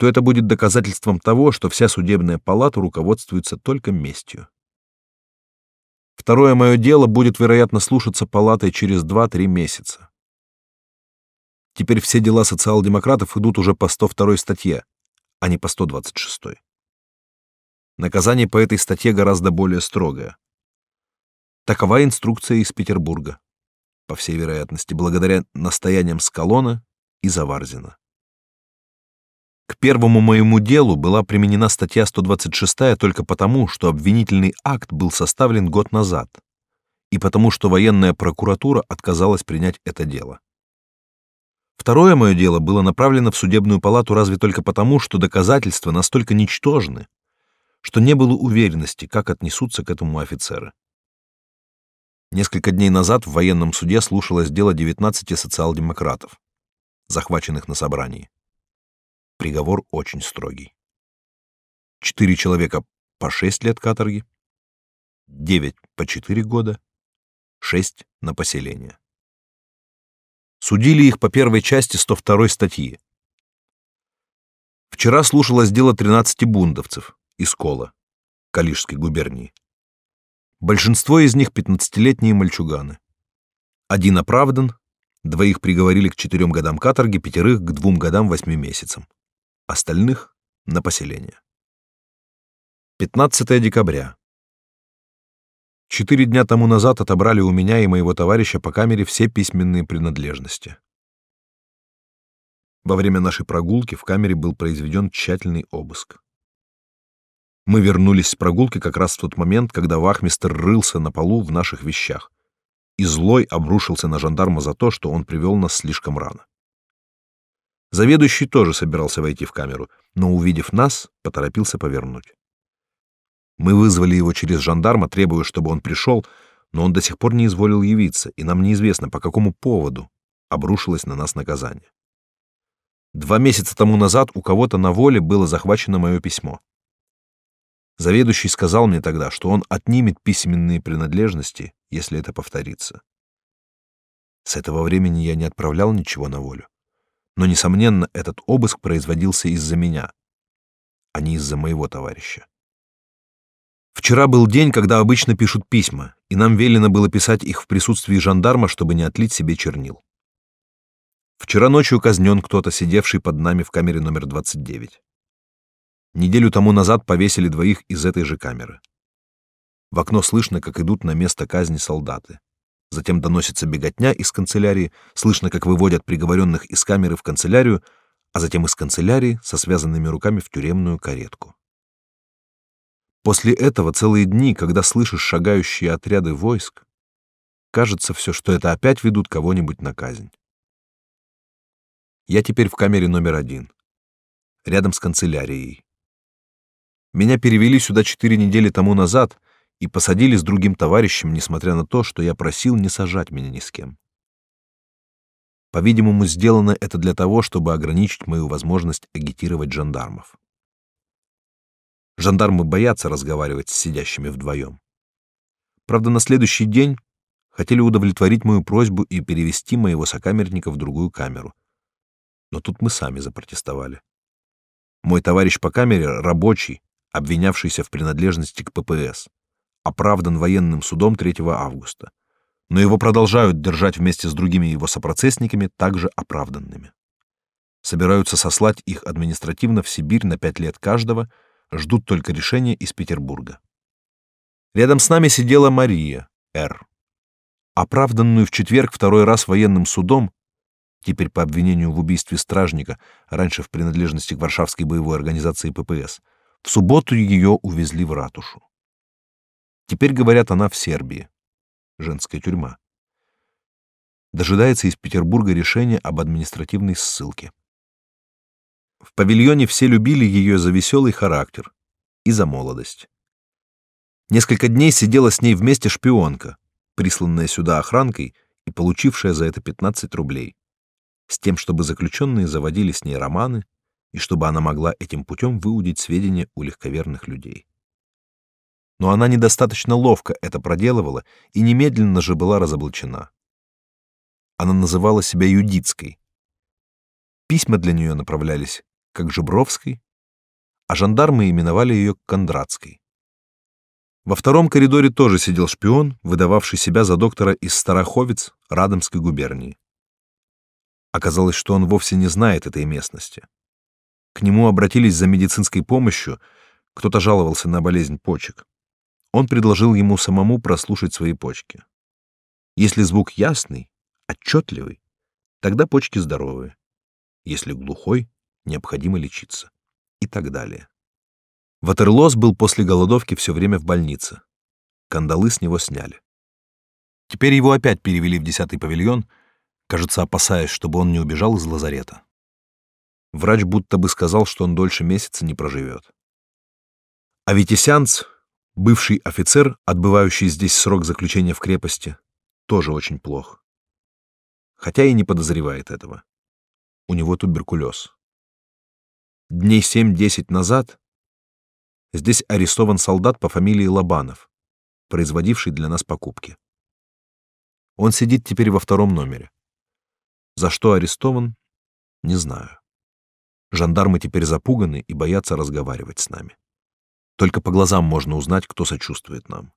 то это будет доказательством того, что вся судебная палата руководствуется только местью. Второе мое дело будет, вероятно, слушаться палатой через 2-3 месяца. Теперь все дела социал-демократов идут уже по 102 статье, а не по 126. Наказание по этой статье гораздо более строгое. Такова инструкция из Петербурга. По всей вероятности, благодаря настояниям Скалона и Заварзина. К первому моему делу была применена статья 126 только потому, что обвинительный акт был составлен год назад, и потому, что военная прокуратура отказалась принять это дело. Второе мое дело было направлено в судебную палату разве только потому, что доказательства настолько ничтожны, что не было уверенности, как отнесутся к этому офицеры. Несколько дней назад в военном суде слушалось дело 19 социал-демократов, захваченных на собрании. Приговор очень строгий. Четыре человека по шесть лет каторги, девять по четыре года, шесть на поселение. Судили их по первой части 102 статьи. Вчера слушалось дело 13 бундовцев из Кола, Калишской губернии. Большинство из них 15-летние мальчуганы. Один оправдан, двоих приговорили к четырем годам каторги, пятерых к двум годам восьми месяцам. Остальных — на поселение. 15 декабря. Четыре дня тому назад отобрали у меня и моего товарища по камере все письменные принадлежности. Во время нашей прогулки в камере был произведен тщательный обыск. Мы вернулись с прогулки как раз в тот момент, когда вахмистр рылся на полу в наших вещах, и злой обрушился на жандарма за то, что он привел нас слишком рано. Заведующий тоже собирался войти в камеру, но, увидев нас, поторопился повернуть. Мы вызвали его через жандарма, требуя, чтобы он пришел, но он до сих пор не изволил явиться, и нам неизвестно, по какому поводу обрушилось на нас наказание. Два месяца тому назад у кого-то на воле было захвачено мое письмо. Заведующий сказал мне тогда, что он отнимет письменные принадлежности, если это повторится. С этого времени я не отправлял ничего на волю. Но, несомненно, этот обыск производился из-за меня, а не из-за моего товарища. Вчера был день, когда обычно пишут письма, и нам велено было писать их в присутствии жандарма, чтобы не отлить себе чернил. Вчера ночью казнен кто-то, сидевший под нами в камере номер 29. Неделю тому назад повесили двоих из этой же камеры. В окно слышно, как идут на место казни солдаты. Затем доносится беготня из канцелярии, слышно, как выводят приговоренных из камеры в канцелярию, а затем из канцелярии со связанными руками в тюремную каретку. После этого целые дни, когда слышишь шагающие отряды войск, кажется все, что это опять ведут кого-нибудь на казнь. Я теперь в камере номер один, рядом с канцелярией. Меня перевели сюда четыре недели тому назад и посадили с другим товарищем, несмотря на то, что я просил не сажать меня ни с кем. По-видимому, сделано это для того, чтобы ограничить мою возможность агитировать жандармов. Жандармы боятся разговаривать с сидящими вдвоем. Правда, на следующий день хотели удовлетворить мою просьбу и перевести моего сокамерника в другую камеру. Но тут мы сами запротестовали. Мой товарищ по камере, рабочий, обвинявшийся в принадлежности к ППС, оправдан военным судом 3 августа, но его продолжают держать вместе с другими его сопроцессниками также оправданными. Собираются сослать их административно в Сибирь на пять лет каждого — ждут только решения из Петербурга. Рядом с нами сидела Мария, Р. Оправданную в четверг второй раз военным судом, теперь по обвинению в убийстве стражника, раньше в принадлежности к Варшавской боевой организации ППС, в субботу ее увезли в ратушу. Теперь, говорят, она в Сербии. Женская тюрьма. Дожидается из Петербурга решения об административной ссылке. В павильоне все любили ее за веселый характер и за молодость. Несколько дней сидела с ней вместе шпионка, присланная сюда охранкой и получившая за это 15 рублей, с тем, чтобы заключенные заводили с ней романы и чтобы она могла этим путем выудить сведения у легковерных людей. Но она недостаточно ловко это проделывала и немедленно же была разоблачена. Она называла себя Юдицкой. Письма для нее направлялись как Жебровской, а жандармы именовали ее Кондратской. Во втором коридоре тоже сидел шпион, выдававший себя за доктора из Староховец Радомской губернии. Оказалось, что он вовсе не знает этой местности. К нему обратились за медицинской помощью, кто-то жаловался на болезнь почек. Он предложил ему самому прослушать свои почки. Если звук ясный, отчетливый, тогда почки здоровые. Если глухой, необходимо лечиться и так далее. Ватерлос был после голодовки все время в больнице. Кандалы с него сняли. Теперь его опять перевели в десятый павильон, кажется, опасаясь, чтобы он не убежал из лазарета. Врач будто бы сказал, что он дольше месяца не проживет. А Витисянц, бывший офицер, отбывающий здесь срок заключения в крепости, тоже очень плох. Хотя и не подозревает этого. У него туберкулез. Дней семь-десять назад здесь арестован солдат по фамилии Лобанов, производивший для нас покупки. Он сидит теперь во втором номере. За что арестован, не знаю. Жандармы теперь запуганы и боятся разговаривать с нами. Только по глазам можно узнать, кто сочувствует нам.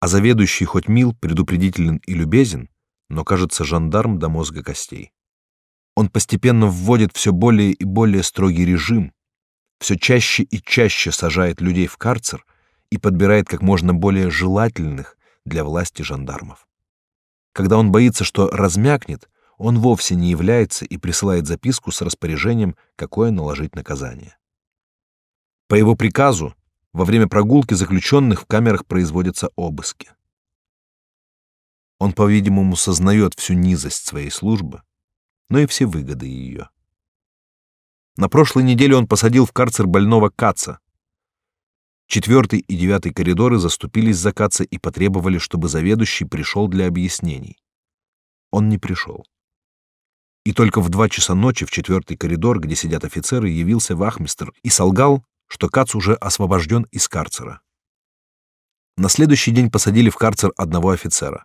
А заведующий хоть мил, предупредителен и любезен, но, кажется, жандарм до мозга костей. Он постепенно вводит все более и более строгий режим, все чаще и чаще сажает людей в карцер и подбирает как можно более желательных для власти жандармов. Когда он боится, что размякнет, он вовсе не является и присылает записку с распоряжением, какое наложить наказание. По его приказу, во время прогулки заключенных в камерах производятся обыски. Он, по-видимому, сознает всю низость своей службы, но и все выгоды ее. На прошлой неделе он посадил в карцер больного Каца. Четвертый и девятый коридоры заступились за Каца и потребовали, чтобы заведующий пришел для объяснений. Он не пришел. И только в два часа ночи в четвертый коридор, где сидят офицеры, явился вахмистр и солгал, что Кац уже освобожден из карцера. На следующий день посадили в карцер одного офицера.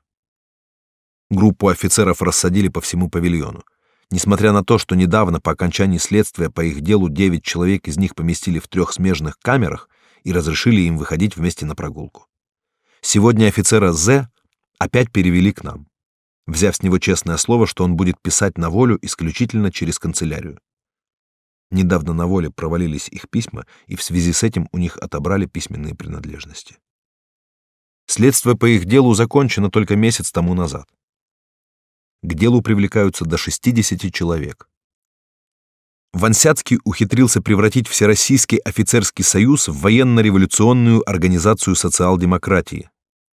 Группу офицеров рассадили по всему павильону. Несмотря на то, что недавно по окончании следствия по их делу девять человек из них поместили в трех смежных камерах и разрешили им выходить вместе на прогулку. Сегодня офицера З опять перевели к нам взяв с него честное слово, что он будет писать на волю исключительно через канцелярию. Недавно на воле провалились их письма, и в связи с этим у них отобрали письменные принадлежности. Следствие по их делу закончено только месяц тому назад. К делу привлекаются до 60 человек. Вансяцкий ухитрился превратить Всероссийский офицерский союз в военно-революционную организацию социал-демократии,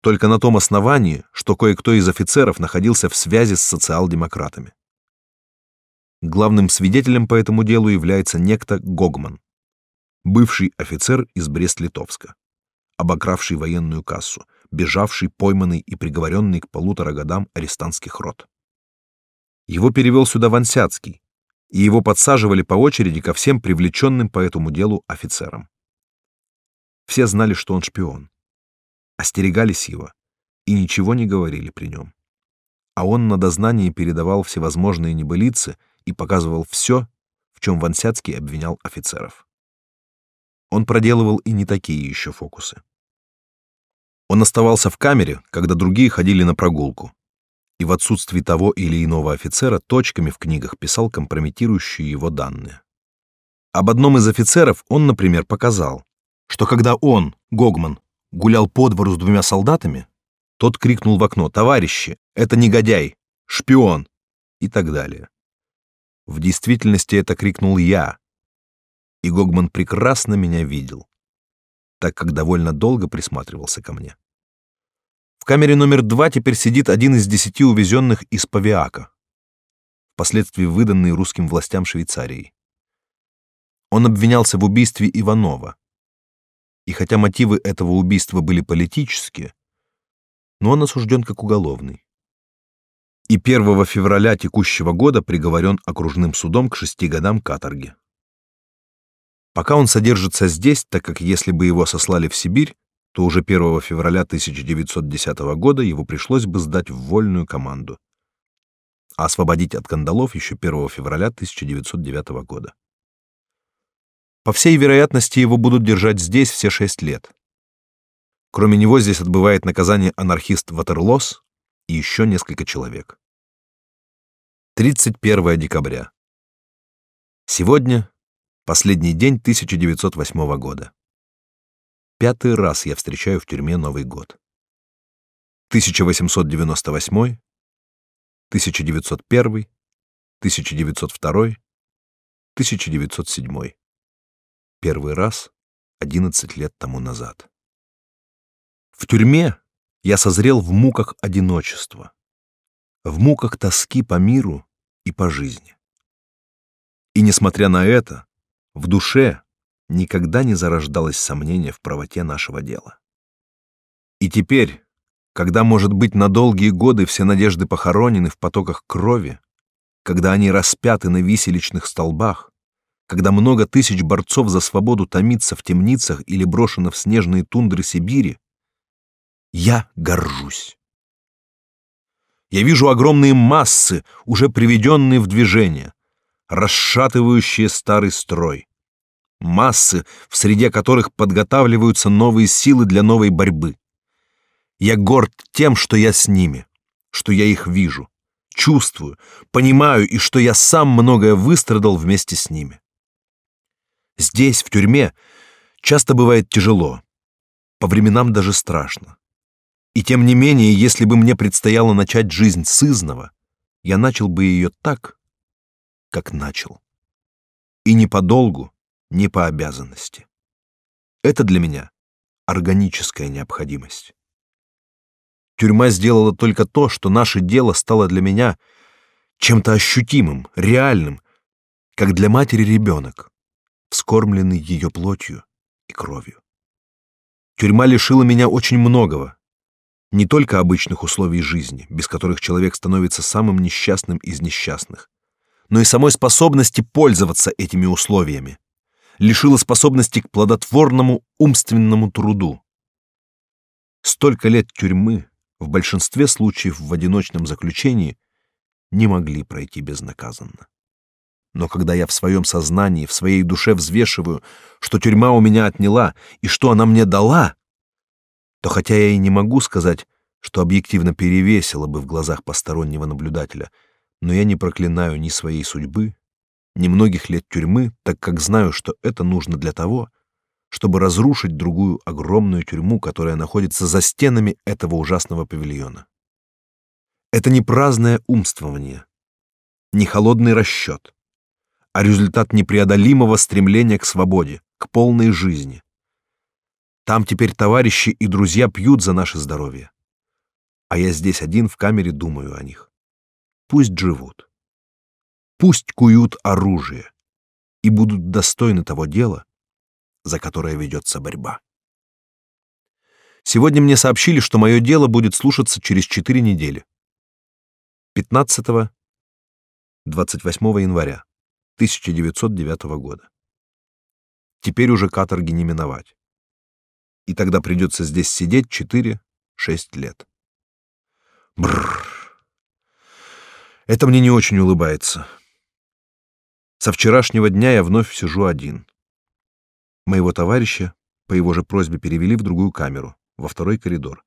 только на том основании, что кое-кто из офицеров находился в связи с социал-демократами. Главным свидетелем по этому делу является некто Гогман, бывший офицер из Брест-Литовска, обокравший военную кассу, бежавший, пойманный и приговоренный к полутора годам арестантских рот. Его перевел сюда Вансяцкий, и его подсаживали по очереди ко всем привлеченным по этому делу офицерам. Все знали, что он шпион остерегались его и ничего не говорили при нем. А он на дознании передавал всевозможные небылицы и показывал все, в чем Вансяцкий обвинял офицеров. Он проделывал и не такие еще фокусы. Он оставался в камере, когда другие ходили на прогулку, и в отсутствии того или иного офицера точками в книгах писал компрометирующие его данные. Об одном из офицеров он, например, показал, что когда он, Гогман, гулял по двору с двумя солдатами, тот крикнул в окно «Товарищи, это негодяй! Шпион!» и так далее. В действительности это крикнул я, и Гогман прекрасно меня видел, так как довольно долго присматривался ко мне. В камере номер два теперь сидит один из десяти увезенных из Павиака, впоследствии выданный русским властям Швейцарии. Он обвинялся в убийстве Иванова, и хотя мотивы этого убийства были политические, но он осужден как уголовный. И 1 февраля текущего года приговорен окружным судом к шести годам каторги. Пока он содержится здесь, так как если бы его сослали в Сибирь, то уже 1 февраля 1910 года его пришлось бы сдать в вольную команду, а освободить от кандалов еще 1 февраля 1909 года. По всей вероятности, его будут держать здесь все шесть лет. Кроме него здесь отбывает наказание анархист Ватерлос и еще несколько человек. 31 декабря. Сегодня последний день 1908 года. Пятый раз я встречаю в тюрьме Новый год. 1898, 1901, 1902, 1907 первый раз 11 лет тому назад. В тюрьме, я созрел в муках одиночества, в муках тоски по миру и по жизни. И несмотря на это, в душе никогда не зарождалось сомнение в правоте нашего дела. И теперь, когда, может быть, на долгие годы все надежды похоронены в потоках крови, когда они распяты на виселичных столбах, когда много тысяч борцов за свободу томится в темницах или брошено в снежные тундры Сибири, я горжусь. Я вижу огромные массы, уже приведенные в движение, расшатывающие старый строй. Массы, в среде которых подготавливаются новые силы для новой борьбы. Я горд тем, что я с ними, что я их вижу, чувствую, понимаю и что я сам многое выстрадал вместе с ними. Здесь, в тюрьме, часто бывает тяжело, по временам даже страшно. И тем не менее, если бы мне предстояло начать жизнь с я начал бы ее так, как начал. И не по долгу, не по обязанности. Это для меня органическая необходимость. Тюрьма сделала только то, что наше дело стало для меня чем-то ощутимым, реальным, как для матери ребенок, вскормленный ее плотью и кровью. Тюрьма лишила меня очень многого, не только обычных условий жизни, без которых человек становится самым несчастным из несчастных, но и самой способности пользоваться этими условиями, лишила способности к плодотворному умственному труду. Столько лет тюрьмы, в большинстве случаев в одиночном заключении, не могли пройти безнаказанно. Но когда я в своем сознании, в своей душе взвешиваю, что тюрьма у меня отняла и что она мне дала, то хотя я и не могу сказать, что объективно перевесило бы в глазах постороннего наблюдателя, но я не проклинаю ни своей судьбы, ни многих лет тюрьмы, так как знаю, что это нужно для того, чтобы разрушить другую огромную тюрьму, которая находится за стенами этого ужасного павильона. Это не праздное умствование, не холодный расчет, а результат непреодолимого стремления к свободе, к полной жизни, там теперь товарищи и друзья пьют за наше здоровье. А я здесь один в камере думаю о них. Пусть живут. Пусть куют оружие и будут достойны того дела, за которое ведется борьба. Сегодня мне сообщили, что мое дело будет слушаться через четыре недели. 15-28 января 1909 года. Теперь уже каторги не миновать и тогда придется здесь сидеть 4-6 лет. Бррр. Это мне не очень улыбается. Со вчерашнего дня я вновь сижу один. Моего товарища по его же просьбе перевели в другую камеру, во второй коридор,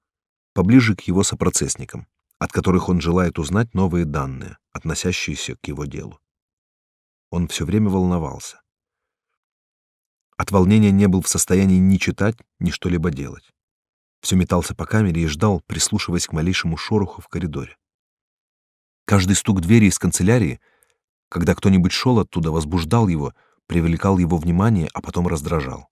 поближе к его сопроцессникам, от которых он желает узнать новые данные, относящиеся к его делу. Он все время волновался. От волнения не был в состоянии ни читать, ни что-либо делать. Все метался по камере и ждал, прислушиваясь к малейшему шороху в коридоре. Каждый стук двери из канцелярии, когда кто-нибудь шел оттуда, возбуждал его, привлекал его внимание, а потом раздражал.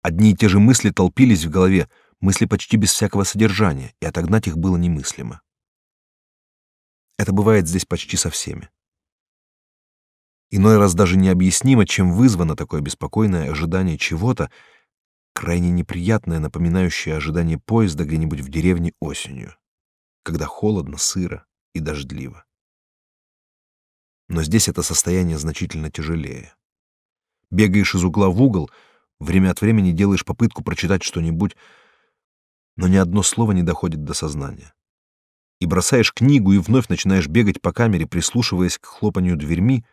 Одни и те же мысли толпились в голове, мысли почти без всякого содержания, и отогнать их было немыслимо. Это бывает здесь почти со всеми. Иной раз даже необъяснимо, чем вызвано такое беспокойное ожидание чего-то, крайне неприятное, напоминающее ожидание поезда где-нибудь в деревне осенью, когда холодно, сыро и дождливо. Но здесь это состояние значительно тяжелее. Бегаешь из угла в угол, время от времени делаешь попытку прочитать что-нибудь, но ни одно слово не доходит до сознания. И бросаешь книгу и вновь начинаешь бегать по камере, прислушиваясь к хлопанью дверьми,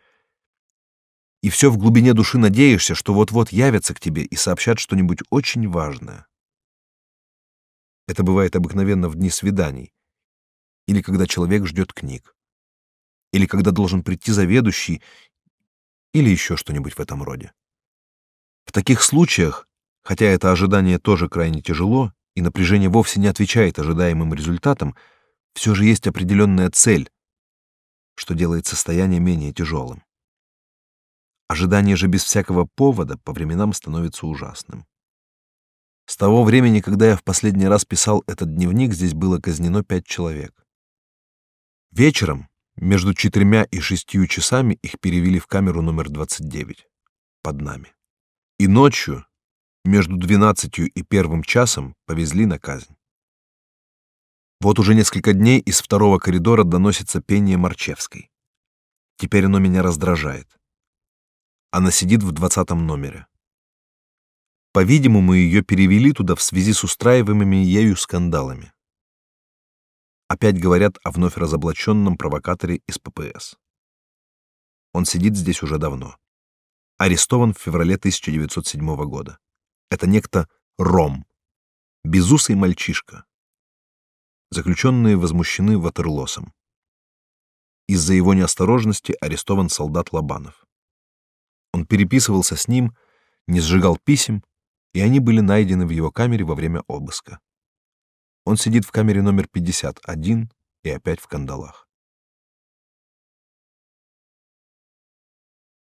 и все в глубине души надеешься, что вот-вот явятся к тебе и сообщат что-нибудь очень важное. Это бывает обыкновенно в дни свиданий, или когда человек ждет книг, или когда должен прийти заведующий, или еще что-нибудь в этом роде. В таких случаях, хотя это ожидание тоже крайне тяжело, и напряжение вовсе не отвечает ожидаемым результатам, все же есть определенная цель, что делает состояние менее тяжелым. Ожидание же без всякого повода по временам становится ужасным. С того времени, когда я в последний раз писал этот дневник, здесь было казнено пять человек. Вечером, между четырьмя и шестью часами, их перевели в камеру номер 29, под нами. И ночью, между двенадцатью и первым часом, повезли на казнь. Вот уже несколько дней из второго коридора доносится пение Марчевской. Теперь оно меня раздражает. Она сидит в двадцатом номере. По-видимому, ее перевели туда в связи с устраиваемыми ею скандалами. Опять говорят о вновь разоблаченном провокаторе из ППС. Он сидит здесь уже давно. Арестован в феврале 1907 года. Это некто Ром, безусый мальчишка. Заключенные возмущены Ватерлосом. Из-за его неосторожности арестован солдат Лобанов. Он переписывался с ним, не сжигал писем, и они были найдены в его камере во время обыска. Он сидит в камере номер 51 и опять в кандалах.